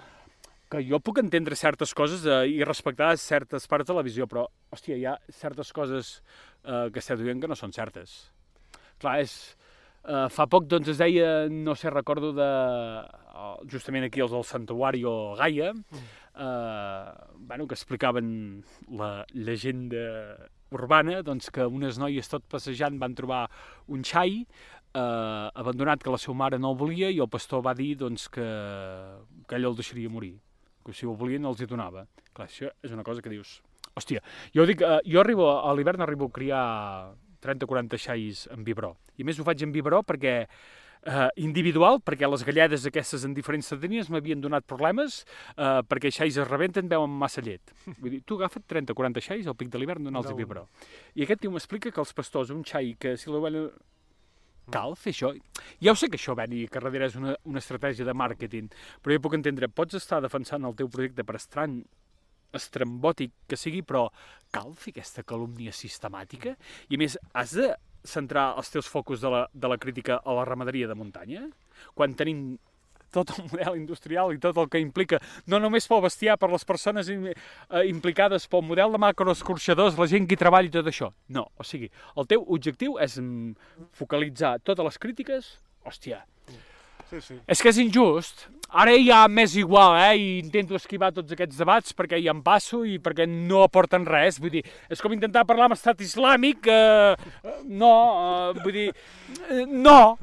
que jo puc entendre certes coses eh, i respectar certes parts de la visió, però, hòstia, hi ha certes coses eh, que esteu dient que no són certes. Clar, és... Uh, fa poc doncs, es deia, no sé, recordo de, uh, justament aquí els del Santuario Gaia, uh, bueno, que explicaven la llegenda urbana, doncs que unes noies tot passejant van trobar un xai uh, abandonat que la seva mare no el volia i el pastor va dir doncs, que, que ell el deixaria morir, que si el volien els hi donava. Clar, això és una cosa que dius, hòstia, jo dic, uh, jo arribo, a l'hivern arribo a criar 30-40 xais en biberó. I més ho faig en biberó perquè eh, individual, perquè les galledes aquestes en diferents tenies m'havien donat problemes, eh, perquè xais es rebenten, veuen massa llet. Vull dir, tu agafa't 30-40 xais al pic de l'hivern, dona'ls a D'un. biberó. I aquest tio m'explica que els pastors, un xai que si l'ovella cal fer això. Ja ho sé que això, Beni, que darrere és una, una estratègia de màrqueting, però jo puc entendre, pots estar defensant el teu projecte per estrany estrambòtic que sigui, però cal fer aquesta calúmnia sistemàtica? I a més, has de centrar els teus focus de la, de la crítica a la ramaderia de muntanya? Quan tenim tot el model industrial i tot el que implica, no només pel bestiar, per les persones eh, implicades pel model de macroescorxadors, la gent que hi treballa i tot això. No, o sigui, el teu objectiu és mm, focalitzar totes les crítiques, hòstia, Sí, sí. és que és injust. Ara ja m'és igual, eh? I intento esquivar tots aquests debats perquè ja em passo i perquè no aporten res. Vull dir, és com intentar parlar amb estat islàmic. Eh, eh, no, eh, vull dir, eh, no.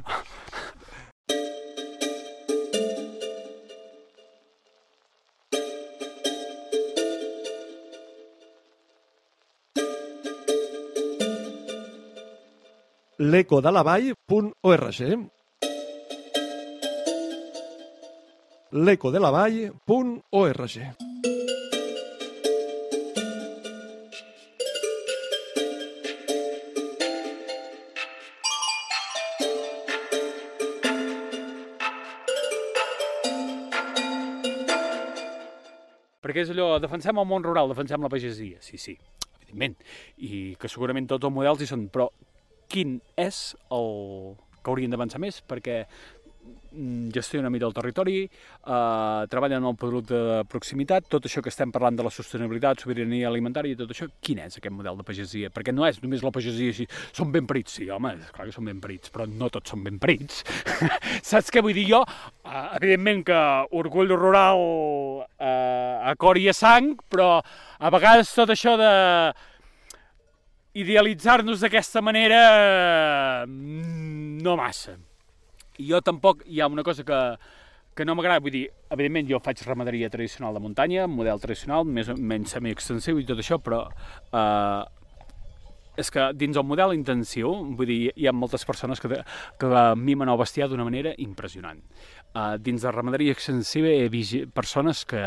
l'ecodelavall.org l'ecodelavall.org Perquè és allò, defensem el món rural, defensem la pagesia. Sí, sí, evidentment. I que segurament tots els models hi són, però quin és el que haurien d'avançar més? Perquè mm, gestionen millor el territori, eh, treballen en el producte de proximitat, tot això que estem parlant de la sostenibilitat, sobirania alimentària i tot això, quin és aquest model de pagesia? Perquè no és només la pagesia així, són ben parits, sí, home, clar que són ben parits, però no tots són ben parits. Saps què vull dir jo? Eh, evidentment que orgull rural eh, a cor i a sang, però a vegades tot això de idealitzar-nos d'aquesta manera mm, no massa. I jo tampoc, hi ha una cosa que, que no m'agrada, vull dir, evidentment jo faig ramaderia tradicional de muntanya, model tradicional, més o menys semi-extensiu i tot això, però eh, és que dins el model intensiu, vull dir, hi ha moltes persones que, que mimen el bestiar d'una manera impressionant. Uh, dins de ramaderia extensiva he vist persones que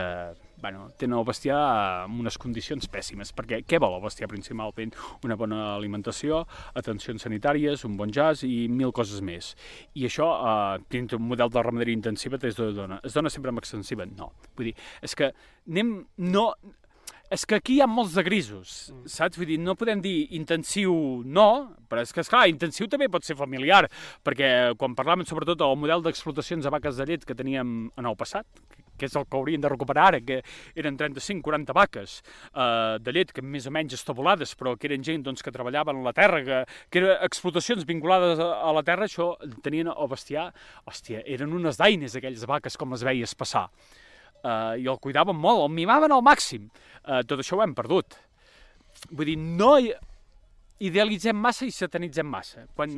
bueno, tenen el bestiar en unes condicions pèssimes, perquè què vol el bestiar principalment? Una bona alimentació, atencions sanitàries, un bon jazz i mil coses més. I això, eh, dins un model de ramaderia intensiva, es dona, es dona sempre amb extensiva? No. Vull dir, és que anem, no, és que aquí hi ha molts de grisos, saps? Vull dir, no podem dir intensiu no, però és que, esclar, intensiu també pot ser familiar, perquè quan parlàvem sobretot del model d'explotacions de vaques de llet que teníem en el passat, que és el que haurien de recuperar ara, que eren 35-40 vaques eh, de llet que més o menys estabulades, però que eren gent doncs, que treballaven a la terra, que, que eren explotacions vinculades a, a la terra, això tenien el bestiar, hòstia, eren unes daines aquelles vaques com les veies passar uh, i el cuidaven molt, el mimaven al màxim. Uh, tot això ho hem perdut. Vull dir, no hi- idealitzem massa i satanitzem massa. Quan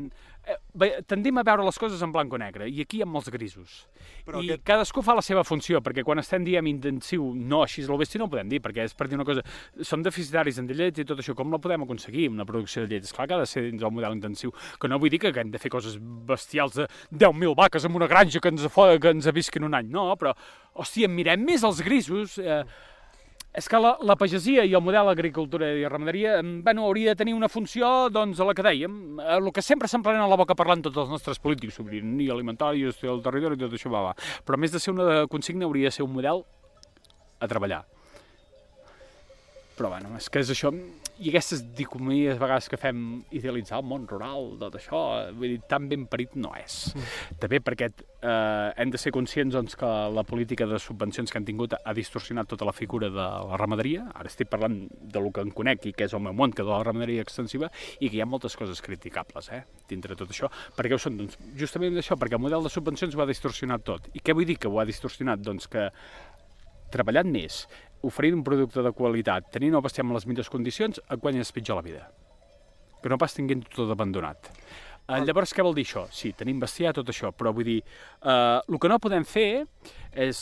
eh, tendim a veure les coses en blanc o negre, i aquí hi ha molts grisos. Però I aquest- cadascú fa la seva funció, perquè quan estem diem intensiu, no, així és el bèstia, no ho podem dir, perquè és per dir una cosa, som deficitaris en llet i tot això, com la podem aconseguir, una producció de llet? Esclar que ha de ser dins del model intensiu, que no vull dir que hem de fer coses bestials de 10.000 vaques en una granja que ens, que ens avisquin un any, no, però, hòstia, mirem més els grisos, eh, és que la, la pagesia i el model d'agricultura i ramaderia bueno, hauria de tenir una funció, doncs, a la que dèiem, eh, el que sempre s'emprenen a la boca parlant tots els nostres polítics, sobirania alimentària, gestió del territori i tot això, va, va. Però a més de ser una consigna, hauria de ser un model a treballar. Però, bueno, és que és això, i aquestes dicotomies a vegades que fem idealitzar el món rural, tot això, vull dir, tan ben parit no és. També perquè eh, hem de ser conscients doncs, que la política de subvencions que han tingut ha distorsionat tota la figura de la ramaderia. Ara estic parlant de lo que en conec i que és el meu món, que de la ramaderia extensiva, i que hi ha moltes coses criticables eh, dintre tot això. Per què ho són? Doncs justament això, perquè el model de subvencions ho ha distorsionat tot. I què vull dir que ho ha distorsionat? Doncs que treballant més, oferint un producte de qualitat, tenint el bestiar en les millors condicions, et guanyes pitjor la vida. Que no pas tinguent tot abandonat. Eh, llavors, què vol dir això? Sí, tenim bestiar, tot això, però vull dir, eh, el que no podem fer és,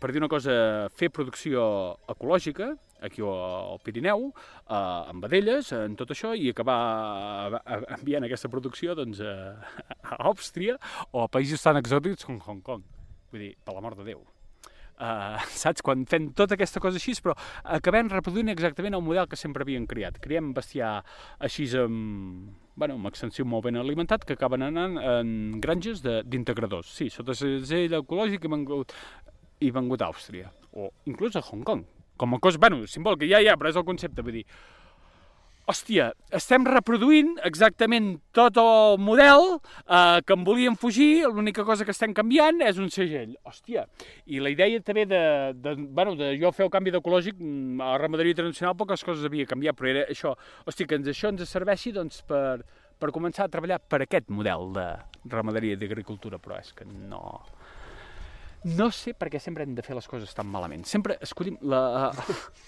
per dir una cosa, fer producció ecològica, aquí al Pirineu, eh, amb vedelles, en tot això, i acabar eh, enviant aquesta producció doncs, a, a Àustria o a països tan exòtics com Hong Kong. Vull dir, per l'amor de Déu. Uh, saps? Quan fem tota aquesta cosa així, però acabem reproduint exactament el model que sempre havien creat. Creem bestiar així amb, bueno, amb extensiu molt ben alimentat que acaben anant en granges d'integradors. Sí, sota segell ecològic i vengut, i vengut a Àustria, o inclús a Hong Kong. Com a cosa, bueno, simbòlica, ja, ja, però és el concepte, vull dir, hòstia, estem reproduint exactament tot el model eh, que en volíem fugir, l'única cosa que estem canviant és un segell. Hòstia, i la idea també de, de, bueno, de jo fer el canvi d'ecològic, mm, a la ramaderia tradicional poques coses havia canviat, però era això, hòstia, que ens, això ens serveixi doncs, per, per començar a treballar per aquest model de ramaderia d'agricultura, però és que no... No sé per què sempre hem de fer les coses tan malament. Sempre escollim la...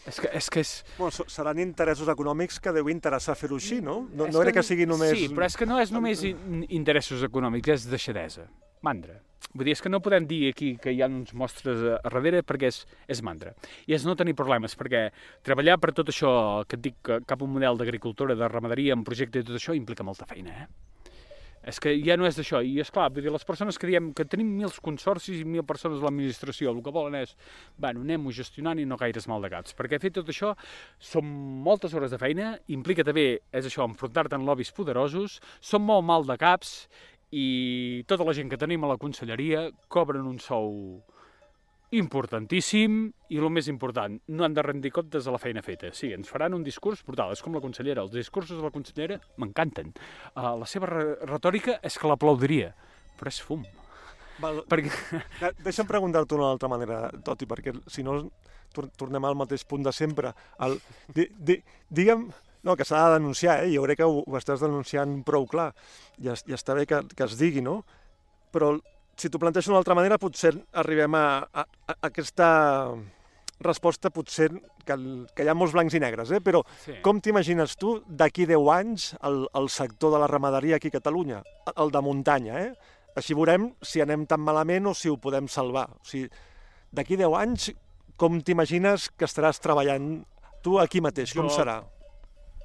És que és... Que és... Bueno, seran interessos econòmics que deu interessar fer-ho així, no? No, És no era que sigui només... Sí, però és que no és només in- interessos econòmics, és deixadesa. Mandra. Vull dir, és que no podem dir aquí que hi ha uns mostres a, a darrere perquè és, és mandra. I és no tenir problemes, perquè treballar per tot això que et dic, que cap a un model d'agricultura, de ramaderia, en projecte i tot això implica molta feina, eh? És que ja no és d'això, i és clar, vull dir, les persones que diem que tenim mil consorcis i mil persones a l'administració, el que volen és, bueno, anem-ho gestionant i no gaires mal de gats, perquè fer tot això són moltes hores de feina, implica també, és això, enfrontar-te amb lobbies poderosos, són molt mal de caps, i tota la gent que tenim a la conselleria cobren un sou importantíssim i el més important, no han de rendir comptes de la feina feta. Sí, ens faran un discurs brutal, és com la consellera. Els discursos de la consellera m'encanten. Uh, la seva re retòrica és que l'aplaudiria, però és fum. Val, Perquè... de- deixa'm preguntar-t'ho d'una altra manera, Toti, perquè si no tor tornem al mateix punt de sempre. El, di, di, digue'm, no, que s'ha de denunciar, eh? jo crec que ho, ho estàs denunciant prou clar, i, es, i està bé que, que es digui, no? Però si t'ho plantejo d'una altra manera, potser arribem a, a, a aquesta resposta, potser que, que hi ha molts blancs i negres, eh? però Sí. com t'imagines tu d'aquí 10 anys el, el sector de la ramaderia aquí a Catalunya, el de muntanya, eh? Així veurem si anem tan malament o si ho podem salvar. O sigui, d'aquí 10 anys, com t'imagines que estaràs treballant tu aquí mateix? Com Jo- serà?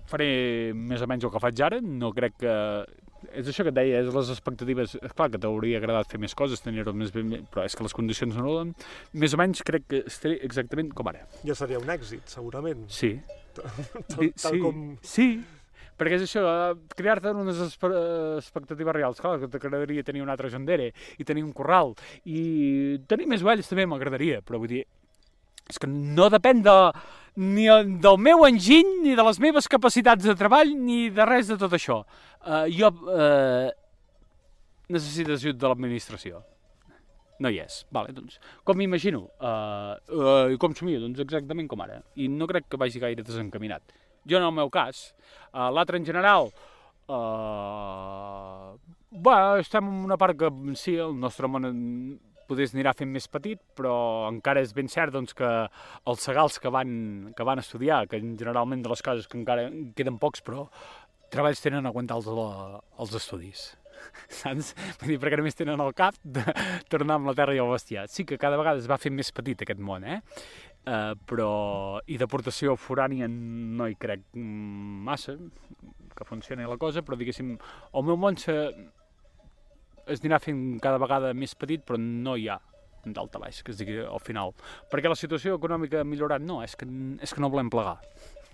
faré més o menys el que faig ara, no crec que... És això que et deia, és les expectatives... És clar que t'hauria agradat fer més coses, tenir-ho més ben... Però és que les condicions no donen. Més o menys crec que estaré exactament com ara. Ja seria un èxit, segurament. Sí. Tal, tal sí, com... sí, perquè és això, eh, crear-te unes expectatives reals. Clar, que t'agradaria tenir un altre jandere i tenir un corral i tenir més ovelles també m'agradaria, però vull dir, és que no depèn de, ni del meu enginy, ni de les meves capacitats de treball, ni de res de tot això. Uh, jo uh, necessito ajut de l'administració. No hi és. Vale, doncs, com m'imagino? Uh, uh, com somio? Doncs exactament com ara. I no crec que vagi gaire desencaminat. Jo en el meu cas. Uh, L'altre en general, uh, bueno, estem en una part que sí, el nostre món es anirà fent més petit, però encara és ben cert doncs, que els segals que van, que van estudiar, que generalment de les coses que encara en queden pocs, però treballs tenen a aguantar els, els estudis. Saps? Vull dir, perquè només tenen el cap de tornar amb la terra i el bestiar. Sí que cada vegada es va fent més petit aquest món, eh? Uh, però i d'aportació forània no hi crec massa que funcioni la cosa, però diguéssim el meu món se, es anirà fent cada vegada més petit, però no hi ha d'alta baix, que es digui al final. Perquè la situació econòmica ha millorat? No, és que, és que no volem plegar.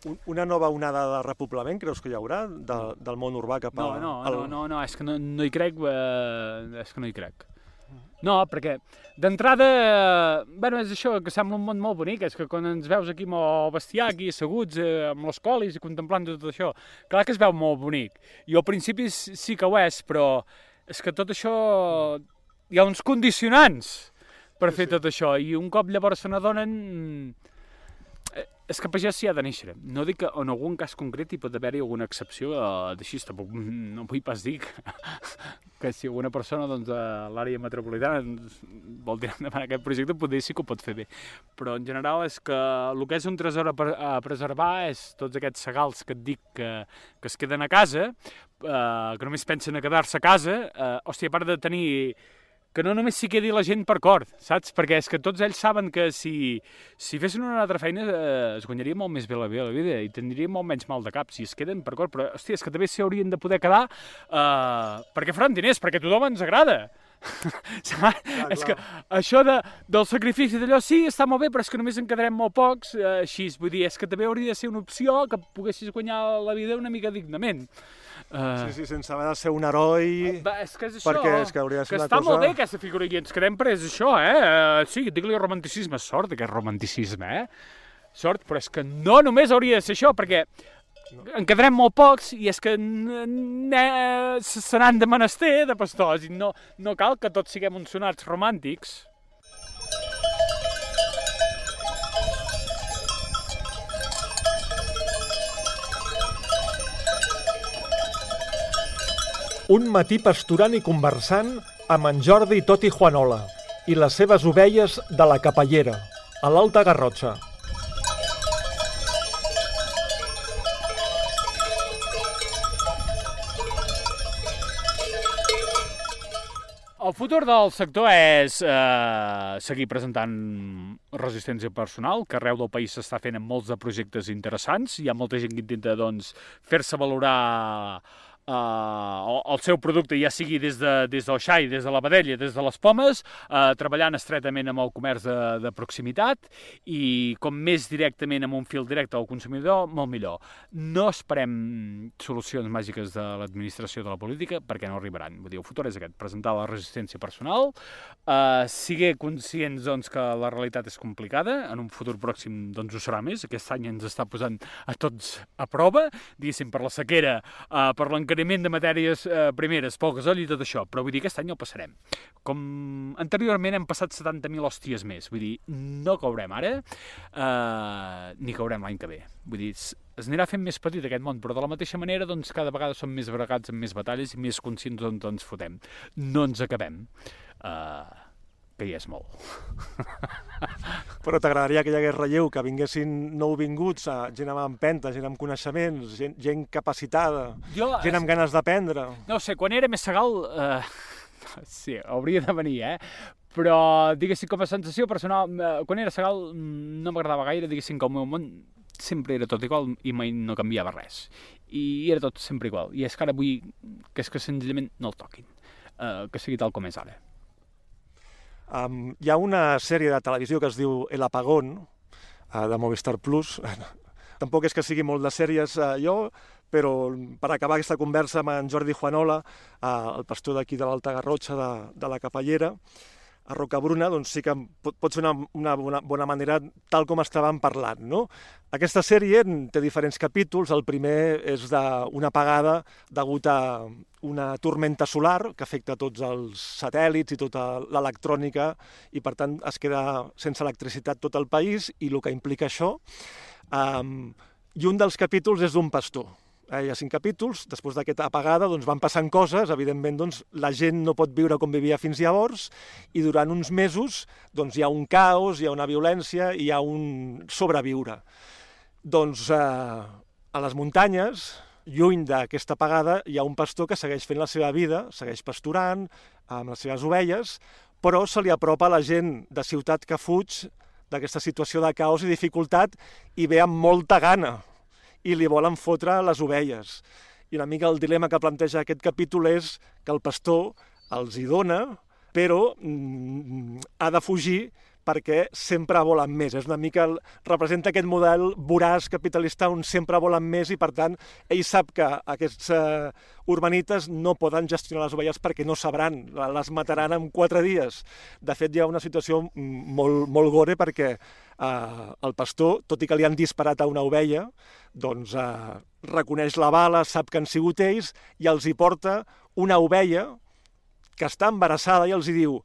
Un- Una nova onada de repoblament creus que hi haurà de, del món urbà cap a... No, no, al- no, no, no, és que no, no hi crec, eh, és que no hi crec. No, perquè d'entrada, bueno, és això, que sembla un món molt bonic, és que quan ens veus aquí amb el bestiar, aquí asseguts eh, amb les colis i contemplant tot això, clar que es veu molt bonic. I al principi sí que ho és, però és que tot això... Hi ha uns condicionants per fer tot això, i un cop llavors se n'adonen... És que pagès s'hi ha de néixer. No dic que en algun cas concret hi pot haver-hi alguna excepció eh, d'així, tampoc mm, no vull pas dir que, que si alguna persona doncs, a l'àrea metropolitana doncs, vol tirar endavant aquest projecte, potser sí que ho pot fer bé. Però en general és que el que és un tresor a, a preservar és tots aquests segals que et dic que, que es queden a casa, eh, que només pensen a quedar-se a casa, eh, hòstia, a part de tenir que no només s'hi quedi la gent per cor, saps? Perquè és que tots ells saben que si, si fessin una altra feina eh, es guanyaria molt més bé la, la vida i tindrien molt menys mal de cap si es queden per cor, però hòstia, és que també s'hi haurien de poder quedar eh, perquè faran diners, perquè a tothom ens agrada. Saps? és que això de, del sacrifici d'allò sí, està molt bé, però és que només en quedarem molt pocs, eh, així, vull dir, és que també hauria de ser una opció que poguessis guanyar la vida una mica dignament. Uh, Sí, sí, sense haver de ser un heroi... va, és que és això, Perquè és que hauria de ser que una està cosa- molt bé aquesta figura i ens quedem pres això, eh? Eh, Sí, digue-li romanticisme, sort aquest romanticisme, eh? Sort, però és que no només hauria de ser això, perquè En quedarem molt pocs i és que se n'han de menester de pastors i no, no cal que tots siguem uns sonats romàntics. Un matí pasturant i conversant amb en Jordi Toti Juanola i les seves ovelles de la Capellera, a l'Alta Garrotxa. El futur del sector és eh, seguir presentant resistència personal, que arreu del país s'està fent en molts de projectes interessants. Hi ha molta gent que intenta doncs, fer-se valorar eh, el, seu producte, ja sigui des, de, des del xai, des de la vedella, des de les pomes, eh, treballant estretament amb el comerç de, de proximitat i com més directament amb un fil directe al consumidor, molt millor. No esperem solucions màgiques de l'administració de la política perquè no arribaran. Vull dir, el futur és aquest, presentar la resistència personal, eh, siguer conscients doncs, que la realitat és complicada, en un futur pròxim doncs, ho serà més, aquest any ens està posant a tots a prova, diguéssim, per la sequera, eh, per l'encariment de matèries eh, primeres, pel gasol i tot això, però vull dir, aquest any el passarem. Com anteriorment hem passat 70.000 hòsties més, vull dir, no caurem ara, eh, ni caurem l'any que ve. Vull dir, es, anirà fent més petit aquest món, però de la mateixa manera, doncs, cada vegada som més bregats amb més batalles i més conscients d'on ens fotem. No ens acabem. Uh, que ja és molt. Però t'agradaria que hi hagués relleu, que vinguessin nouvinguts, eh, gent amb empenta, gent amb coneixements, gent, gent capacitada, Jo, gent amb ganes d'aprendre. No sé, quan era més segal... Eh, sí, hauria de venir, eh? Però, diguéssim, com a sensació personal, eh, quan era segal no m'agradava gaire, diguéssim, que el meu món sempre era tot igual i mai no canviava res. I era tot sempre igual. I és que ara vull que és que senzillament no el toquin. Eh, que sigui tal com és ara. Um, hi ha una sèrie de televisió que es diu El Apagón, uh, de Movistar Plus. Tampoc és que sigui molt de sèries uh, jo, però per acabar aquesta conversa amb en Jordi Juanola, uh, el pastor d'aquí de l'Alta Garrotxa, de, de la Capellera, a Rocabruna, doncs sí que pot, pot ser una, una bona, bona manera tal com estàvem parlant. No? Aquesta sèrie té diferents capítols. El primer és d'una apagada degut a una tormenta solar que afecta tots els satèl·lits i tota l'electrònica i per tant es queda sense electricitat tot el país i el que implica això. Um, I un dels capítols és d'un pastor. Eh, hi ha cinc capítols, després d'aquesta apagada doncs, van passant coses, evidentment doncs, la gent no pot viure com vivia fins llavors. I durant uns mesos doncs, hi ha un caos, hi ha una violència, hi ha un sobreviure. Doncs eh, a les muntanyes, lluny d'aquesta apagada, hi ha un pastor que segueix fent la seva vida, segueix pasturant amb les seves ovelles, però se li apropa a la gent de ciutat que fuig d'aquesta situació de caos i dificultat i ve amb molta gana i li volen fotre les ovelles. I una mica el dilema que planteja aquest capítol és que el pastor els hi dona, però mm, ha de fugir perquè sempre volen més. És una mica, el- representa aquest model voraç capitalista on sempre volen més i, per tant, ell sap que aquests eh, urbanites no poden gestionar les ovelles perquè no sabran, les mataran en quatre dies. De fet, hi ha una situació molt, molt gore perquè eh, el pastor, tot i que li han disparat a una ovella, doncs eh, reconeix la bala, sap que han sigut ells i els hi porta una ovella que està embarassada i els hi diu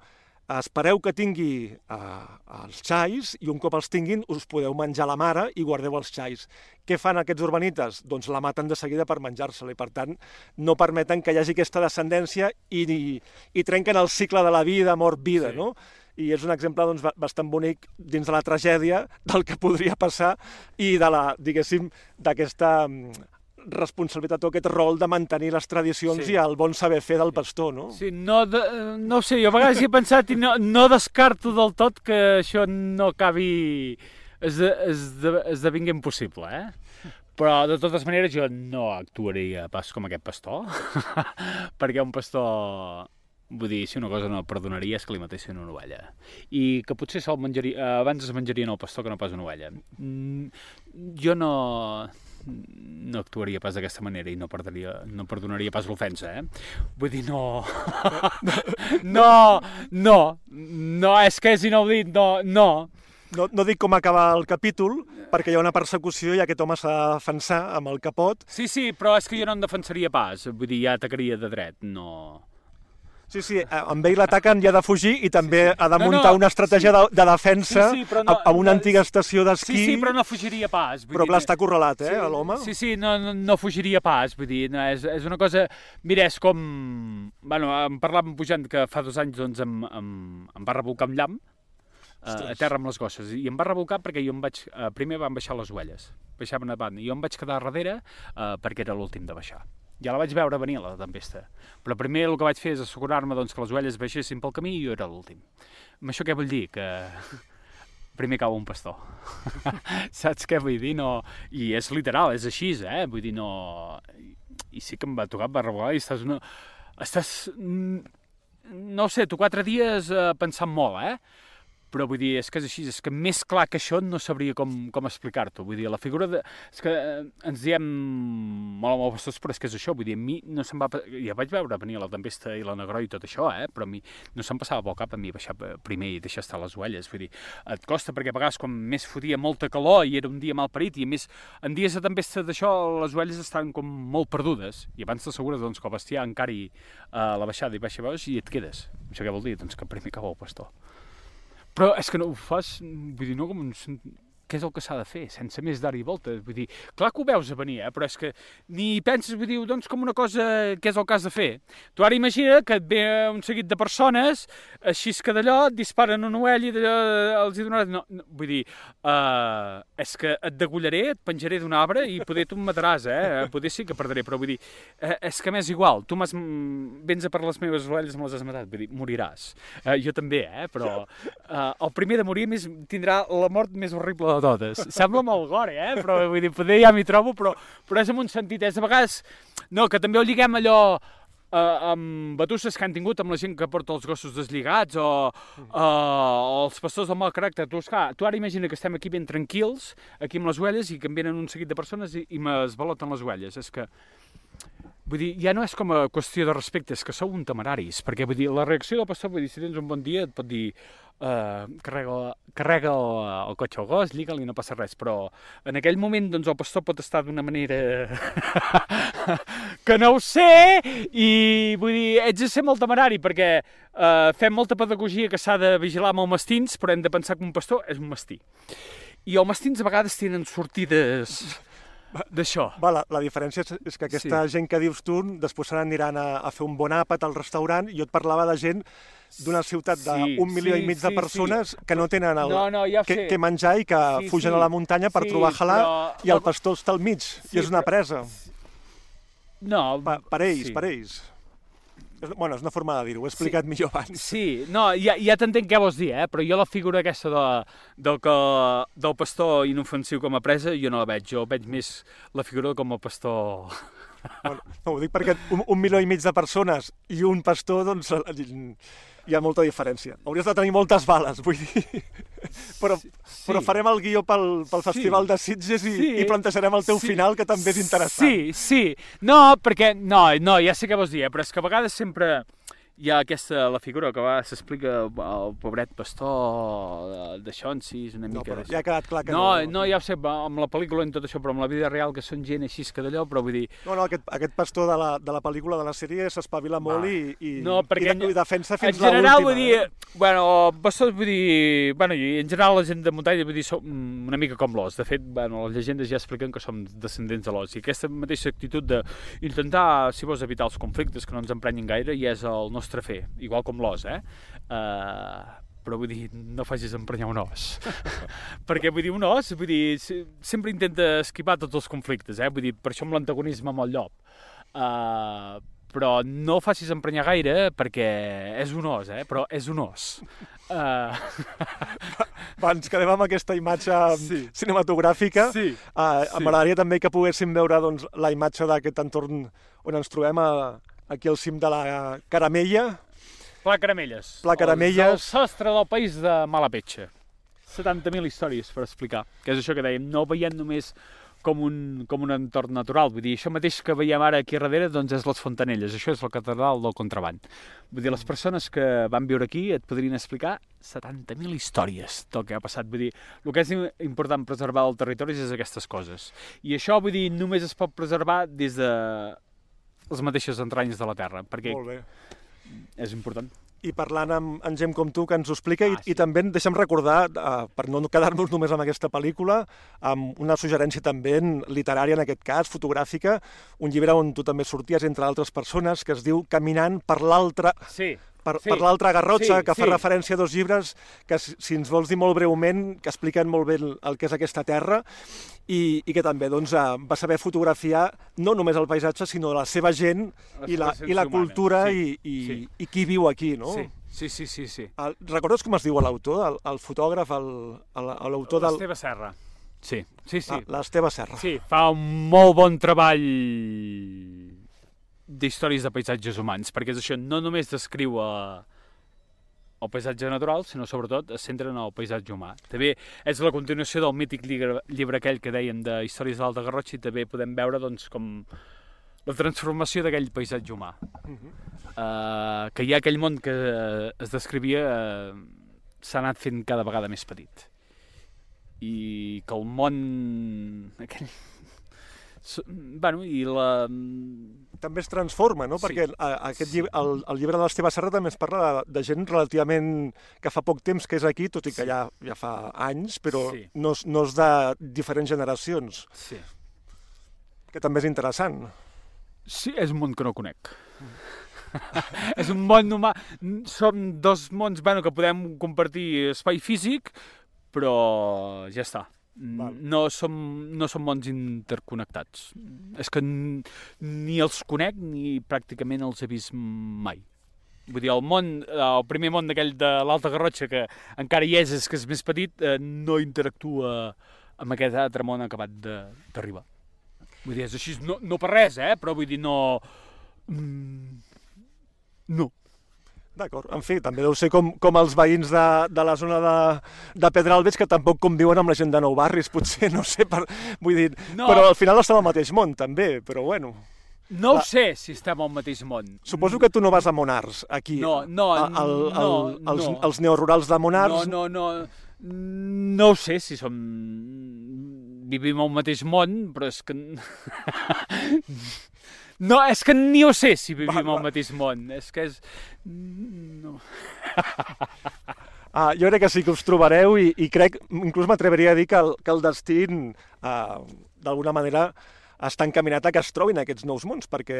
espereu que tingui eh, els xais i un cop els tinguin us podeu menjar la mare i guardeu els xais. Què fan aquests urbanites? Doncs la maten de seguida per menjar-se-la i per tant no permeten que hi hagi aquesta descendència i, i, i trenquen el cicle de la vida, mort, vida, Sí. no? I és un exemple doncs, ba- bastant bonic dins de la tragèdia del que podria passar i de la, diguéssim, d'aquesta mm, responsabilitat o aquest rol de mantenir les tradicions Sí. i el bon saber fer del pastor, no? Sí, no, de, no ho sé, jo a vegades hi he pensat i no, no descarto del tot que això no acabi esde, esde, esdevinguent possible, eh? Però, de totes maneres, jo no actuaria pas com aquest pastor, perquè un pastor, vull dir, si una cosa no perdonaria és que li matessin una ovella. I que potser se'l menjaria, abans es menjarien el pastor que no pas una ovella. Mm, jo no, no actuaria pas d'aquesta manera i no, perdonaria, no perdonaria pas l'ofensa, eh? Vull dir, no... no, no, no, és que és inaudit, no, no. No, no dic com acabar el capítol, perquè hi ha una persecució i aquest home s'ha de defensar amb el capot. Sí, sí, però és que jo no em defensaria pas, vull dir, ja atacaria de dret, no... Sí, sí, eh, amb ell l'ataquen i ha de fugir i també ha de No, muntar no, una estratègia de, de defensa Sí, sí, no- a, a una antiga estació d'esquí, Sí, sí, però no fugiria pas. Vull però dir, està correlat, eh, Sí, l'home? Sí, sí, no, no, no fugiria pas, vull dir, no, és, és una cosa... Mira, és com... Bueno, em parlàvem pujant que fa dos anys doncs, em, em, em va revolcar un llamp eh, a terra amb les gosses, i em va revolcar perquè jo em vaig... Eh, primer van baixar les ovelles, baixaven avant, i jo em vaig quedar darrere eh, perquè era l'últim de baixar. Ja la vaig veure venir, la tempesta. Però primer el que vaig fer és assegurar-me doncs, que les ovelles baixessin pel camí i jo era l'últim. Amb això què vull dir? Que primer cau un pastor. Saps què vull dir? No... I és literal, és així, eh? Vull dir, no... I, sí que em va tocar, em va i estàs una... Estàs... mm, No sé, tu quatre dies eh, pensant molt, eh? Però vull dir, és que és així, és que més clar que això no sabria com, com explicar-t'ho. Vull dir, la figura de... És que eh, ens diem molt pastors, però és que és això, vull dir, a mi no se'm va... Ja vaig veure venir la tempesta i la negró i tot això, eh? Però a mi no se'm passava pel cap a mi baixar eh, primer i deixar estar les ovelles. Vull dir, et costa perquè a vegades quan més fotia molta calor i era un dia mal parit i a més en dies de tempesta d'això les ovelles estan com molt perdudes i abans t'assegures doncs, que el bestiar encari uh, la baixada i baixa baix i et quedes. Això què vol dir? Doncs que primer cau el pastor. Però és que no ho fas, vull dir, no com un... Què és el que s'ha de fer, sense més dar i volta? Vull dir, clar que ho veus a venir, eh? però és que ni penses, vull dir, doncs com una cosa que és el cas de fer. Tu ara imagina que et ve un seguit de persones, així que d'allò, et disparen una ovella i d'allò els hi donaràs... No, no, vull dir, uh, és que et degullaré, et penjaré d'un arbre i poder tu em mataràs, eh? Poder sí que perdré, però vull dir, eh, és que m'és igual, tu m'has... vens a per les meves ovelles, me les has matat, vull dir, moriràs. Eh, jo també, eh? Però uh, el primer de morir més, tindrà la mort més horrible de totes. Sembla molt gore, eh? Però vull dir, poder ja m'hi trobo, però, però és en un sentit, és a vegades... No, que també ho lliguem allò eh, amb batusses que han tingut amb la gent que porta els gossos deslligats o, eh, o els pastors del mal caràcter. Tu, esclar, tu ara imagina que estem aquí ben tranquils, aquí amb les ovelles, i que em venen un seguit de persones i, i m'esbaloten les ovelles. És que Vull dir, ja no és com a qüestió de respecte, és que sou un temeraris, perquè vull dir, la reacció del pastor, vull dir, si tens un bon dia et pot dir uh, carrega, carrega el, el cotxe al gos, lliga-li, no passa res, però en aquell moment doncs, el pastor pot estar d'una manera que no ho sé i vull dir, ets de ser molt temerari perquè uh, fem molta pedagogia que s'ha de vigilar amb els mastins, però hem de pensar que un pastor és un mastí. I els mastins a vegades tenen sortides d'això. La, la diferència és, és que aquesta Sí. gent que dius tu després se n'aniran a, a fer un bon àpat al restaurant i jo et parlava de gent d'una ciutat d'un Sí, milió sí, i mig de sí, persones que no tenen el, No, no, ja que, sé. que menjar i que Sí, fugen sí. a la muntanya per Sí, trobar halà però- i el pastor està al mig Sí, i és una però- presa No, per, per ells, sí. per ells. Bueno, és una forma de dir-ho, ho he explicat millor abans. Sí, no, ja, ja t'entenc què vols dir, eh? però jo la figura aquesta de, del, que, del pastor inofensiu com a presa, jo no la veig, jo veig més la figura com a pastor... Bueno, no, ho dic perquè un, un milió i mig de persones i un pastor, doncs hi ha molta diferència. Hauries de tenir moltes bales, vull dir. Però, Sí. però farem el guió pel, pel Festival de Sitges i, Sí. i plantejarem el teu Sí. final, que també és interessant. Sí, sí. No, perquè... No, no, ja sé què vols dir, eh? però és que a vegades sempre hi ha aquesta, la figura que va s'explica el pobret pastor eh, d'això en si és una No, mica... però d'això. ja ha quedat clar que no, no. no, ja ho sé, amb la pel·lícula i tot això, però amb la vida real que són gent així que d'allò, però vull dir... No, no, aquest, aquest pastor de la, de la pel·lícula, de la sèrie, s'espavila molt i, i, No, perquè i, de, i defensa fins en general, l'última. vull dir, eh? bueno, bastons, vull dir, bueno, i en general la gent de muntanya, vull dir, som una mica com l'os. De fet, bueno, les llegendes ja expliquen que som descendents de l'os. I aquesta mateixa actitud d'intentar, si vols, evitar els conflictes que no ens emprenyin gaire, i és el nostre fer, igual com l'os, eh? Uh, però vull dir, no facis emprenyar un os. Perquè vull dir, un os, vull dir, se- sempre intenta esquivar tots els conflictes, eh? Vull dir, per això amb l'antagonisme amb el llop. Uh, però no facis emprenyar gaire perquè és un os, eh? Però és un os. Uh, Va, ens quedem amb aquesta imatge Sí. cinematogràfica. Sí, Uh, sí. M'agradaria també que poguéssim veure doncs, la imatge d'aquest entorn on ens trobem a, aquí al cim de la Caramella. Pla Caramelles. Pla Caramelles. El sostre del país de Malapetxa. 70.000 històries per explicar. Que és això que dèiem, no veient només com un, com un entorn natural. Vull dir, això mateix que veiem ara aquí darrere doncs és les Fontanelles, això és la catedral del contraband. Vull dir, les persones que van viure aquí et podrien explicar 70.000 històries del que ha passat. Vull dir, el que és im- important preservar del territori és aquestes coses. I això, vull dir, només es pot preservar des de les mateixes entranyes de la Terra, perquè Molt bé. és important. I parlant amb en gent com tu, que ens ho explica, Ah, i, sí. i també deixa'm recordar, uh, per no quedar-nos només amb aquesta pel·lícula, amb una suggerència també en- literària, en aquest cas, fotogràfica, un llibre on tu també sorties, entre altres persones, que es diu Caminant per l'altra Sí, per, Sí, per l'altra Garrotxa, sí, que fa sí. referència a dos llibres que, si, ens vols dir molt breument, que expliquen molt bé el, el que és aquesta terra i, i que també doncs, eh, va saber fotografiar no només el paisatge, sinó la seva gent i la, i la humana, cultura sí, i, i, sí. i qui viu aquí, no? sí, sí, sí, sí, sí. El, recordes com es diu l'autor, el, el fotògraf, l'autor del... L'Esteve Serra. Sí, sí, sí. Ah, L'Esteve Serra. Sí, fa un molt bon treball d'històries de paisatges humans, perquè és això, no només descriu eh, el paisatge natural, sinó sobretot es centra en el paisatge humà. També és la continuació del mític llibre, llibre aquell que dèiem de Històries de l'Alta Garrotxa i també podem veure doncs, com la transformació d'aquell paisatge humà. Uh, que hi ha aquell món que eh, es descrivia uh, s'ha anat fent cada vegada més petit i que el món aquell bueno, i la També es transforma, no? Sí. Perquè a, aquest Sí. llibre, el, el llibre de l'Esteve Serra també es parla de, de gent relativament que fa poc temps que és aquí, tot i que Sí. ja, ja fa anys, però Sí. no, no és de diferents generacions, sí. que també és interessant. sí, és un món que no conec és un món humà som dos mons bueno, que podem compartir espai físic però ja està. No som, no som mons interconnectats és que ni els conec ni pràcticament els he vist mai Vull dir, el món, el primer món d'aquell de l'Alta Garrotxa, que encara hi és, és que és més petit, eh, no interactua amb aquest altre món acabat d'arribar. Vull dir, és així, no, no per res, eh? però vull dir, no... Mm, no. D'acord, en fi, també deu ser com, com els veïns de, de la zona de, de Pedralbes, que tampoc conviuen amb la gent de Nou Barris, potser, no sé, per, vull dir, No. però al final estem al mateix món, també, però bueno. No La- ho sé si estem al mateix món. Suposo que tu no vas a Monars, aquí. No, no, a- al, al, no, els, no. els neorurals de Monars. No, no, no. No ho sé si som... Vivim al mateix món, però és que... No, és que ni ho sé si vivim Va, va. al mateix món. És que és... No. Ah, jo crec que sí que us trobareu i, i crec, inclús m'atreveria a dir que el, que el destí, ah, d'alguna manera, està encaminat a que es trobin aquests nous mons, perquè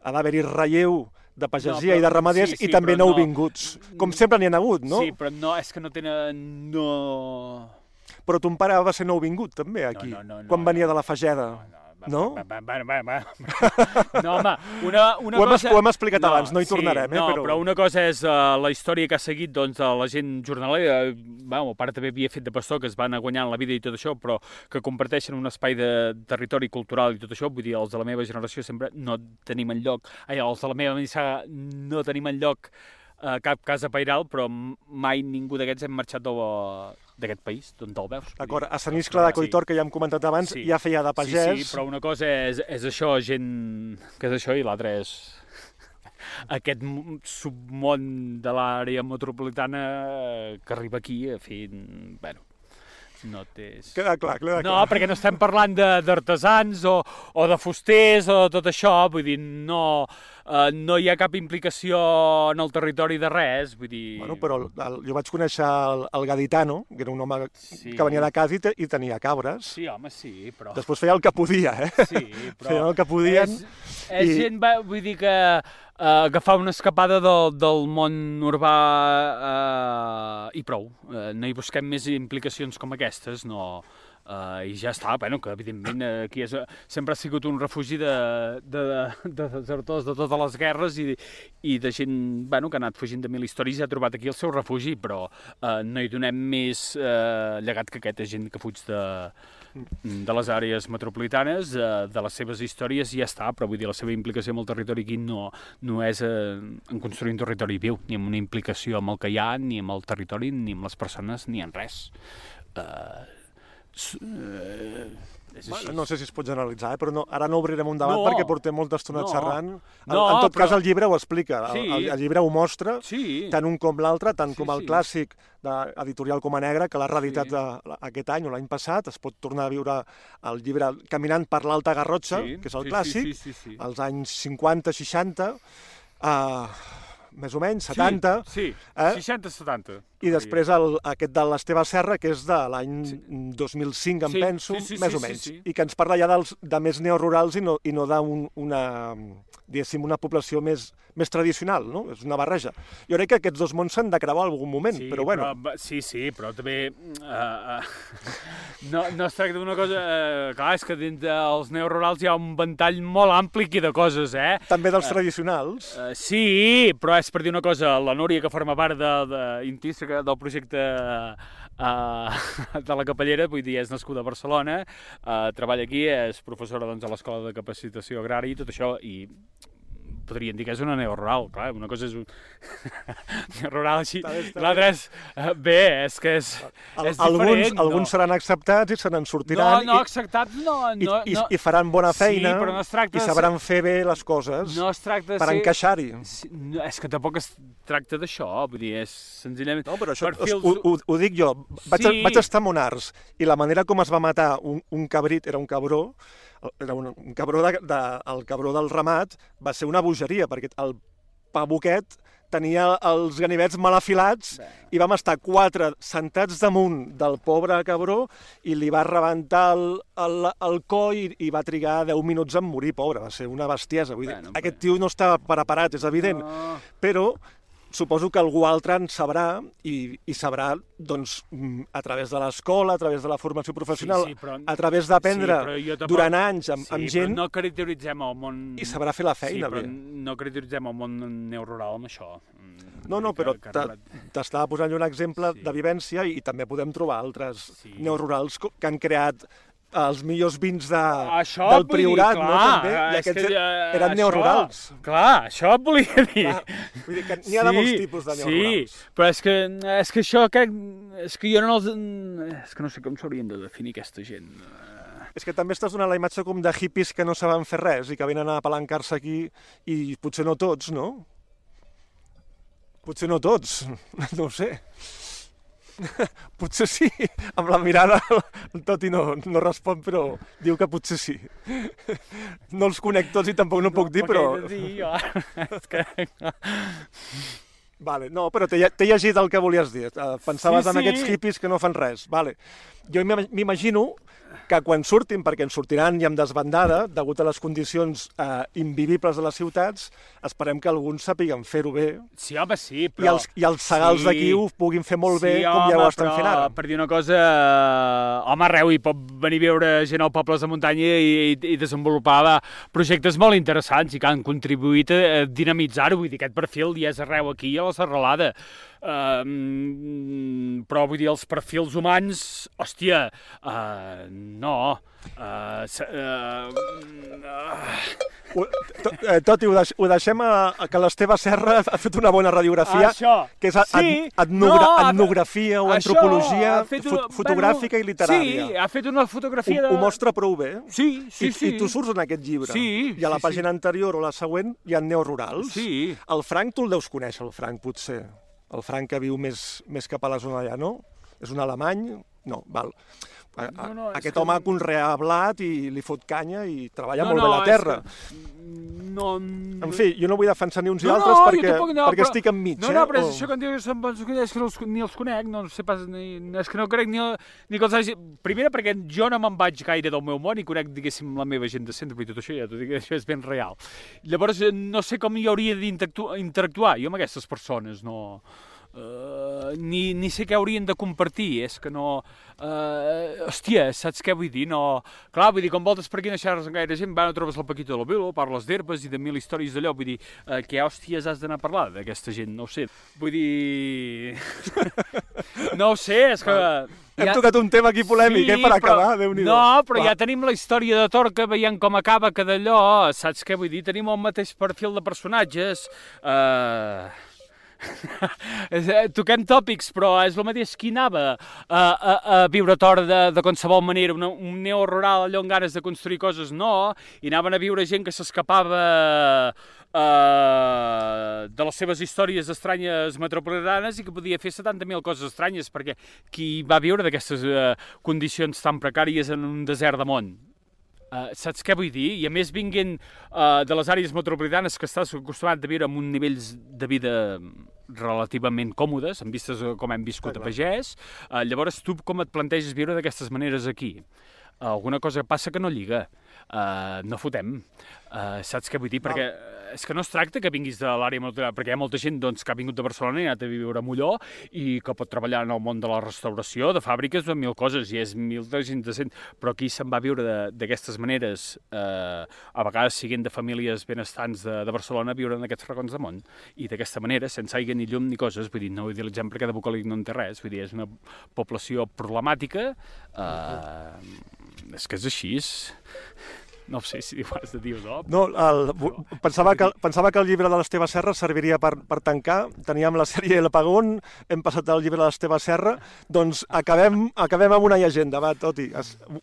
ha d'haver-hi relleu de pagesia però- i de ramaders sí, sí, i també però no- nouvinguts, com sempre n'hi ha hagut, no? Sí, però no, és que no tenen... No... Però ton pare va ser nouvingut també aquí, no, no, no, quan venia no. de la Fageda. No? Va, va, va, va, va. No, home, una, una Ho hem- cosa... ho hem explicat abans, no hi tornarem, eh, no, però- però... una cosa és uh, la història que ha seguit doncs, de la gent jornalera. Bueno, el pare també havia fet de pastor, que es van guanyant la vida i tot això, però que comparteixen un espai de territori cultural i tot això. Vull dir, els de la meva generació sempre no tenim enlloc... Ai, els de la meva nissaga no tenim enlloc a cap casa pairal, però mai ningú d'aquests hem marxat d'aquest país, d'on te'l veus. D'acord, a Sant Iscle de sí. Colltor, que ja hem comentat abans, Sí. ja feia de pagès. Sí, sí, però una cosa és, és això, gent que és això, i l'altra és aquest submón de l'àrea metropolitana eh, que arriba aquí a fer... Bueno, no té... Queda clar, queda No, clar. perquè no estem parlant de- d'artesans o, o de fusters o tot això, vull dir, no, eh, no hi ha cap implicació en el territori de res, vull dir... Bueno, però el, el, jo vaig conèixer el, el Gaditano, que era un home Sí. que venia de casa i, te, i tenia cabres. Sí, home, sí, però... Després feia el que podia, eh? Sí, però... Feien el que podien. És, és i- gent, va, vull dir que uh, agafar una escapada del, del món urbà uh, i prou. Uh, no hi busquem més implicacions com aquestes, no... Uh, I ja està, bueno, que evidentment eh, aquí és, sempre ha sigut un refugi de, de, de desertors de totes les guerres i, i de gent bueno, que ha anat fugint de mil històries i ha trobat aquí el seu refugi, però uh, no hi donem més uh, llegat que aquest, és gent que fuig de, de les àrees metropolitanes, de les seves històries i ja està, però vull dir, la seva implicació amb el territori aquí no, no és en construir un territori viu, ni amb una implicació amb el que hi ha, ni amb el territori, ni amb les persones, ni en res. Eh, S- Eh, és així. Bueno, no sé si es pot generalitzar, eh? però no, ara no obrirem un debat No. perquè portem molta estona No. xerrant. En, No, en tot però- cas, el llibre ho explica. El, Sí. el, el llibre ho mostra, Sí. tant un com l'altre, tant Sí, com el sí. clàssic d'editorial Coma Negra, que l'ha reeditat Sí. sí. aquest any o l'any passat, es pot tornar a viure el llibre Caminant per l'Alta Garrotxa, Sí, que és el sí, clàssic, sí, sí, sí, sí. als anys 50-60, uh, més o menys, 70, Sí, sí. eh? 60-70. i després el, aquest de l'Esteve Serra, que és de l'any 2005, em Sí, penso, sí, sí, més sí, o sí, menys, sí. i que ens parla ja dels, de més neorurals i no, i no d'una, diguéssim, una població més, més tradicional, no? És una barreja. Jo crec que aquests dos mons s'han de creuar algun moment, Sí, però bueno, Però, sí, sí, però també... Uh, uh, no, no es tracta d'una cosa... Uh, clar, és que dins dels neorurals hi ha un ventall molt ampli aquí de coses, eh? també dels tradicionals. Uh, sí, però és per dir una cosa, la Núria, que forma part de, de del projecte uh, de la Capellera, vull dir, és nascuda a Barcelona, uh, treballa aquí, és professora doncs, a l'Escola de Capacitació Agrària i tot això, i podrien dir que és una neorural, clar, una cosa és un neorural així, l'altra és, eh, bé, és que és, Al, és alguns, diferent, alguns no. seran acceptats i se n'en No, sortiran no, i, acceptats no, i, no, i, no, i faran bona Sí, feina però no es tracta i de ser- sabran fer bé les coses no es tracta de per ser... encaixar-hi. Sí, no, és que tampoc es tracta d'això, vull dir, és senzillament... No, però això perfils- ho, ho, ho dic jo. Vaig, Sí. vaig estar a Monars i la manera com es va matar un, un cabrit, era un cabró, era un, un cabró de, de, el cabró del ramat, va ser una bogeria, perquè el pabuquet tenia els ganivets mal afilats i vam estar quatre sentats damunt del pobre cabró i li va rebentar el, el, el coll i, i va trigar 10 minuts en morir, pobre, va ser una bestiesa. Vull dir, Bueno, aquest tio no estava preparat, és evident, No. però suposo que algú altre en sabrà i, i sabrà doncs, mm, a través de l'escola, a través de la formació professional, Sí, sí, però- a través d'aprendre Sí, tampoc- durant anys amb, Sí, amb gent no caracteritzem el món... i sabrà fer la feina sí, però bé. no caracteritzem el món neorural amb això. No, no, Que- però t'estava posant un exemple Sí. de vivència i també podem trobar altres Sí. neorurals co- que han creat els millors vins de, Això del vull dir, Priorat, clar, no, també? I aquests que, eren això- neorurals. Clar, això et volia dir. Clar, vull dir que n'hi ha de molts tipus de neorurals. Sí, però és que, és que això crec... És que jo no els... És que no sé com s'haurien de definir aquesta gent. És que també estàs donant la imatge com de hippies que no saben fer res i que venen a apalancar-se aquí i potser no tots, no? Potser no tots, no ho sé. Potser sí, amb la mirada el Toti no, no respon, però diu que potser sí. No els conec tots i tampoc no, puc dir, però... jo, és que... Vale, no, però t'he llegit el que volies dir. Eh, Pensaves Sí, en sí. aquests hippies que no fan res. Vale. Jo m'ima- m'imagino que quan surtin, perquè en sortiran i amb desbandada, degut a les condicions eh, invivibles de les ciutats, esperem que alguns sàpiguen fer-ho bé Sí, home, sí, i però... els, i els segals Sí. d'aquí ho puguin fer molt bé, sí, com ja home, ho estan però, fent ara. Per dir una cosa, eh, home, arreu hi pot venir a veure gent als pobles de muntanya i, i, i desenvolupar projectes molt interessants i que han contribuït a, a dinamitzar-ho. Vull dir, aquest perfil ja és arreu aquí, a la serralada. Uh, però vull dir, els perfils humans, hòstia, uh, no. Uh, uh, uh, Toti, ho, deix, ho deixem a, a que l'Esteve Serra ha fet una bona radiografia, Això, que és a- sí, et- etnogra, no, etnografia o això, antropologia fet fo una- fotogràfica bueno, i literària. Sí, ha fet una fotografia ho, de... ho mostra prou bé. Sí, sí, I, sí. I tu surts en aquest llibre. Sí, I a la sí, pàgina anterior o la següent hi ha neorurals. Sí. El Frank tu el deus conèixer, el Frank, potser. El Frank que viu més, més cap a la zona allà, no? És un alemany? No, val. A, a, No, no, aquest que- home conrea blat i li fot canya i treballa No, molt no, bé la terra. que- No, En fi, jo no vull defensar ni uns no, i altres no, perquè, tampoc no, perquè però, estic enmig, no, eh? No, però és O- això que em dius que són bons és que no els, ni els conec, no sé pas, ni, és que no crec ni, ni que els hagi... Primera, perquè jo no me'n vaig gaire del meu món i conec, diguéssim, la meva gent de centre, i tot això ja t'ho dic, això és ben real. Llavors, no sé com hi hauria d'interactuar jo amb aquestes persones, no... Uh, ni, ni sé què haurien de compartir, és que no... Uh, hòstia, saps què vull dir? No... Clar, vull dir, quan voltes per aquí no xerres amb gaire gent, va, no trobes el Paquito de la Vila, parles d'herbes i de mil històries d'allò, vull dir, uh, què hòsties has d'anar a parlar d'aquesta gent? No ho sé. Vull dir... no ho sé, és que... Hem tocat un tema aquí polèmic, eh, per però- acabar, déu nhi No, però ja tenim la història de Torca, veient com acaba que d'allò, saps què vull dir? Tenim el mateix perfil de personatges. Uh... Eh, Toquem tòpics, però és el mateix qui anava a, a, a viure a Tor de, de qualsevol manera, una, un neorural allò amb ganes de construir coses, no, i anaven a viure gent que s'escapava eh, de les seves històries estranyes metropolitanes i que podia fer 70.000 coses estranyes, perquè qui va viure d'aquestes eh, condicions tan precàries en un desert de món? Uh, saps què vull dir? I a més vinguent uh, de les àrees metropolitanes que estàs acostumat a viure amb uns nivells de vida relativament còmodes, en vistes com hem viscut a pagès, uh, llavors tu com et planteges viure d'aquestes maneres aquí? Alguna cosa passa que no lliga. Uh, no fotem. Uh, saps què vull dir? Perquè és que no es tracta que vinguis de l'àrea metropolitana, perquè hi ha molta gent doncs, que ha vingut de Barcelona i ha anat a viure a Molló i que pot treballar en el món de la restauració, de fàbriques, de mil coses, i és mil de gent decent, però aquí se'n va viure de- d'aquestes maneres, eh, a vegades siguent de famílies benestants de, de Barcelona, viure en aquests racons de món, i d'aquesta manera, sense aigua ni llum ni coses, vull dir, no ho utilitzem perquè de bucòlic no en té res, vull dir, és una població problemàtica, eh, és que és així, és... no sé si ho has de dir o no, No, el, pensava, que, pensava que el llibre de l'Esteve Serra serviria per, per tancar. Teníem la sèrie El Apagón, hem passat al llibre de l'Esteve Serra, doncs acabem, acabem amb una llegenda, va, Toti.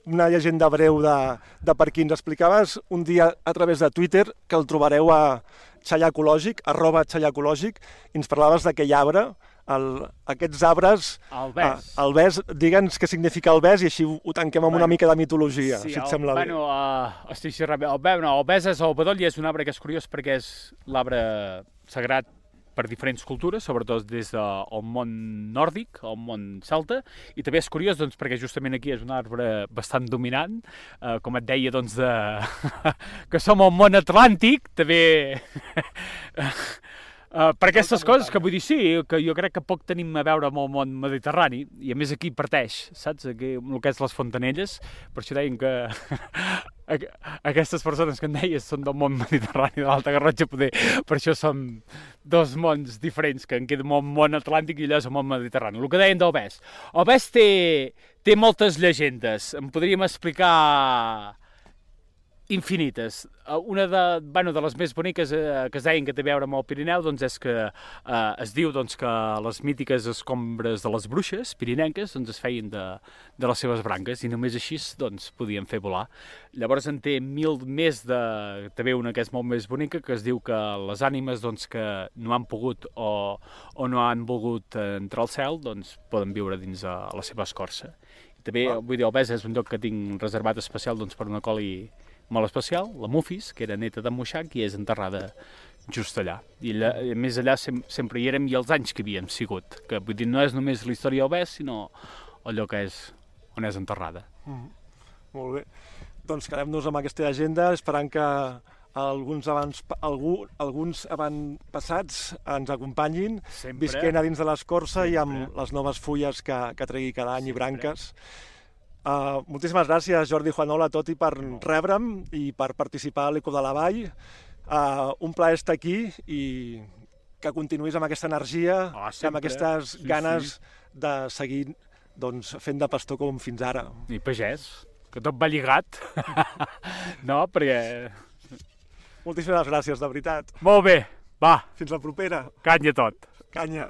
Una llegenda breu de, de per qui ens explicaves un dia a través de Twitter, que el trobareu a Xallà Ecològic, arroba Xallà Ecològic, i ens parlaves d'aquell arbre, el, aquests arbres... El bes. Ah, el bes, digue'ns què significa el bes i així ho, ho tanquem amb una mica de mitologia, si et el, sembla bé. bueno, uh, estic xerrant bé. El, no, el bes és el bedoll i és un arbre que és curiós perquè és l'arbre sagrat per diferents cultures, sobretot des del món nòrdic, el món celta, i també és curiós doncs, perquè justament aquí és un arbre bastant dominant, eh, com et deia, doncs, de... que som al món atlàntic, també... Uh, per aquestes coses que vull dir, sí, que jo crec que poc tenim a veure amb el món mediterrani, i a més aquí parteix, saps, aquí, amb el que és les fontanelles, per això deien que aqu- aquestes persones que em deies són del món mediterrani de l'Alta Garrotxa, poder, per això som dos mons diferents, que en queda un món atlàntic i allò és el món mediterrani. El que deien del Bes. El Bes té, té moltes llegendes, en podríem explicar infinites. Eh, Una de, bueno, de les més boniques eh, que es deien que té a veure amb el Pirineu doncs és que eh, es diu doncs, que les mítiques escombres de les bruixes pirinenques doncs, es feien de, de les seves branques i només així doncs, podien fer volar. Llavors en té mil més de... també una que és molt més bonica que es diu que les ànimes doncs, que no han pogut o, o no han volgut entrar al cel doncs, poden viure dins a, la seva escorça. I també, vull dir, el Bes és un lloc que tinc reservat especial doncs, per una coli molt especial, la Mufis, que era neta d'en Moixac i és enterrada just allà. I allà, a més allà sem sempre hi érem i els anys que havíem sigut. Que vull dir, no és només la història Bes, sinó lloc que és on és enterrada. Molt bé. Doncs quedem-nos amb aquesta agenda, esperant que alguns, abans, algú, alguns avantpassats ens acompanyin, Sempre. visquent a dins de l'escorça i amb Sempre. les noves fulles que, que tregui cada any i branques. Uh, moltíssimes gràcies, Jordi Juanola, a Toti, per rebre'm i per participar a l'Eco de la Vall. Uh, un plaer estar aquí i que continuïs amb aquesta energia, Ah, i sempre. amb aquestes Sí, ganes sí. de seguir doncs, fent de pastor com fins ara. I pagès, que tot va lligat. no, perquè... Moltíssimes gràcies, de veritat. Molt bé, va, Fins la propera. canya tot. Canya.